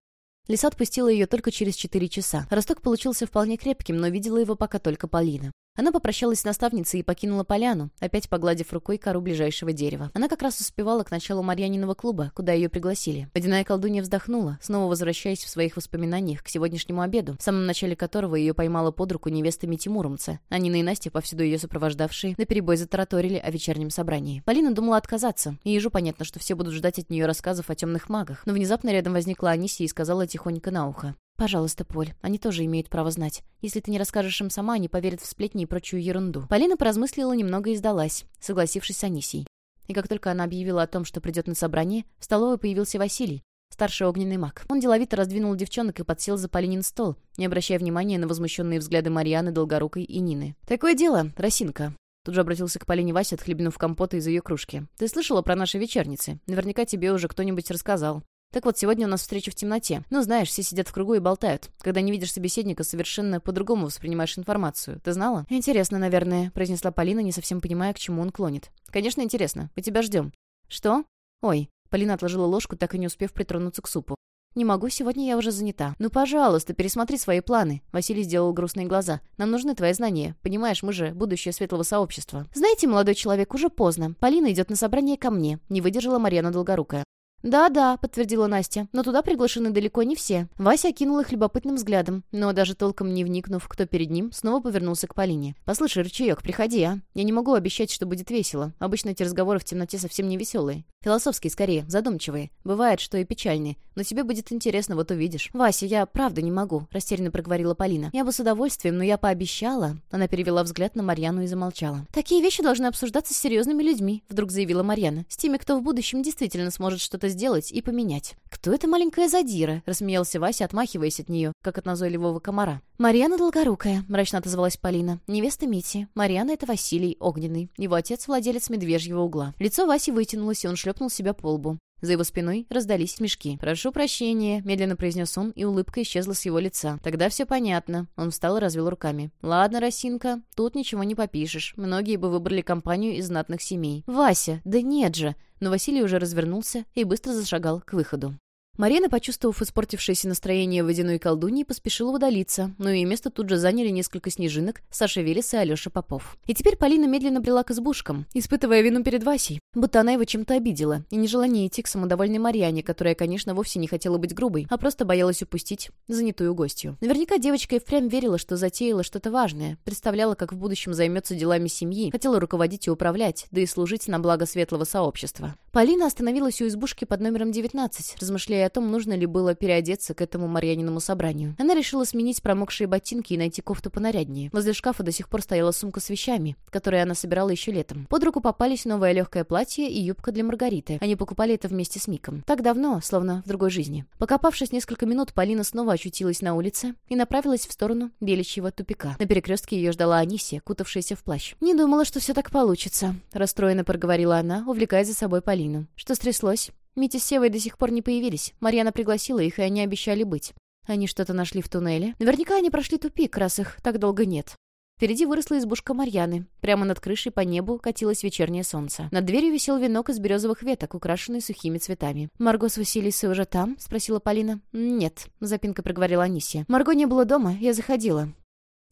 Лиса отпустила ее только через четыре часа. Росток получился вполне крепким, но видела его пока только Полина. Она попрощалась с наставницей и покинула поляну, опять погладив рукой кору ближайшего дерева. Она как раз успевала к началу Марьяниного клуба, куда ее пригласили. Водяная колдунья вздохнула, снова возвращаясь в своих воспоминаниях к сегодняшнему обеду, в самом начале которого ее поймала под руку невеста Мити Муромца. А Нина и Настя, повсюду ее сопровождавшие, наперебой затараторили о вечернем собрании. Полина думала отказаться, и ежу понятно, что все будут ждать от нее рассказов о темных магах. Но внезапно рядом возникла Анисия и сказала тихонько на ухо. «Пожалуйста, Поль, они тоже имеют право знать. Если ты не расскажешь им сама, они поверят в сплетни и прочую ерунду». Полина поразмыслила немного и сдалась, согласившись с Анисией. И как только она объявила о том, что придет на собрание, в столовой появился Василий, старший огненный маг. Он деловито раздвинул девчонок и подсел за Полинин стол, не обращая внимания на возмущенные взгляды Марианы, Долгорукой и Нины. «Такое дело, Росинка». Тут же обратился к Полине Вася, отхлебнув компота из ее кружки. «Ты слышала про наши вечерницы? Наверняка тебе уже кто-нибудь рассказал. Так вот, сегодня у нас встреча в темноте. Ну, знаешь, все сидят в кругу и болтают. Когда не видишь собеседника, совершенно по-другому воспринимаешь информацию. Ты знала? Интересно, наверное, произнесла Полина, не совсем понимая, к чему он клонит. Конечно, интересно. Мы тебя ждем. Что? Ой. Полина отложила ложку, так и не успев притронуться к супу. «Не могу, сегодня я уже занята». «Ну, пожалуйста, пересмотри свои планы». Василий сделал грустные глаза. «Нам нужны твои знания. Понимаешь, мы же будущее светлого сообщества». «Знаете, молодой человек, уже поздно. Полина идет на собрание ко мне», — не выдержала Марьяна Долгорукая. «Да-да», — подтвердила Настя, «но туда приглашены далеко не все». Вася окинул их любопытным взглядом, но даже толком не вникнув, кто перед ним, снова повернулся к Полине. «Послушай, ручеек, приходи, а? Я не могу обещать, что будет весело. Обычно эти разговоры в темноте совсем не веселые. Философские, скорее, задумчивые. Бывает, что и печальные. Но тебе будет интересно, вот увидишь». «Вася, я правда не могу», — растерянно проговорила Полина. «Я бы с удовольствием, но я пообещала». Она перевела взгляд на Марьяну и замолчала. «Такие вещи должны обсуждаться с серьезными людьми», — вдруг заявила Марьяна. «С теми, кто в будущем действительно сможет что-то сделать и поменять. «Кто эта маленькая задира?» — рассмеялся Вася, отмахиваясь от нее, как от назойливого комара. «Марьяна Долгорукая», — мрачно отозвалась Полина. «Невеста Мити. Марьяна — это Василий, огненный. Его отец — владелец медвежьего угла». Лицо Васи вытянулось, и он шлепнул себя по лбу. За его спиной раздались смешки. «Прошу прощения», — медленно произнес он, и улыбка исчезла с его лица. «Тогда все понятно». Он встал и развел руками. «Ладно, Росинка, тут ничего не попишешь. Многие бы выбрали компанию из знатных семей». «Вася, да нет же!» Но Василий уже развернулся и быстро зашагал к выходу. Марина, почувствовав испортившееся настроение водяной колдуньи, поспешила удалиться, но ее место тут же заняли несколько снежинок, Саша Велес и Алеша Попов. И теперь Полина медленно брела к избушкам, испытывая вину перед Васей, будто она его чем-то обидела, и не желание идти к самодовольной Марьяне, которая, конечно, вовсе не хотела быть грубой, а просто боялась упустить занятую гостью. Наверняка девочка и впрямь верила, что затеяла что-то важное, представляла, как в будущем займется делами семьи, хотела руководить и управлять, да и служить на благо светлого сообщества. Полина остановилась у избушки под номером 19, размышляя о том, нужно ли было переодеться к этому Марьяниному собранию. Она решила сменить промокшие ботинки и найти кофту понаряднее. Возле шкафа до сих пор стояла сумка с вещами, которые она собирала еще летом. Под руку попались новое легкое платье и юбка для Маргариты. Они покупали это вместе с Миком. Так давно, словно в другой жизни. Покопавшись несколько минут, Полина снова очутилась на улице и направилась в сторону беличьего тупика. На перекрестке ее ждала Анисия, кутавшаяся в плащ. «Не думала, что все так получится», — расстроенно проговорила она, увлекая за собой Полину. «Что стряслось?» Митя с Севой до сих пор не появились. Марьяна пригласила их, и они обещали быть. Они что-то нашли в туннеле. Наверняка они прошли тупик, раз их так долго нет. Впереди выросла избушка Марьяны. Прямо над крышей по небу катилось вечернее солнце. Над дверью висел венок из березовых веток, украшенный сухими цветами. «Марго с Василисой уже там?» — спросила Полина. «Нет», — запинка проговорила Анисия. «Марго не было дома, я заходила.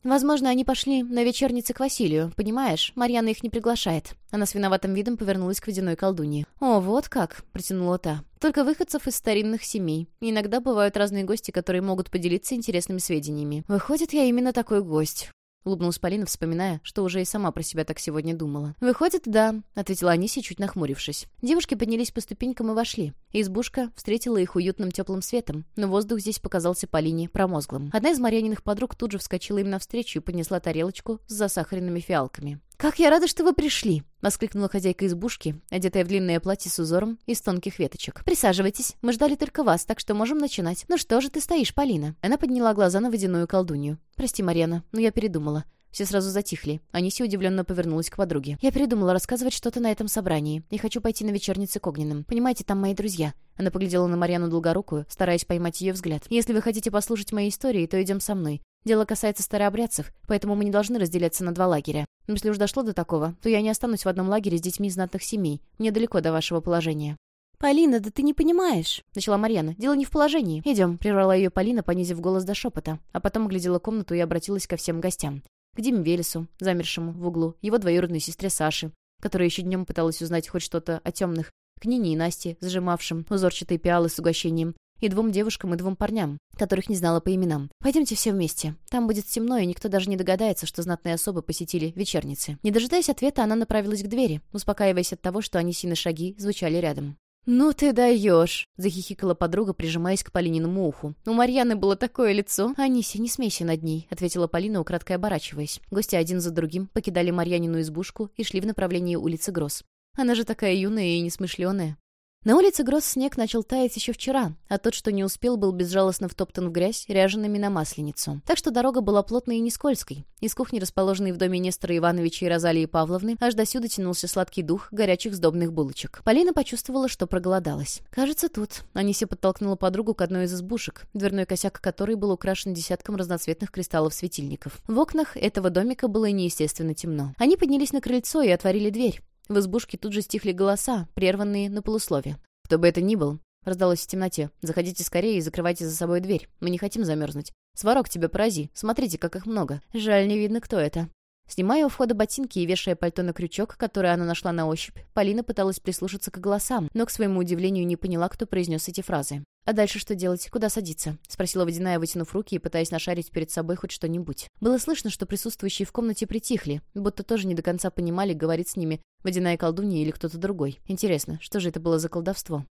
Возможно, они пошли на вечерницы к Василию. Понимаешь, Марьяна их не приглашает. Она с виноватым видом повернулась к водяной колдунье. «О, вот как!» — протянула та. «Только выходцев из старинных семей. иногда бывают разные гости, которые могут поделиться интересными сведениями. Выходит, я именно такой гость. — улыбнулась Полина, вспоминая, что уже и сама про себя так сегодня думала. «Выходит, да», — ответила Анисия, чуть нахмурившись. Девушки поднялись по ступенькам и вошли. Избушка встретила их уютным теплым светом, но воздух здесь показался Полине промозглым. Одна из Марьяниных подруг тут же вскочила им навстречу и поднесла тарелочку с засахаренными фиалками. «Как я рада, что вы пришли!» — воскликнула хозяйка избушки, одетая в длинное платье с узором из тонких веточек. «Присаживайтесь. Мы ждали только вас, так что можем начинать. Ну что же ты стоишь, Полина?» Она подняла глаза на водяную колдунью. «Прости, Марьяна, но я передумала. Все сразу затихли. Аниси удивленно повернулась к подруге. «Я передумала рассказывать что-то на этом собрании. И хочу пойти на вечерницы к огненным. Понимаете, там мои друзья». Она поглядела на Марьяну Долгорукую, стараясь поймать ее взгляд. «Если вы хотите послушать мои истории, то идем со мной. Дело касается старообрядцев, поэтому мы не должны разделяться на два лагеря. Но если уж дошло до такого, то я не останусь в одном лагере с детьми знатных семей. Мне далеко до вашего положения». «Полина, да ты не понимаешь!» — начала Марьяна. «Дело не в положении. Идем», — прервала ее Полина, понизив голос до шепота, а потом оглядела комнату и обратилась ко всем гостям к Диме Велесу, замершему в углу, его двоюродной сестре Саше, которая еще днем пыталась узнать хоть что-то о темных, к Нине и Насте, зажимавшим узорчатые пиалы с угощением, и двум девушкам и двум парням, которых не знала по именам. «Пойдемте все вместе. Там будет темно, и никто даже не догадается, что знатные особы посетили вечерницы». Не дожидаясь ответа, она направилась к двери, успокаиваясь от того, что они сильно шаги звучали рядом. «Ну ты даешь!» — захихикала подруга, прижимаясь к Полининому уху. «У Марьяны было такое лицо!» «Аниси, не смейся над ней!» — ответила Полина, украдкой оборачиваясь. Гости один за другим покидали Марьянину избушку и шли в направлении улицы Гроз. «Она же такая юная и несмышленая!» На улице гроз снег начал таять еще вчера, а тот, что не успел, был безжалостно втоптан в грязь, ряженными на масленицу. Так что дорога была плотной и не скользкой. Из кухни, расположенной в доме Нестора Ивановича и Розалии Павловны, аж до сюда тянулся сладкий дух горячих сдобных булочек. Полина почувствовала, что проголодалась. «Кажется, тут». Аниси подтолкнула подругу к одной из избушек, дверной косяк которой был украшен десятком разноцветных кристаллов-светильников. В окнах этого домика было неестественно темно. Они поднялись на крыльцо и отворили дверь. В избушке тут же стихли голоса, прерванные на полуслове. «Кто бы это ни был», — раздалось в темноте, — «заходите скорее и закрывайте за собой дверь. Мы не хотим замерзнуть. Сварог тебя порази. Смотрите, как их много. Жаль, не видно, кто это». Снимая у входа ботинки и вешая пальто на крючок, который она нашла на ощупь, Полина пыталась прислушаться к голосам, но, к своему удивлению, не поняла, кто произнес эти фразы. «А дальше что делать? Куда садиться?» — спросила Водяная, вытянув руки и пытаясь нашарить перед собой хоть что-нибудь. Было слышно, что присутствующие в комнате притихли, будто тоже не до конца понимали, говорит с ними Водяная колдунья или кто-то другой. Интересно, что же это было за колдовство?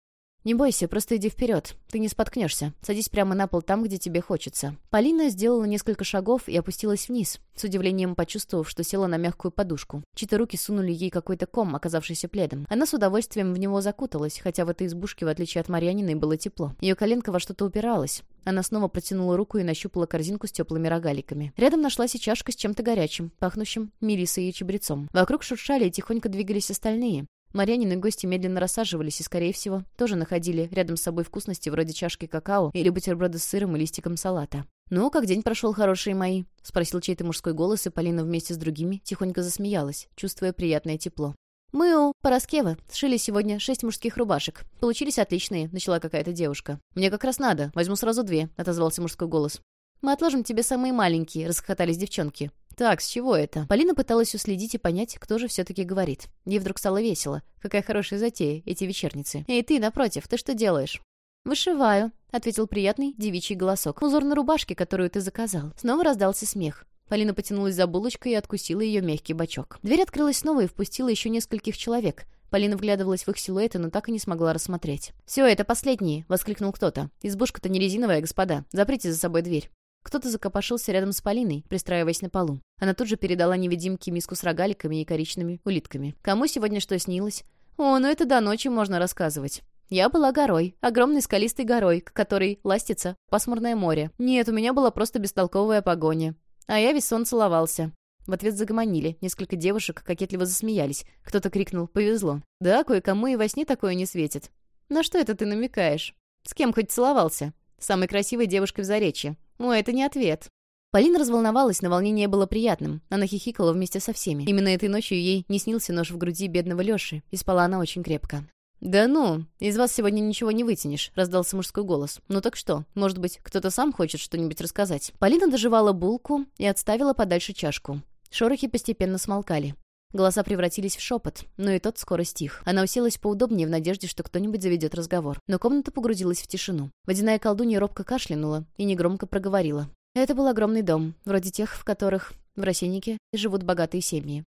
«Не бойся, просто иди вперед. Ты не споткнешься. Садись прямо на пол там, где тебе хочется». Полина сделала несколько шагов и опустилась вниз, с удивлением почувствовав, что села на мягкую подушку. Чьи-то руки сунули ей какой-то ком, оказавшийся пледом. Она с удовольствием в него закуталась, хотя в этой избушке, в отличие от Марьяниной, было тепло. Ее коленка во что-то упиралась. Она снова протянула руку и нащупала корзинку с теплыми рогаликами. Рядом нашлась и чашка с чем-то горячим, пахнущим мирисой и чабрецом. Вокруг шуршали и тихонько двигались остальные. Марьянины гости медленно рассаживались и, скорее всего, тоже находили рядом с собой вкусности вроде чашки какао или бутерброда с сыром и листиком салата. «Ну, как день прошел, хорошие мои?» — спросил чей-то мужской голос, и Полина вместе с другими тихонько засмеялась, чувствуя приятное тепло. «Мы у Пороскева сшили сегодня шесть мужских рубашек. Получились отличные», — начала какая-то девушка. «Мне как раз надо. Возьму сразу две», — отозвался мужской голос. «Мы отложим тебе самые маленькие», — расхохотались девчонки. «Так, с чего это?» Полина пыталась уследить и понять, кто же все-таки говорит. Ей вдруг стало весело. Какая хорошая затея, эти вечерницы. «Эй, ты, напротив, ты что делаешь?» «Вышиваю», — ответил приятный девичий голосок. «Узор на рубашке, которую ты заказал». Снова раздался смех. Полина потянулась за булочкой и откусила ее мягкий бочок. Дверь открылась снова и впустила еще нескольких человек. Полина вглядывалась в их силуэты, но так и не смогла рассмотреть. «Все, это последние!» — воскликнул кто-то. «Избушка-то не резиновая, господа. Заприте за собой дверь». Кто-то закопошился рядом с Полиной, пристраиваясь на полу. Она тут же передала невидимке миску с рогаликами и коричными улитками. «Кому сегодня что снилось?» «О, ну это до ночи можно рассказывать». Я была горой, огромной скалистой горой, к которой ластится пасмурное море. Нет, у меня была просто бестолковая погоня. А я весь сон целовался. В ответ загомонили. Несколько девушек кокетливо засмеялись. Кто-то крикнул «Повезло». Да, кое-кому и во сне такое не светит. На что это ты намекаешь? С кем хоть целовался? Самой красивой девушкой в Заречье. О, это не ответ. Полина разволновалась, но волнение было приятным. Она хихикала вместе со всеми. Именно этой ночью ей не снился нож в груди бедного Лёши, и спала она очень крепко. «Да ну, из вас сегодня ничего не вытянешь», — раздался мужской голос. «Ну так что, может быть, кто-то сам хочет что-нибудь рассказать?» Полина доживала булку и отставила подальше чашку. Шорохи постепенно смолкали. Голоса превратились в шепот, но и тот скоро стих. Она уселась поудобнее в надежде, что кто-нибудь заведет разговор. Но комната погрузилась в тишину. Водяная колдунья робко кашлянула и негромко проговорила. Это был огромный дом, вроде тех, в которых в Росеннике живут богатые семьи.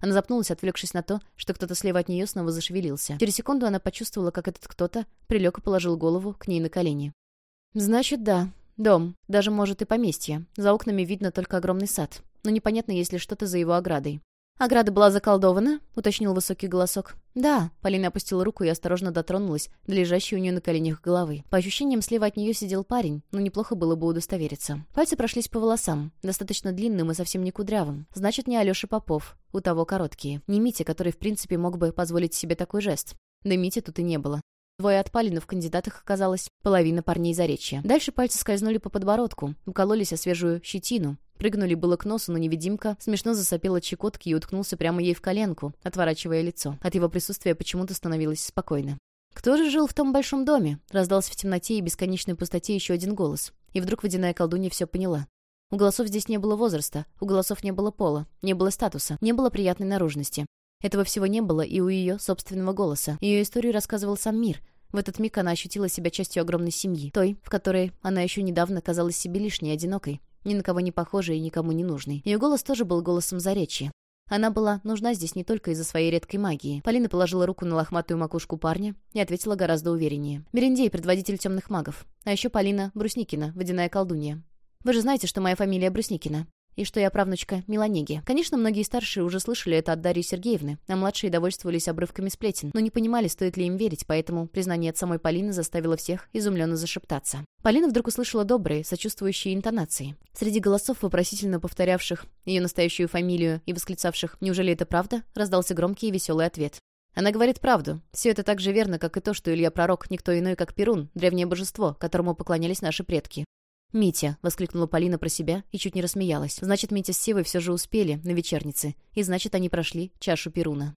Она запнулась, отвлекшись на то, что кто-то слева от нее снова зашевелился. Через секунду она почувствовала, как этот кто-то прилег и положил голову к ней на колени. «Значит, да. Дом. Даже, может, и поместье. За окнами видно только огромный сад. Но непонятно, есть ли что-то за его оградой. «Ограда была заколдована?» — уточнил высокий голосок. «Да». Полина опустила руку и осторожно дотронулась до лежащей у нее на коленях головы. По ощущениям, слева от нее сидел парень, но неплохо было бы удостовериться. Пальцы прошлись по волосам, достаточно длинным и совсем не кудрявым. Значит, не Алёша Попов. У того короткие. Не Митя, который, в принципе, мог бы позволить себе такой жест. Да Мити тут и не было. Двое отпали, но в кандидатах оказалось половина парней заречья. Дальше пальцы скользнули по подбородку, укололись о свежую щетину. Прыгнули было к носу, но невидимка смешно засопела чекотки и уткнулся прямо ей в коленку, отворачивая лицо. От его присутствия почему-то становилось спокойно. «Кто же жил в том большом доме?» Раздался в темноте и бесконечной пустоте еще один голос. И вдруг водяная колдунья все поняла. У голосов здесь не было возраста, у голосов не было пола, не было статуса, не было приятной наружности. Этого всего не было и у ее собственного голоса. Ее историю рассказывал сам мир. В этот миг она ощутила себя частью огромной семьи, той, в которой она еще недавно казалась себе лишней, одинокой, ни на кого не похожей и никому не нужной. Ее голос тоже был голосом заречья. Она была нужна здесь не только из-за своей редкой магии. Полина положила руку на лохматую макушку парня и ответила гораздо увереннее. «Берендей, предводитель темных магов. А еще Полина Брусникина, водяная колдунья. Вы же знаете, что моя фамилия Брусникина и что я правнучка Меланеги. Конечно, многие старшие уже слышали это от Дарьи Сергеевны, а младшие довольствовались обрывками сплетен, но не понимали, стоит ли им верить, поэтому признание от самой Полины заставило всех изумленно зашептаться. Полина вдруг услышала добрые, сочувствующие интонации. Среди голосов, вопросительно повторявших ее настоящую фамилию и восклицавших «Неужели это правда?», раздался громкий и веселый ответ. Она говорит правду. Все это так же верно, как и то, что Илья Пророк никто иной, как Перун, древнее божество, которому поклонялись наши предки. «Митя!» — воскликнула Полина про себя и чуть не рассмеялась. «Значит, Митя с Севой все же успели на вечернице, и значит, они прошли чашу Перуна».